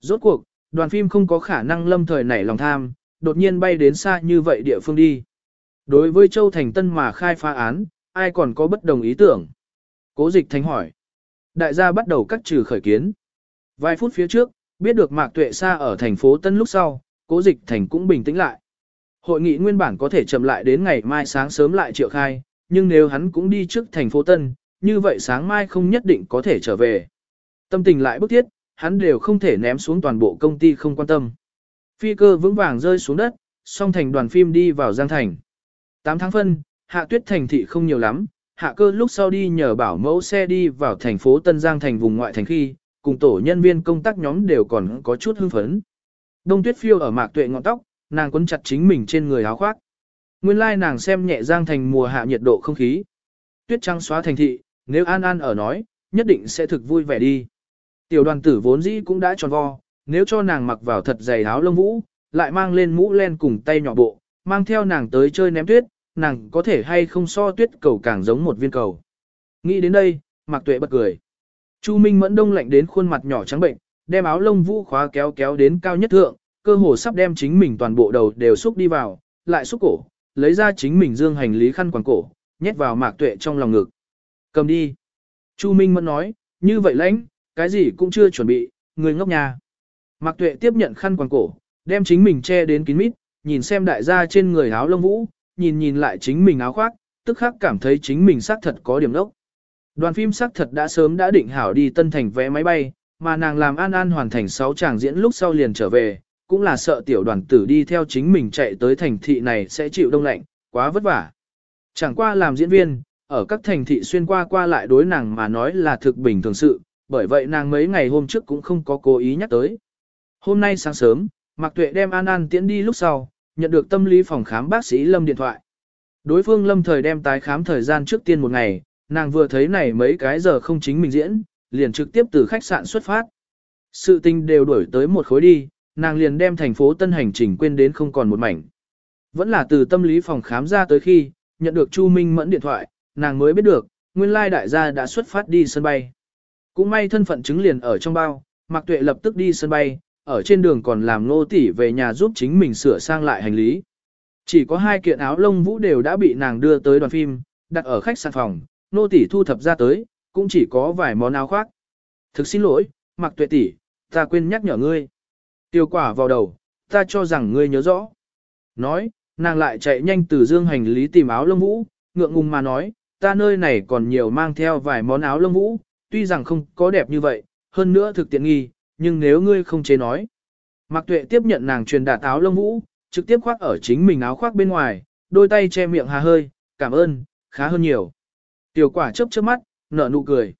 Rốt cuộc, đoàn phim không có khả năng lâm thời nảy lòng tham, đột nhiên bay đến xa như vậy địa phương đi. Đối với Châu Thành Tân mà khai phá án, ai còn có bất đồng ý tưởng? Cố dịch thanh hỏi. Đại gia bắt đầu cắt trừ khởi kiến. Vài phút phía trước, biết được Mạc Tuệ Sa ở thành phố Tân lúc sau, cố dịch thành cũng bình tĩnh lại. Hội nghị nguyên bản có thể chậm lại đến ngày mai sáng sớm lại triệu khai, nhưng nếu hắn cũng đi trước thành phố Tân, như vậy sáng mai không nhất định có thể trở về. Tâm tình lại bức thiết, hắn đều không thể ném xuống toàn bộ công ty không quan tâm. Phi cơ vững vàng rơi xuống đất, song thành đoàn phim đi vào Giang Thành. 8 tháng phân, hạ tuyết thành thị không nhiều lắm, hạ cơ lúc sau đi nhờ bảo mẫu xe đi vào thành phố Tân Giang thành vùng ngoại thành khi, cùng tổ nhân viên công tác nhóm đều còn có chút hưng phấn. Đông tuyết phiêu ở mạc tuệ ngọn tóc, nàng quấn chặt chính mình trên người áo khoác. Nguyên lai nàng xem nhẹ Giang thành mùa hạ nhiệt độ không khí. Tuyết trăng xóa thành thị, nếu An An ở nói, nhất định sẽ thực vui vẻ đi. Tiểu đoàn tử vốn dĩ cũng đã tròn vo, nếu cho nàng mặc vào thật dày áo lông vũ, lại mang lên mũ len cùng tay nhỏ bộ, mang theo nàng tới chơi ném tuyết, nàng có thể hay không so tuyết cầu càng giống một viên cầu. Nghĩ đến đây, Mạc Tuệ bật cười. Chu Minh Mẫn đông lạnh đến khuôn mặt nhỏ trắng bệnh, đem áo lông vũ khóa kéo kéo đến cao nhất thượng, cơ hồ sắp đem chính mình toàn bộ đầu đều xúc đi vào, lại xúc cổ, lấy ra chính mình dương hành lý khăn quàng cổ, nhét vào Mạc Tuệ trong lòng ngực. Cầm đi. Chu Minh Mẫn nói, như vậy lãnh, cái gì cũng chưa chuẩn bị, người ngốc nhà. Mạc Tuệ tiếp nhận khăn quàng cổ, đem chính mình che đến kín mít, nhìn xem đại gia trên người áo lông vũ, nhìn nhìn lại chính mình áo khoác, tức khắc cảm thấy chính mình xác thật có điểm đốc. Đoàn phim xác thật đã sớm đã định hảo đi Tân Thành vé máy bay, mà nàng làm An An hoàn thành 6 tràng diễn lúc sau liền trở về, cũng là sợ tiểu đoàn tử đi theo chính mình chạy tới thành thị này sẽ chịu đông lạnh, quá vất vả. Chẳng qua làm diễn viên, ở các thành thị xuyên qua qua lại đối nàng mà nói là thực bình thường sự, bởi vậy nàng mấy ngày hôm trước cũng không có cố ý nhắc tới. Hôm nay sáng sớm, Mạc Tuệ đem An An tiễn đi lúc sau, nhận được tâm lý phòng khám bác sĩ Lâm điện thoại. Đối phương Lâm thời đem tái khám thời gian trước tiên một ngày, nàng vừa thấy này mấy cái giờ không chính mình diễn, liền trực tiếp từ khách sạn xuất phát. Sự tình đều đuổi tới một khối đi, nàng liền đem thành phố Tân hành trình quên đến không còn một mảnh. Vẫn là từ tâm lý phòng khám ra tới khi, nhận được Chu Minh Mẫn điện thoại, nàng mới biết được, nguyên lai đại gia đã xuất phát đi sân bay. Cũng may thân phận chứng liền ở trong bao, Mạc Tuệ lập tức đi sân bay, ở trên đường còn làm nô tỷ về nhà giúp chính mình sửa sang lại hành lý. Chỉ có hai kiện áo lông vũ đều đã bị nàng đưa tới đoàn phim, đặt ở khách sạn phòng, nô tỷ thu thập ra tới, cũng chỉ có vài món áo khoác. Thực xin lỗi, mặc tuệ tỷ, ta quên nhắc nhở ngươi. Tiêu quả vào đầu, ta cho rằng ngươi nhớ rõ. Nói, nàng lại chạy nhanh từ dương hành lý tìm áo lông vũ, ngượng ngùng mà nói, ta nơi này còn nhiều mang theo vài món áo lông vũ, tuy rằng không có đẹp như vậy, hơn nữa thực tiện nghi, nhưng nếu ngươi không chế nói. Mạc Tuệ tiếp nhận nàng truyền đạt áo lông vũ, trực tiếp khoác ở chính mình áo khoác bên ngoài, đôi tay che miệng hà hơi, cảm ơn, khá hơn nhiều. Tiểu quả chớp chớp mắt, nở nụ cười.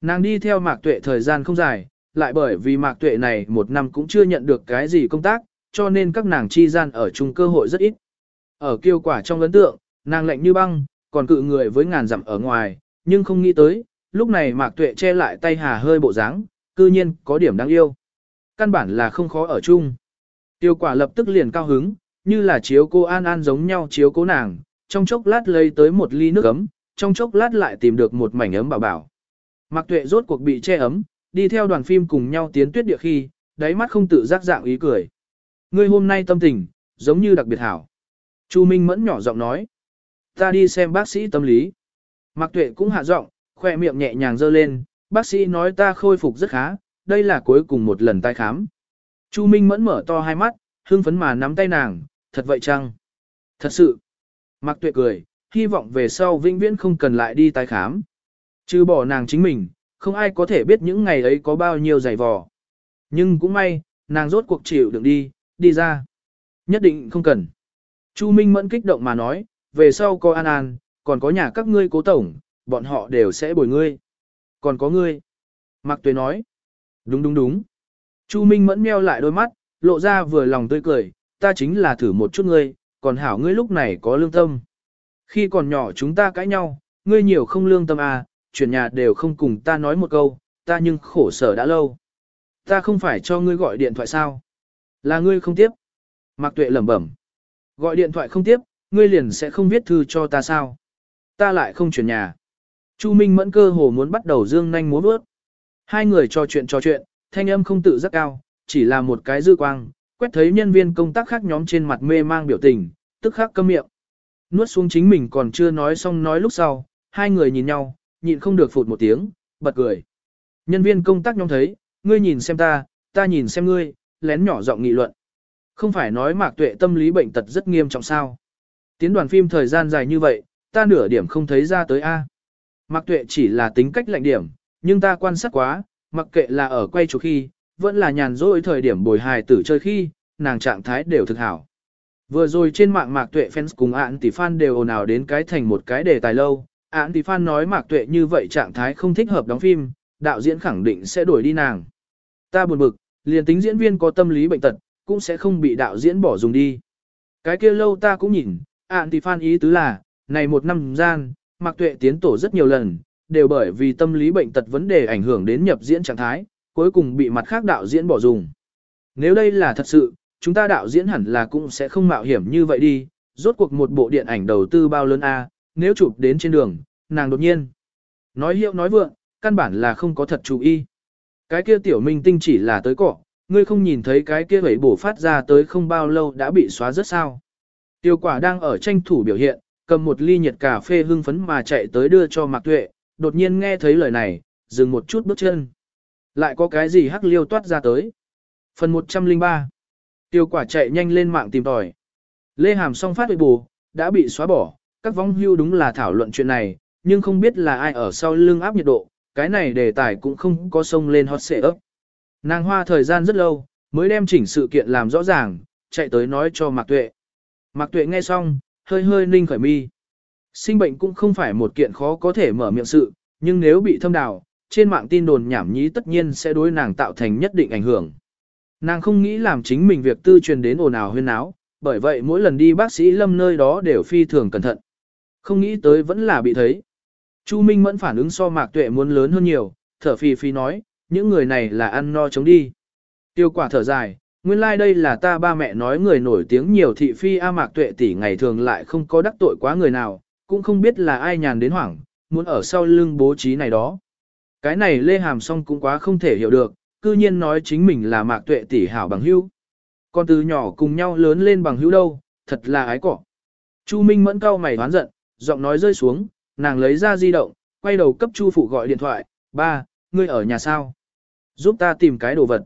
Nàng đi theo mạc tuệ thời gian không dài, lại bởi vì mạc tuệ này một năm cũng chưa nhận được cái gì công tác, cho nên các nàng chi gian ở chung cơ hội rất ít. Ở kiêu quả trong ấn tượng, nàng lạnh như băng, còn cự người với ngàn dặm ở ngoài, nhưng không nghĩ tới, lúc này mạc tuệ che lại tay hà hơi bộ dáng, cư nhiên có điểm đáng yêu. Căn bản là không khó ở chung. Tiêu quả lập tức liền cao hứng, như là chiếu cô An An giống nhau chiếu cố nàng, trong chốc lát lấy tới một ly nước ấm, trong chốc lát lại tìm được một mảnh ấm bảo bảo. Mạc Tuệ rốt cuộc bị che ấm, đi theo đoàn phim cùng nhau tiến tuyết địa khi, đáy mắt không tự giác dạng ý cười. Ngươi hôm nay tâm tình, giống như đặc biệt hảo. Chu Minh mẫn nhỏ giọng nói. Ta đi xem bác sĩ tâm lý. Mạc Tuệ cũng hạ giọng, khoe miệng nhẹ nhàng dơ lên, bác sĩ nói ta khôi phục rất khá, đây là cuối cùng một lần tái khám. Chu Minh mẫn mở to hai mắt, hưng phấn mà nắm tay nàng, thật vậy chăng? Thật sự. Mạc Tuệ cười, hy vọng về sau vĩnh viễn không cần lại đi tái khám. Chứ bỏ nàng chính mình, không ai có thể biết những ngày ấy có bao nhiêu dày vò. Nhưng cũng may, nàng rốt cuộc chịu đựng đi, đi ra. Nhất định không cần. Chu Minh Mẫn kích động mà nói, về sau có An An, còn có nhà các ngươi cố tổng, bọn họ đều sẽ bồi ngươi. Còn có ngươi. Mạc Tuế nói. Đúng đúng đúng. Chu Minh Mẫn meo lại đôi mắt, lộ ra vừa lòng tươi cười, ta chính là thử một chút ngươi, còn hảo ngươi lúc này có lương tâm. Khi còn nhỏ chúng ta cãi nhau, ngươi nhiều không lương tâm à, chuyển nhà đều không cùng ta nói một câu, ta nhưng khổ sở đã lâu. Ta không phải cho ngươi gọi điện thoại sao? Là ngươi không tiếp. Mạc Tuệ lẩm bẩm. Gọi điện thoại không tiếp, ngươi liền sẽ không viết thư cho ta sao? Ta lại không chuyển nhà. Chu Minh mẫn cơ hồ muốn bắt đầu dương nhanh múa vớt. Hai người trò chuyện trò chuyện, thanh âm không tự rất cao, chỉ là một cái dư quang, quét thấy nhân viên công tác khác nhóm trên mặt mê mang biểu tình, tức khắc câm miệng. Nuốt xuống chính mình còn chưa nói xong nói lúc sau, hai người nhìn nhau, nhịn không được phụt một tiếng, bật cười. Nhân viên công tác nhóm thấy, ngươi nhìn xem ta, ta nhìn xem ngươi, lén nhỏ giọng nghị luận. Không phải nói mạc tuệ tâm lý bệnh tật rất nghiêm trọng sao. Tiến đoàn phim thời gian dài như vậy, ta nửa điểm không thấy ra tới A. Mạc tuệ chỉ là tính cách lạnh điểm, nhưng ta quan sát quá, mặc kệ là ở quay chụp khi, vẫn là nhàn rỗi thời điểm bồi hài tử chơi khi, nàng trạng thái đều thực hảo. Vừa rồi trên mạng Mạc Tuệ fans cùng Án tỷ fan đều ồn ào đến cái thành một cái đề tài lâu, Án tỷ fan nói Mạc Tuệ như vậy trạng thái không thích hợp đóng phim, đạo diễn khẳng định sẽ đuổi đi nàng. Ta buồn bực, liền tính diễn viên có tâm lý bệnh tật, cũng sẽ không bị đạo diễn bỏ dùng đi. Cái kia lâu ta cũng nhìn, Án tỷ fan ý tứ là, này một năm gian, Mạc Tuệ tiến tổ rất nhiều lần, đều bởi vì tâm lý bệnh tật vấn đề ảnh hưởng đến nhập diễn trạng thái, cuối cùng bị mặt khác đạo diễn bỏ dùng. Nếu đây là thật sự, chúng ta đạo diễn hẳn là cũng sẽ không mạo hiểm như vậy đi, rốt cuộc một bộ điện ảnh đầu tư bao lớn a, nếu chụp đến trên đường, nàng đột nhiên. Nói hiệu nói vượng, căn bản là không có thật chú ý. Cái kia tiểu minh tinh chỉ là tới cỏ, ngươi không nhìn thấy cái kia vẩy bổ phát ra tới không bao lâu đã bị xóa rất sao. Tiêu quả đang ở tranh thủ biểu hiện, cầm một ly nhiệt cà phê hưng phấn mà chạy tới đưa cho Mạc Tuệ, đột nhiên nghe thấy lời này, dừng một chút bước chân. Lại có cái gì hắc liêu toát ra tới. Phần 103 Tiêu quả chạy nhanh lên mạng tìm tòi. Lê Hàm song phát bù, đã bị xóa bỏ, các vong hưu đúng là thảo luận chuyện này, nhưng không biết là ai ở sau lưng áp nhiệt độ, cái này đề tài cũng không có sông lên hot xệ ấp. Nàng hoa thời gian rất lâu, mới đem chỉnh sự kiện làm rõ ràng, chạy tới nói cho Mạc Tuệ. Mạc Tuệ nghe xong, hơi hơi ninh khởi mi. Sinh bệnh cũng không phải một kiện khó có thể mở miệng sự, nhưng nếu bị thâm đào, trên mạng tin đồn nhảm nhí tất nhiên sẽ đối nàng tạo thành nhất định ảnh hưởng. Nàng không nghĩ làm chính mình việc tư truyền đến ồn ào huyên áo, bởi vậy mỗi lần đi bác sĩ lâm nơi đó đều phi thường cẩn thận. Không nghĩ tới vẫn là bị thấy. Chu Minh Mẫn phản ứng so mạc tuệ muốn lớn hơn nhiều, thở phì phì nói, những người này là ăn no chống đi. Tiêu quả thở dài, nguyên lai like đây là ta ba mẹ nói người nổi tiếng nhiều thị phi A mạc tuệ tỷ ngày thường lại không có đắc tội quá người nào, cũng không biết là ai nhàn đến hoảng, muốn ở sau lưng bố trí này đó. Cái này Lê Hàm song cũng quá không thể hiểu được, cư nhiên nói chính mình là mạc tuệ tỷ hảo bằng hữu. Con từ nhỏ cùng nhau lớn lên bằng hữu đâu, thật là ái cỏ. Chu Minh mẫn cau mày đoán giận, giọng nói rơi xuống, nàng lấy ra di động, quay đầu cấp Chu phụ gọi điện thoại, ba, ngươi ở nhà sao? Giúp ta tìm cái đồ vật.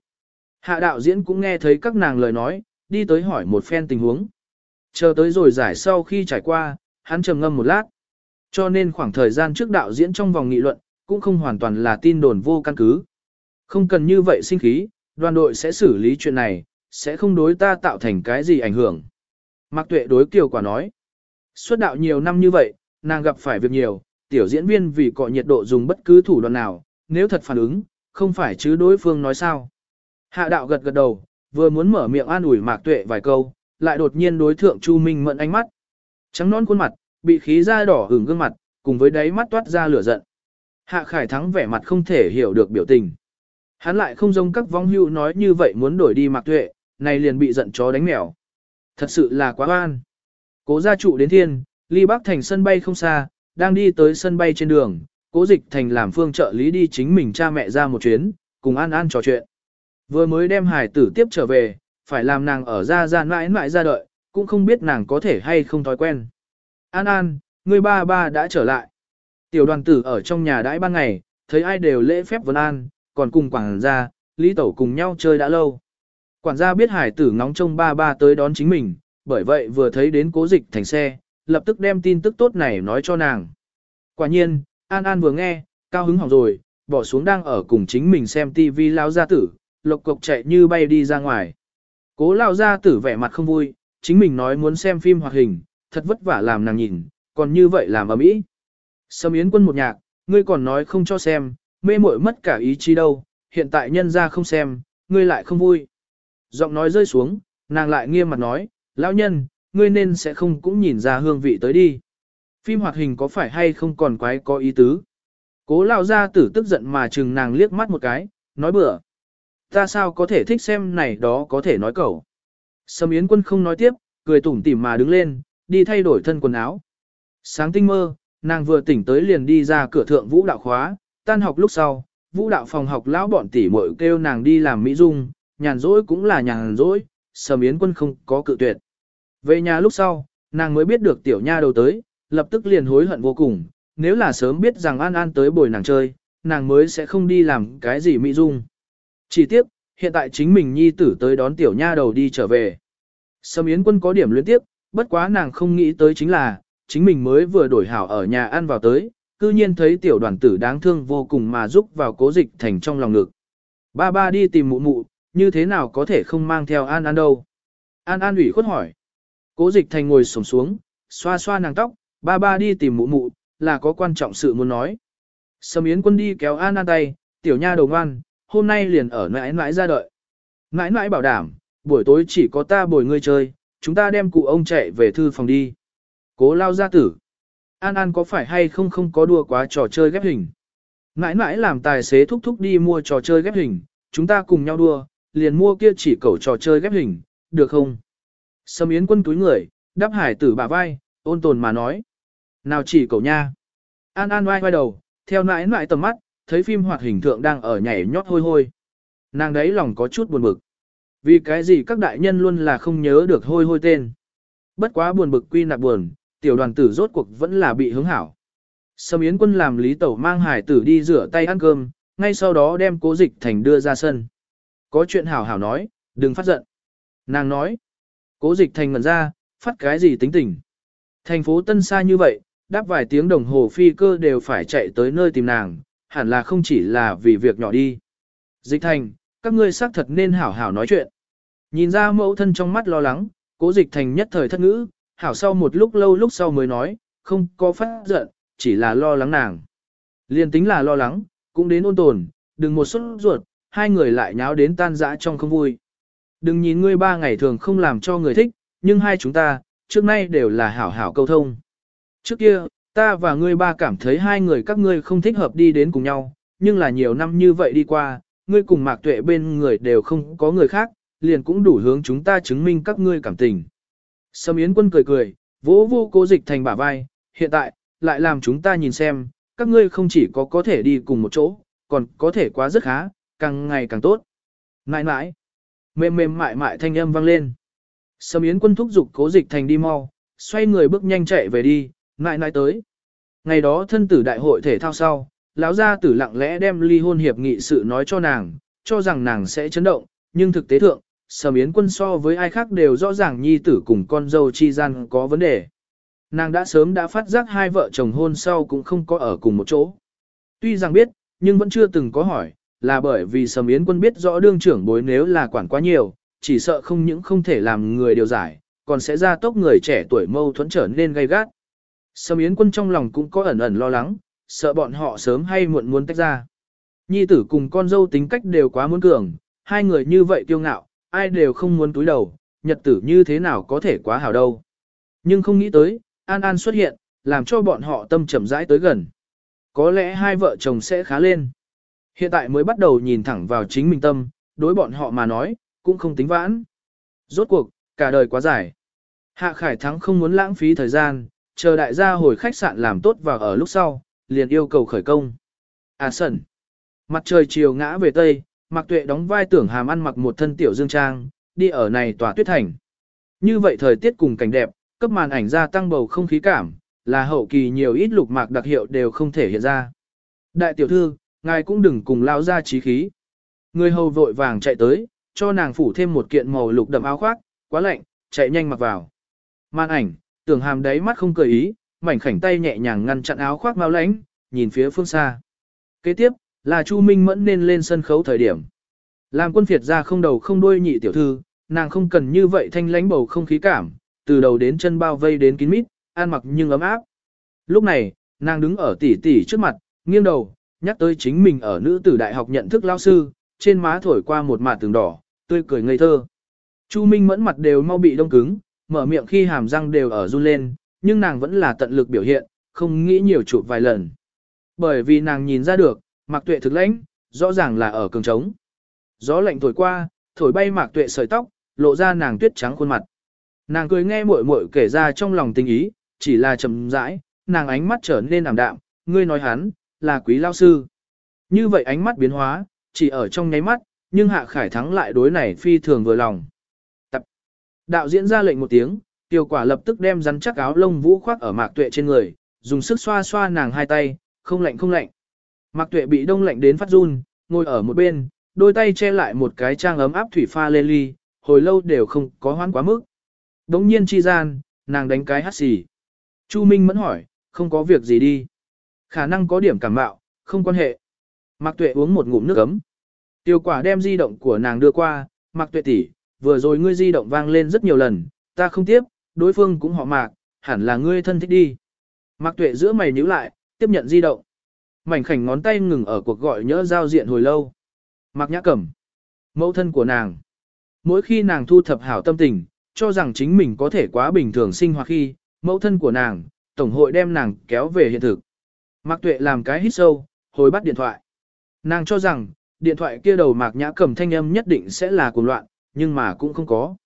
Hạ đạo diễn cũng nghe thấy các nàng lời nói, đi tới hỏi một phen tình huống. Chờ tới rồi giải sau khi trải qua, hắn trầm ngâm một lát. Cho nên khoảng thời gian trước đạo diễn trong vòng nghị luận, cũng không hoàn toàn là tin đồn vô căn cứ. Không cần như vậy sinh khí, đoàn đội sẽ xử lý chuyện này, sẽ không đối ta tạo thành cái gì ảnh hưởng. Mạc Tuệ đối Kiều Quả nói. Xuất đạo nhiều năm như vậy, nàng gặp phải việc nhiều, tiểu diễn viên vì cọ nhiệt độ dùng bất cứ thủ đoạn nào, nếu thật phản ứng, không phải chứ đối phương nói sao. Hạ đạo gật gật đầu, vừa muốn mở miệng an ủi mạc tuệ vài câu, lại đột nhiên đối thượng Chu Minh mượn ánh mắt. Trắng non khuôn mặt, bị khí da đỏ hửng gương mặt, cùng với đáy mắt toát ra lửa giận. Hạ Khải Thắng vẻ mặt không thể hiểu được biểu tình. Hắn lại không giống các vong hưu nói như vậy muốn đổi đi mạc tuệ, này liền bị giận chó đánh mèo. Thật sự là quá oan. Cố gia trụ đến thiên, ly bắc thành sân bay không xa, đang đi tới sân bay trên đường, cố dịch thành làm phương trợ lý đi chính mình cha mẹ ra một chuyến, cùng An An trò chuyện. Vừa mới đem hải tử tiếp trở về, phải làm nàng ở ra ra mãi mãi ra đợi, cũng không biết nàng có thể hay không thói quen. An An, người ba ba đã trở lại. Tiểu đoàn tử ở trong nhà đãi ban ngày, thấy ai đều lễ phép vấn an, còn cùng quản gia, Lý Tẩu cùng nhau chơi đã lâu. Quản gia biết hải tử ngóng trông ba ba tới đón chính mình, bởi vậy vừa thấy đến cố dịch thành xe, lập tức đem tin tức tốt này nói cho nàng. Quả nhiên, An An vừa nghe, cao hứng hỏng rồi, bỏ xuống đang ở cùng chính mình xem TV lao gia tử, lộc cộc chạy như bay đi ra ngoài. Cố lao gia tử vẻ mặt không vui, chính mình nói muốn xem phim hoạt hình, thật vất vả làm nàng nhìn, còn như vậy làm ở mỹ. Sâm Yến quân một nhạc, ngươi còn nói không cho xem, mê muội mất cả ý chí đâu, hiện tại nhân ra không xem, ngươi lại không vui. Giọng nói rơi xuống, nàng lại nghiêm mặt nói, lão nhân, ngươi nên sẽ không cũng nhìn ra hương vị tới đi. Phim hoạt hình có phải hay không còn quái có ý tứ. Cố lao ra tử tức giận mà chừng nàng liếc mắt một cái, nói bừa. Ta sao có thể thích xem này đó có thể nói cẩu. Sâm Yến quân không nói tiếp, cười tủm tỉm mà đứng lên, đi thay đổi thân quần áo. Sáng tinh mơ, nàng vừa tỉnh tới liền đi ra cửa thượng vũ đạo khóa, tan học lúc sau, vũ đạo phòng học lão bọn tỷ muội kêu nàng đi làm mỹ dung, nhàn rỗi cũng là nhàn rỗi, Sâm Yến quân không có cự tuyệt. Về nhà lúc sau, nàng mới biết được tiểu nha đầu tới, lập tức liền hối hận vô cùng, nếu là sớm biết rằng An An tới bồi nàng chơi, nàng mới sẽ không đi làm cái gì mỹ dung. Chỉ tiếc, hiện tại chính mình nhi tử tới đón tiểu nha đầu đi trở về. Sâm Yến quân có điểm luyến tiếp, bất quá nàng không nghĩ tới chính là, chính mình mới vừa đổi hảo ở nhà ăn vào tới, cư nhiên thấy tiểu đoàn tử đáng thương vô cùng mà giúp vào cố dịch thành trong lòng ngực. Ba ba đi tìm mụ mụ, như thế nào có thể không mang theo An An đâu? An An ủy khuất hỏi. Cố dịch thành ngồi sổng xuống, xoa xoa nàng tóc, ba ba đi tìm mụ mụ, là có quan trọng sự muốn nói. sâm Yến quân đi kéo An An tay, tiểu nha đầu ngoan, hôm nay liền ở mãi mãi ra đợi. Mãi mãi bảo đảm, buổi tối chỉ có ta bồi ngươi chơi, chúng ta đem cụ ông chạy về thư phòng đi. Cố lao gia tử. An An có phải hay không không có đua quá trò chơi ghép hình. Mãi mãi làm tài xế thúc thúc đi mua trò chơi ghép hình, chúng ta cùng nhau đua, liền mua kia chỉ cầu trò chơi ghép hình, được không? Sâm Yến quân túi người, đáp hải tử bả vai, ôn tồn mà nói. Nào chỉ cầu nha. An An vai vai đầu, theo nãi nãi tầm mắt, thấy phim hoạt hình thượng đang ở nhảy nhót hôi hôi. Nàng đấy lòng có chút buồn bực. Vì cái gì các đại nhân luôn là không nhớ được hôi hôi tên. Bất quá buồn bực quy nạp buồn, tiểu đoàn tử rốt cuộc vẫn là bị hướng hảo. Sâm Yến quân làm lý tẩu mang hải tử đi rửa tay ăn cơm, ngay sau đó đem cố dịch thành đưa ra sân. Có chuyện hảo hảo nói, đừng phát giận. Nàng nói, cố dịch thành ngẩn ra, phát cái gì tính tình. Thành phố Tân xa như vậy, đáp vài tiếng đồng hồ phi cơ đều phải chạy tới nơi tìm nàng, hẳn là không chỉ là vì việc nhỏ đi. Dịch thành, các ngươi xác thật nên hảo hảo nói chuyện. Nhìn ra mẫu thân trong mắt lo lắng, cố dịch thành nhất thời thất ngữ, hảo sau một lúc lâu lúc sau mới nói, không có phát giận, chỉ là lo lắng nàng. Liên tính là lo lắng, cũng đến ôn tồn, đừng một suất ruột, hai người lại nháo đến tan dã trong không vui. Đừng nhìn ngươi ba ngày thường không làm cho người thích, nhưng hai chúng ta, trước nay đều là hảo hảo câu thông. Trước kia, ta và ngươi ba cảm thấy hai người các ngươi không thích hợp đi đến cùng nhau, nhưng là nhiều năm như vậy đi qua, ngươi cùng mạc tuệ bên người đều không có người khác, liền cũng đủ hướng chúng ta chứng minh các ngươi cảm tình. Sâm Yến quân cười cười, vỗ vô cố dịch thành bả vai, hiện tại, lại làm chúng ta nhìn xem, các ngươi không chỉ có có thể đi cùng một chỗ, còn có thể quá rất khá, càng ngày càng tốt. Nãi nãi, mềm mềm mại mại thanh âm vang lên. Sâm Yến quân thúc giục cố dịch thành đi mau, xoay người bước nhanh chạy về đi, nãi nãi tới. Ngày đó thân tử đại hội thể thao sau, lão gia tử lặng lẽ đem ly hôn hiệp nghị sự nói cho nàng, cho rằng nàng sẽ chấn động, nhưng thực tế thượng, sầm Yến quân so với ai khác đều rõ ràng nhi tử cùng con dâu chi gian có vấn đề. Nàng đã sớm đã phát giác hai vợ chồng hôn sau cũng không có ở cùng một chỗ. Tuy rằng biết, nhưng vẫn chưa từng có hỏi, là bởi vì Sầm Yến quân biết rõ đương trưởng bối nếu là quản quá nhiều, chỉ sợ không những không thể làm người điều giải, còn sẽ ra tốc người trẻ tuổi mâu thuẫn trở nên gay gắt. Sâm Yến quân trong lòng cũng có ẩn ẩn lo lắng, sợ bọn họ sớm hay muộn muốn tách ra. Nhi tử cùng con dâu tính cách đều quá muốn cường, hai người như vậy kiêu ngạo, ai đều không muốn túi đầu, nhật tử như thế nào có thể quá hảo đâu. Nhưng không nghĩ tới, An An xuất hiện, làm cho bọn họ tâm chậm rãi tới gần. Có lẽ hai vợ chồng sẽ khá lên. Hiện tại mới bắt đầu nhìn thẳng vào chính mình tâm, đối bọn họ mà nói, cũng không tính vãn. Rốt cuộc, cả đời quá dài. Hạ Khải Thắng không muốn lãng phí thời gian, chờ đại gia hồi khách sạn làm tốt vào ở lúc sau, liền yêu cầu khởi công. À sẩn. Mặt trời chiều ngã về Tây, Mạc Tuệ đóng vai tưởng hàm ăn mặc một thân tiểu dương trang, đi ở này tòa tuyết thành. Như vậy thời tiết cùng cảnh đẹp, cấp màn ảnh ra tăng bầu không khí cảm, là hậu kỳ nhiều ít lục mạc đặc hiệu đều không thể hiện ra. Đại tiểu thư, ngài cũng đừng cùng lao ra trí khí. Người hầu vội vàng chạy tới, cho nàng phủ thêm một kiện màu lục đậm áo khoác, quá lạnh, chạy nhanh mặc vào. Màn ảnh, tưởng hàm đáy mắt không cười ý, mảnh khảnh tay nhẹ nhàng ngăn chặn áo khoác mau lánh, nhìn phía phương xa. Kế tiếp, là Chu Minh Mẫn nên lên sân khấu thời điểm. Làm quân phiệt ra không đầu không đuôi nhị tiểu thư, nàng không cần như vậy thanh lãnh bầu không khí cảm, từ đầu đến chân bao vây đến kín mít, an mặc nhưng ấm áp. Lúc này, nàng đứng ở tỷ tỷ trước mặt, nghiêng đầu, nhắc tới chính mình ở nữ tử đại học nhận thức lao sư, trên má thổi qua một mạt tường đỏ, tươi cười ngây thơ. Chu Minh mẫn mặt đều mau bị đông cứng, mở miệng khi hàm răng đều ở run lên, nhưng nàng vẫn là tận lực biểu hiện, không nghĩ nhiều chụp vài lần. Bởi vì nàng nhìn ra được, mạc tuệ thực lãnh, rõ ràng là ở cường trống. Gió lạnh thổi qua, thổi bay mạc tuệ sợi tóc, lộ ra nàng tuyết trắng khuôn mặt. Nàng cười nghe muội muội kể ra trong lòng tình ý, chỉ là chậm rãi, nàng ánh mắt trở nên ảm đạm, ngươi nói hắn, là quý lao sư. Như vậy ánh mắt biến hóa, chỉ ở trong nháy mắt, nhưng Hạ Khải Thắng lại đối này phi thường vừa lòng. Đạo diễn ra lệnh một tiếng, tiểu quả lập tức đem rắn chắc áo lông vũ khoác ở mạc tuệ trên người, dùng sức xoa xoa nàng hai tay, không lạnh không lạnh. Mạc tuệ bị đông lạnh đến phát run, ngồi ở một bên, đôi tay che lại một cái trang ấm áp thủy pha lê ly, hồi lâu đều không có hoán quá mức. Đống nhiên chi gian, nàng đánh cái hát xì. Chu Minh mẫn hỏi, không có việc gì đi. Khả năng có điểm cảm mạo, không quan hệ. Mạc Tuệ uống một ngụm nước ấm. Tiêu quả đem di động của nàng đưa qua, Mạc Tuệ tỷ, vừa rồi ngươi di động vang lên rất nhiều lần, ta không tiếp, đối phương cũng họ Mạc, hẳn là ngươi thân thích đi. Mạc Tuệ giữa mày nhíu lại, tiếp nhận di động. Mảnh khảnh ngón tay ngừng ở cuộc gọi nhớ giao diện hồi lâu. Mạc Nhã Cẩm, mẫu thân của nàng. Mỗi khi nàng thu thập hảo tâm tình, cho rằng chính mình có thể quá bình thường sinh hoạt khi, mẫu thân của nàng, tổng hội đem nàng kéo về hiện thực. Mạc Tuệ làm cái hít sâu, hồi bắt điện thoại. Nàng cho rằng, điện thoại kia đầu Mạc Nhã cầm thanh âm nhất định sẽ là cuồng loạn, nhưng mà cũng không có.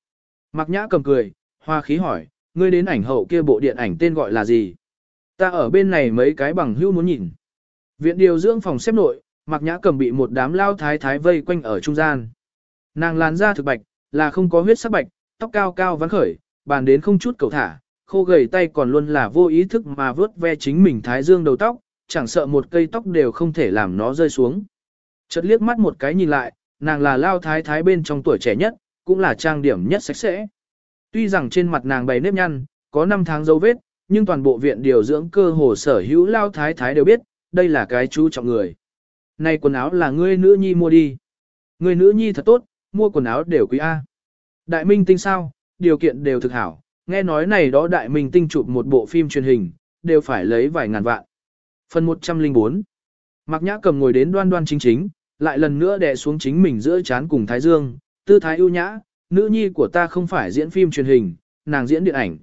Mạc Nhã cầm cười, hoa khí hỏi, ngươi đến ảnh hậu kia bộ điện ảnh tên gọi là gì? Ta ở bên này mấy cái bằng hữu muốn nhìn. Viện điều dưỡng phòng xếp nội, Mạc Nhã cầm bị một đám lao thái thái vây quanh ở trung gian. Nàng làn da thực bạch, là không có huyết sắc bạch, tóc cao cao vắn khởi, bàn đến không chút cầu thả, khô gầy tay còn luôn là vô ý thức mà vớt ve chính mình thái dương đầu tóc, chẳng sợ một cây tóc đều không thể làm nó rơi xuống. Chợt liếc mắt một cái nhìn lại, nàng là lao thái thái bên trong tuổi trẻ nhất, cũng là trang điểm nhất sạch sẽ. Tuy rằng trên mặt nàng bày nếp nhăn, có 5 tháng dấu vết, nhưng toàn bộ viện điều dưỡng cơ hồ sở hữu lao thái thái đều biết, đây là cái chú trọng người. Này quần áo là ngươi nữ nhi mua đi. Người nữ nhi thật tốt, mua quần áo đều quý A. Đại minh tinh sao, điều kiện đều thực hảo, nghe nói này đó đại minh tinh chụp một bộ phim truyền hình, đều phải lấy vài ngàn vạn. Phần 104 Mạc Nhã cầm ngồi đến đoan đoan chính chính, lại lần nữa đè xuống chính mình giữa chán cùng Thái Dương, tư thái ưu nhã, nữ nhi của ta không phải diễn phim truyền hình, nàng diễn điện ảnh.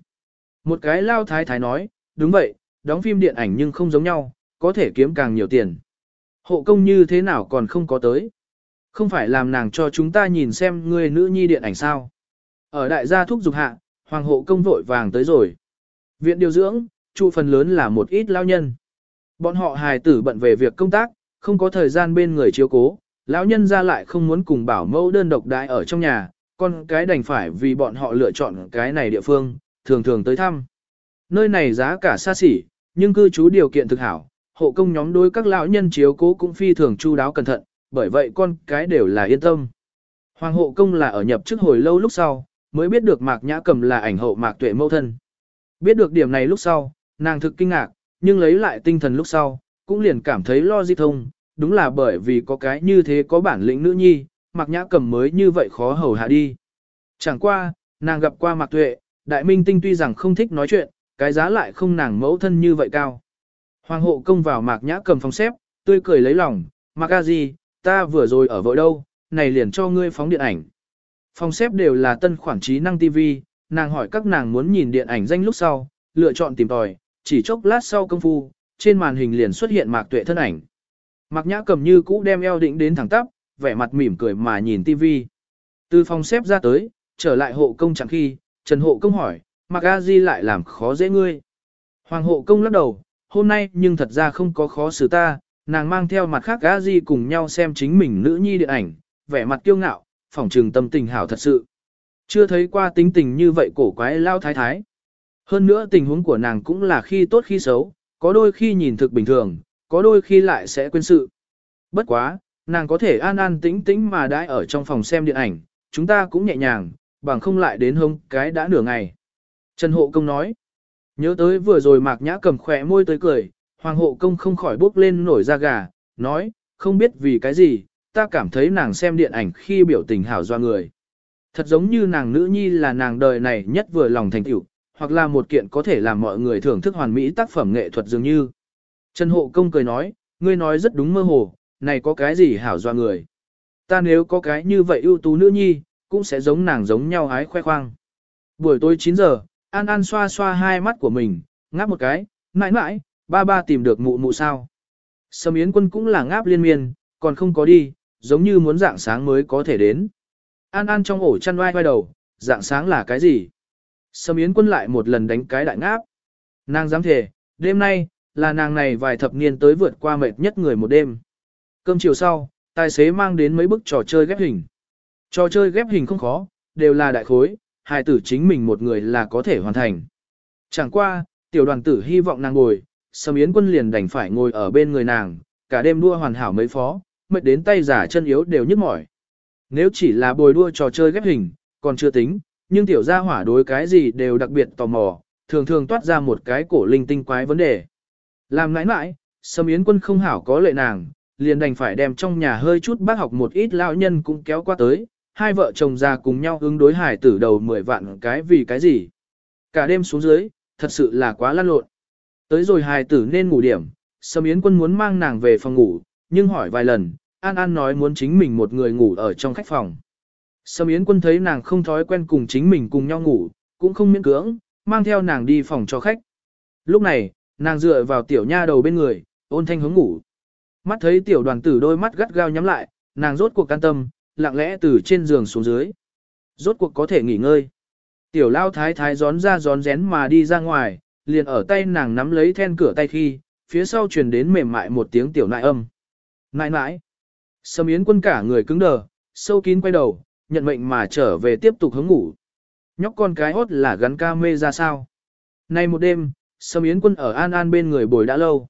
Một cái lao thái thái nói, đúng vậy, đóng phim điện ảnh nhưng không giống nhau, có thể kiếm càng nhiều tiền. Hộ công như thế nào còn không có tới. Không phải làm nàng cho chúng ta nhìn xem người nữ nhi điện ảnh sao. Ở đại gia thúc dục hạ, hoàng hộ công vội vàng tới rồi. Viện điều dưỡng, trụ phần lớn là một ít lao nhân. Bọn họ hài tử bận về việc công tác, không có thời gian bên người chiếu cố, lão nhân ra lại không muốn cùng bảo mẫu đơn độc đại ở trong nhà, con cái đành phải vì bọn họ lựa chọn cái này địa phương, thường thường tới thăm. Nơi này giá cả xa xỉ, nhưng cư trú điều kiện thực hảo, hộ công nhóm đối các lão nhân chiếu cố cũng phi thường chu đáo cẩn thận, bởi vậy con cái đều là yên tâm. Hoàng hộ công là ở nhập chức hồi lâu lúc sau, mới biết được Mạc Nhã Cầm là ảnh hậu Mạc Tuệ mẫu thân. Biết được điểm này lúc sau, nàng thực kinh ngạc, nhưng lấy lại tinh thần lúc sau, cũng liền cảm thấy lo di thông, đúng là bởi vì có cái như thế có bản lĩnh nữ nhi, Mạc Nhã Cầm mới như vậy khó hầu hạ đi. Chẳng qua, nàng gặp qua Mạc Tuệ, đại minh tinh tuy rằng không thích nói chuyện, cái giá lại không nàng mẫu thân như vậy cao. Hoàng hộ công vào mạc nhã cầm phòng xếp, tươi cười lấy lòng, mạc a gì, ta vừa rồi ở vội đâu, này liền cho ngươi phóng điện ảnh. Phòng xếp đều là tân khoản trí năng TV, nàng hỏi các nàng muốn nhìn điện ảnh danh lúc sau, lựa chọn tìm tòi, chỉ chốc lát sau công phu, trên màn hình liền xuất hiện mạc tuệ thân ảnh. Mạc nhã cầm như cũ đem eo định đến thẳng tắp, vẻ mặt mỉm cười mà nhìn tivi Từ phòng xếp ra tới, trở lại hộ công chẳng khi, Trần hộ công hỏi, Mạc A Di lại làm khó dễ ngươi. Hoàng hộ công lắc đầu, hôm nay nhưng thật ra không có khó xử ta, nàng mang theo mặt khác A Di cùng nhau xem chính mình nữ nhi điện ảnh, vẻ mặt kiêu ngạo, phỏng trừng tâm tình hảo thật sự. Chưa thấy qua tính tình như vậy cổ quái lao thái thái. Hơn nữa tình huống của nàng cũng là khi tốt khi xấu, có đôi khi nhìn thực bình thường, có đôi khi lại sẽ quên sự. Bất quá, nàng có thể an an tĩnh tĩnh mà đãi ở trong phòng xem điện ảnh, chúng ta cũng nhẹ nhàng, bằng không lại đến hông cái đã nửa ngày. Trần Hộ Công nói, nhớ tới vừa rồi Mạc Nhã cầm khỏe môi tới cười, Hoàng Hộ Công không khỏi bốc lên nổi da gà, nói, không biết vì cái gì, ta cảm thấy nàng xem điện ảnh khi biểu tình hảo doa người. Thật giống như nàng nữ nhi là nàng đời này nhất vừa lòng thành tựu, hoặc là một kiện có thể làm mọi người thưởng thức hoàn mỹ tác phẩm nghệ thuật dường như. Trần Hộ Công cười nói, ngươi nói rất đúng mơ hồ, này có cái gì hảo doa người. Ta nếu có cái như vậy ưu tú nữ nhi, cũng sẽ giống nàng giống nhau hái khoe khoang. Buổi tối 9 giờ, An An xoa xoa hai mắt của mình, ngáp một cái, mãi mãi, ba ba tìm được mụ mụ sao. Sầm Yến quân cũng là ngáp liên miên, còn không có đi, giống như muốn dạng sáng mới có thể đến. An An trong ổ chăn oai vai đầu, dạng sáng là cái gì? Sầm Yến quân lại một lần đánh cái đại ngáp. Nàng dám thể, đêm nay, là nàng này vài thập niên tới vượt qua mệt nhất người một đêm. Cơm chiều sau, tài xế mang đến mấy bức trò chơi ghép hình. Trò chơi ghép hình không khó, đều là đại khối, hài tử chính mình một người là có thể hoàn thành. Chẳng qua, tiểu đoàn tử hy vọng nàng ngồi, Sầm Yến quân liền đành phải ngồi ở bên người nàng, cả đêm đua hoàn hảo mấy phó, mệt đến tay giả chân yếu đều nhức mỏi. Nếu chỉ là bồi đua trò chơi ghép hình, còn chưa tính, nhưng tiểu gia hỏa đối cái gì đều đặc biệt tò mò, thường thường toát ra một cái cổ linh tinh quái vấn đề. Làm nãi nãi, sâm Yến quân không hảo có lệ nàng, liền đành phải đem trong nhà hơi chút bác học một ít lão nhân cũng kéo qua tới, hai vợ chồng già cùng nhau ứng đối hải tử đầu 10 vạn cái vì cái gì. Cả đêm xuống dưới, thật sự là quá lăn lộn. Tới rồi hài tử nên ngủ điểm, sâm Yến quân muốn mang nàng về phòng ngủ, nhưng hỏi vài lần, An An nói muốn chính mình một người ngủ ở trong khách phòng. Sầm Yến quân thấy nàng không thói quen cùng chính mình cùng nhau ngủ, cũng không miễn cưỡng, mang theo nàng đi phòng cho khách. Lúc này, nàng dựa vào tiểu nha đầu bên người, ôn thanh hướng ngủ. Mắt thấy tiểu đoàn tử đôi mắt gắt gao nhắm lại, nàng rốt cuộc can tâm, lặng lẽ từ trên giường xuống dưới. Rốt cuộc có thể nghỉ ngơi. Tiểu lao thái thái gión ra gión rén mà đi ra ngoài, liền ở tay nàng nắm lấy then cửa tay khi, phía sau truyền đến mềm mại một tiếng tiểu nại âm. Nại nại. Sầm yến quân cả người cứng đờ, sâu kín quay đầu, nhận mệnh mà trở về tiếp tục hướng ngủ. Nhóc con cái hốt là gắn ca mê ra sao. Nay một đêm, sâm yến quân ở an an bên người bồi đã lâu.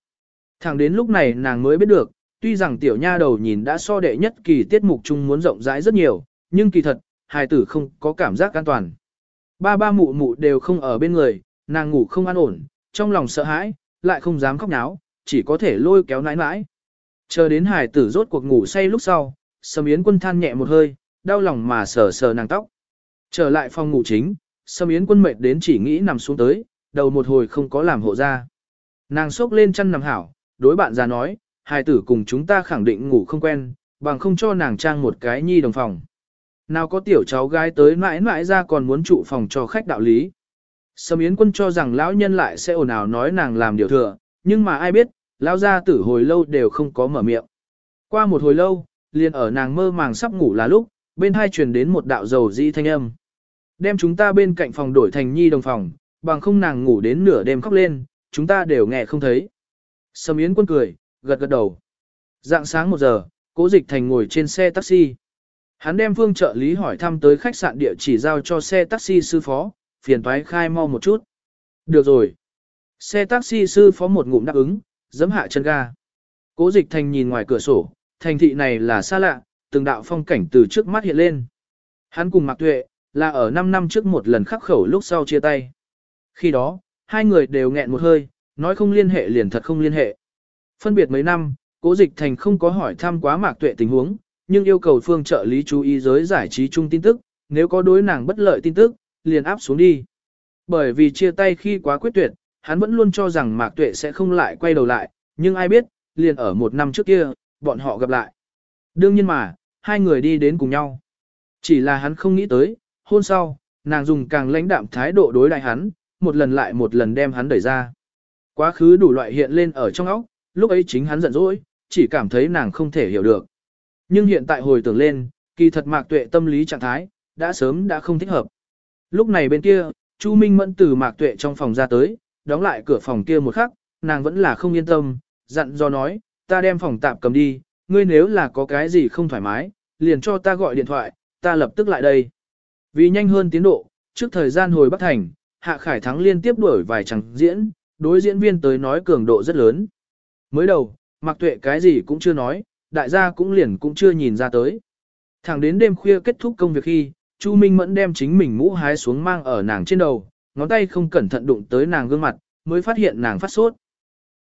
Thẳng đến lúc này nàng mới biết được, tuy rằng tiểu nha đầu nhìn đã so đệ nhất kỳ tiết mục chung muốn rộng rãi rất nhiều, nhưng kỳ thật, hài tử không có cảm giác an toàn. Ba ba mụ mụ đều không ở bên người, nàng ngủ không an ổn, trong lòng sợ hãi, lại không dám khóc náo, chỉ có thể lôi kéo nãi nãi. Chờ đến hài tử rốt cuộc ngủ say lúc sau, Sầm Yến quân than nhẹ một hơi, đau lòng mà sờ sờ nàng tóc. Trở lại phòng ngủ chính, sâm Yến quân mệt đến chỉ nghĩ nằm xuống tới, đầu một hồi không có làm hộ ra. Nàng sốc lên chân nằm hảo, đối bạn già nói, hai tử cùng chúng ta khẳng định ngủ không quen, bằng không cho nàng trang một cái nhi đồng phòng. Nào có tiểu cháu gái tới mãi mãi ra còn muốn trụ phòng cho khách đạo lý. sâm Yến quân cho rằng lão nhân lại sẽ ồn ào nói nàng làm điều thừa, nhưng mà ai biết, lão gia tử hồi lâu đều không có mở miệng. Qua một hồi lâu, liền ở nàng mơ màng sắp ngủ là lúc, bên hai truyền đến một đạo dầu dĩ thanh âm. Đem chúng ta bên cạnh phòng đổi thành nhi đồng phòng, bằng không nàng ngủ đến nửa đêm khóc lên, chúng ta đều nghe không thấy. Sầm Yến quân cười, gật gật đầu. Dạng sáng một giờ, cố dịch thành ngồi trên xe taxi. Hắn đem phương trợ lý hỏi thăm tới khách sạn địa chỉ giao cho xe taxi sư phó, phiền thoái khai mau một chút. Được rồi. Xe taxi sư phó một ngụm đáp ứng, giấm hạ chân ga. Cố dịch thành nhìn ngoài cửa sổ, thành thị này là xa lạ, từng đạo phong cảnh từ trước mắt hiện lên. Hắn cùng Mạc Tuệ, là ở 5 năm trước một lần khắc khẩu lúc sau chia tay. Khi đó, hai người đều nghẹn một hơi, nói không liên hệ liền thật không liên hệ. Phân biệt mấy năm, cố dịch thành không có hỏi thăm quá mạc tuệ tình huống, nhưng yêu cầu phương trợ lý chú ý giới giải trí chung tin tức, nếu có đối nàng bất lợi tin tức, liền áp xuống đi. Bởi vì chia tay khi quá quyết tuyệt, hắn vẫn luôn cho rằng Mạc Tuệ sẽ không lại quay đầu lại, nhưng ai biết, liền ở một năm trước kia, bọn họ gặp lại. Đương nhiên mà, hai người đi đến cùng nhau. Chỉ là hắn không nghĩ tới, hôn sau, nàng dùng càng lãnh đạm thái độ đối đại hắn, một lần lại một lần đem hắn đẩy ra. Quá khứ đủ loại hiện lên ở trong óc, lúc ấy chính hắn giận dỗi, chỉ cảm thấy nàng không thể hiểu được. Nhưng hiện tại hồi tưởng lên, kỳ thật mạc tuệ tâm lý trạng thái, đã sớm đã không thích hợp. Lúc này bên kia, Chu Minh Mẫn từ mạc tuệ trong phòng ra tới, đóng lại cửa phòng kia một khắc, nàng vẫn là không yên tâm, dặn do nói, ta đem phòng tạm cầm đi, ngươi nếu là có cái gì không thoải mái, liền cho ta gọi điện thoại, ta lập tức lại đây. Vì nhanh hơn tiến độ, trước thời gian hồi Bắc Thành, Hạ Khải Thắng liên tiếp đuổi vài chẳng diễn, đối diễn viên tới nói cường độ rất lớn. Mới đầu, Mạc Tuệ cái gì cũng chưa nói, đại gia cũng liền cũng chưa nhìn ra tới. Thẳng đến đêm khuya kết thúc công việc khi, Chu Minh Mẫn đem chính mình mũ hái xuống mang ở nàng trên đầu, ngón tay không cẩn thận đụng tới nàng gương mặt, mới phát hiện nàng phát sốt.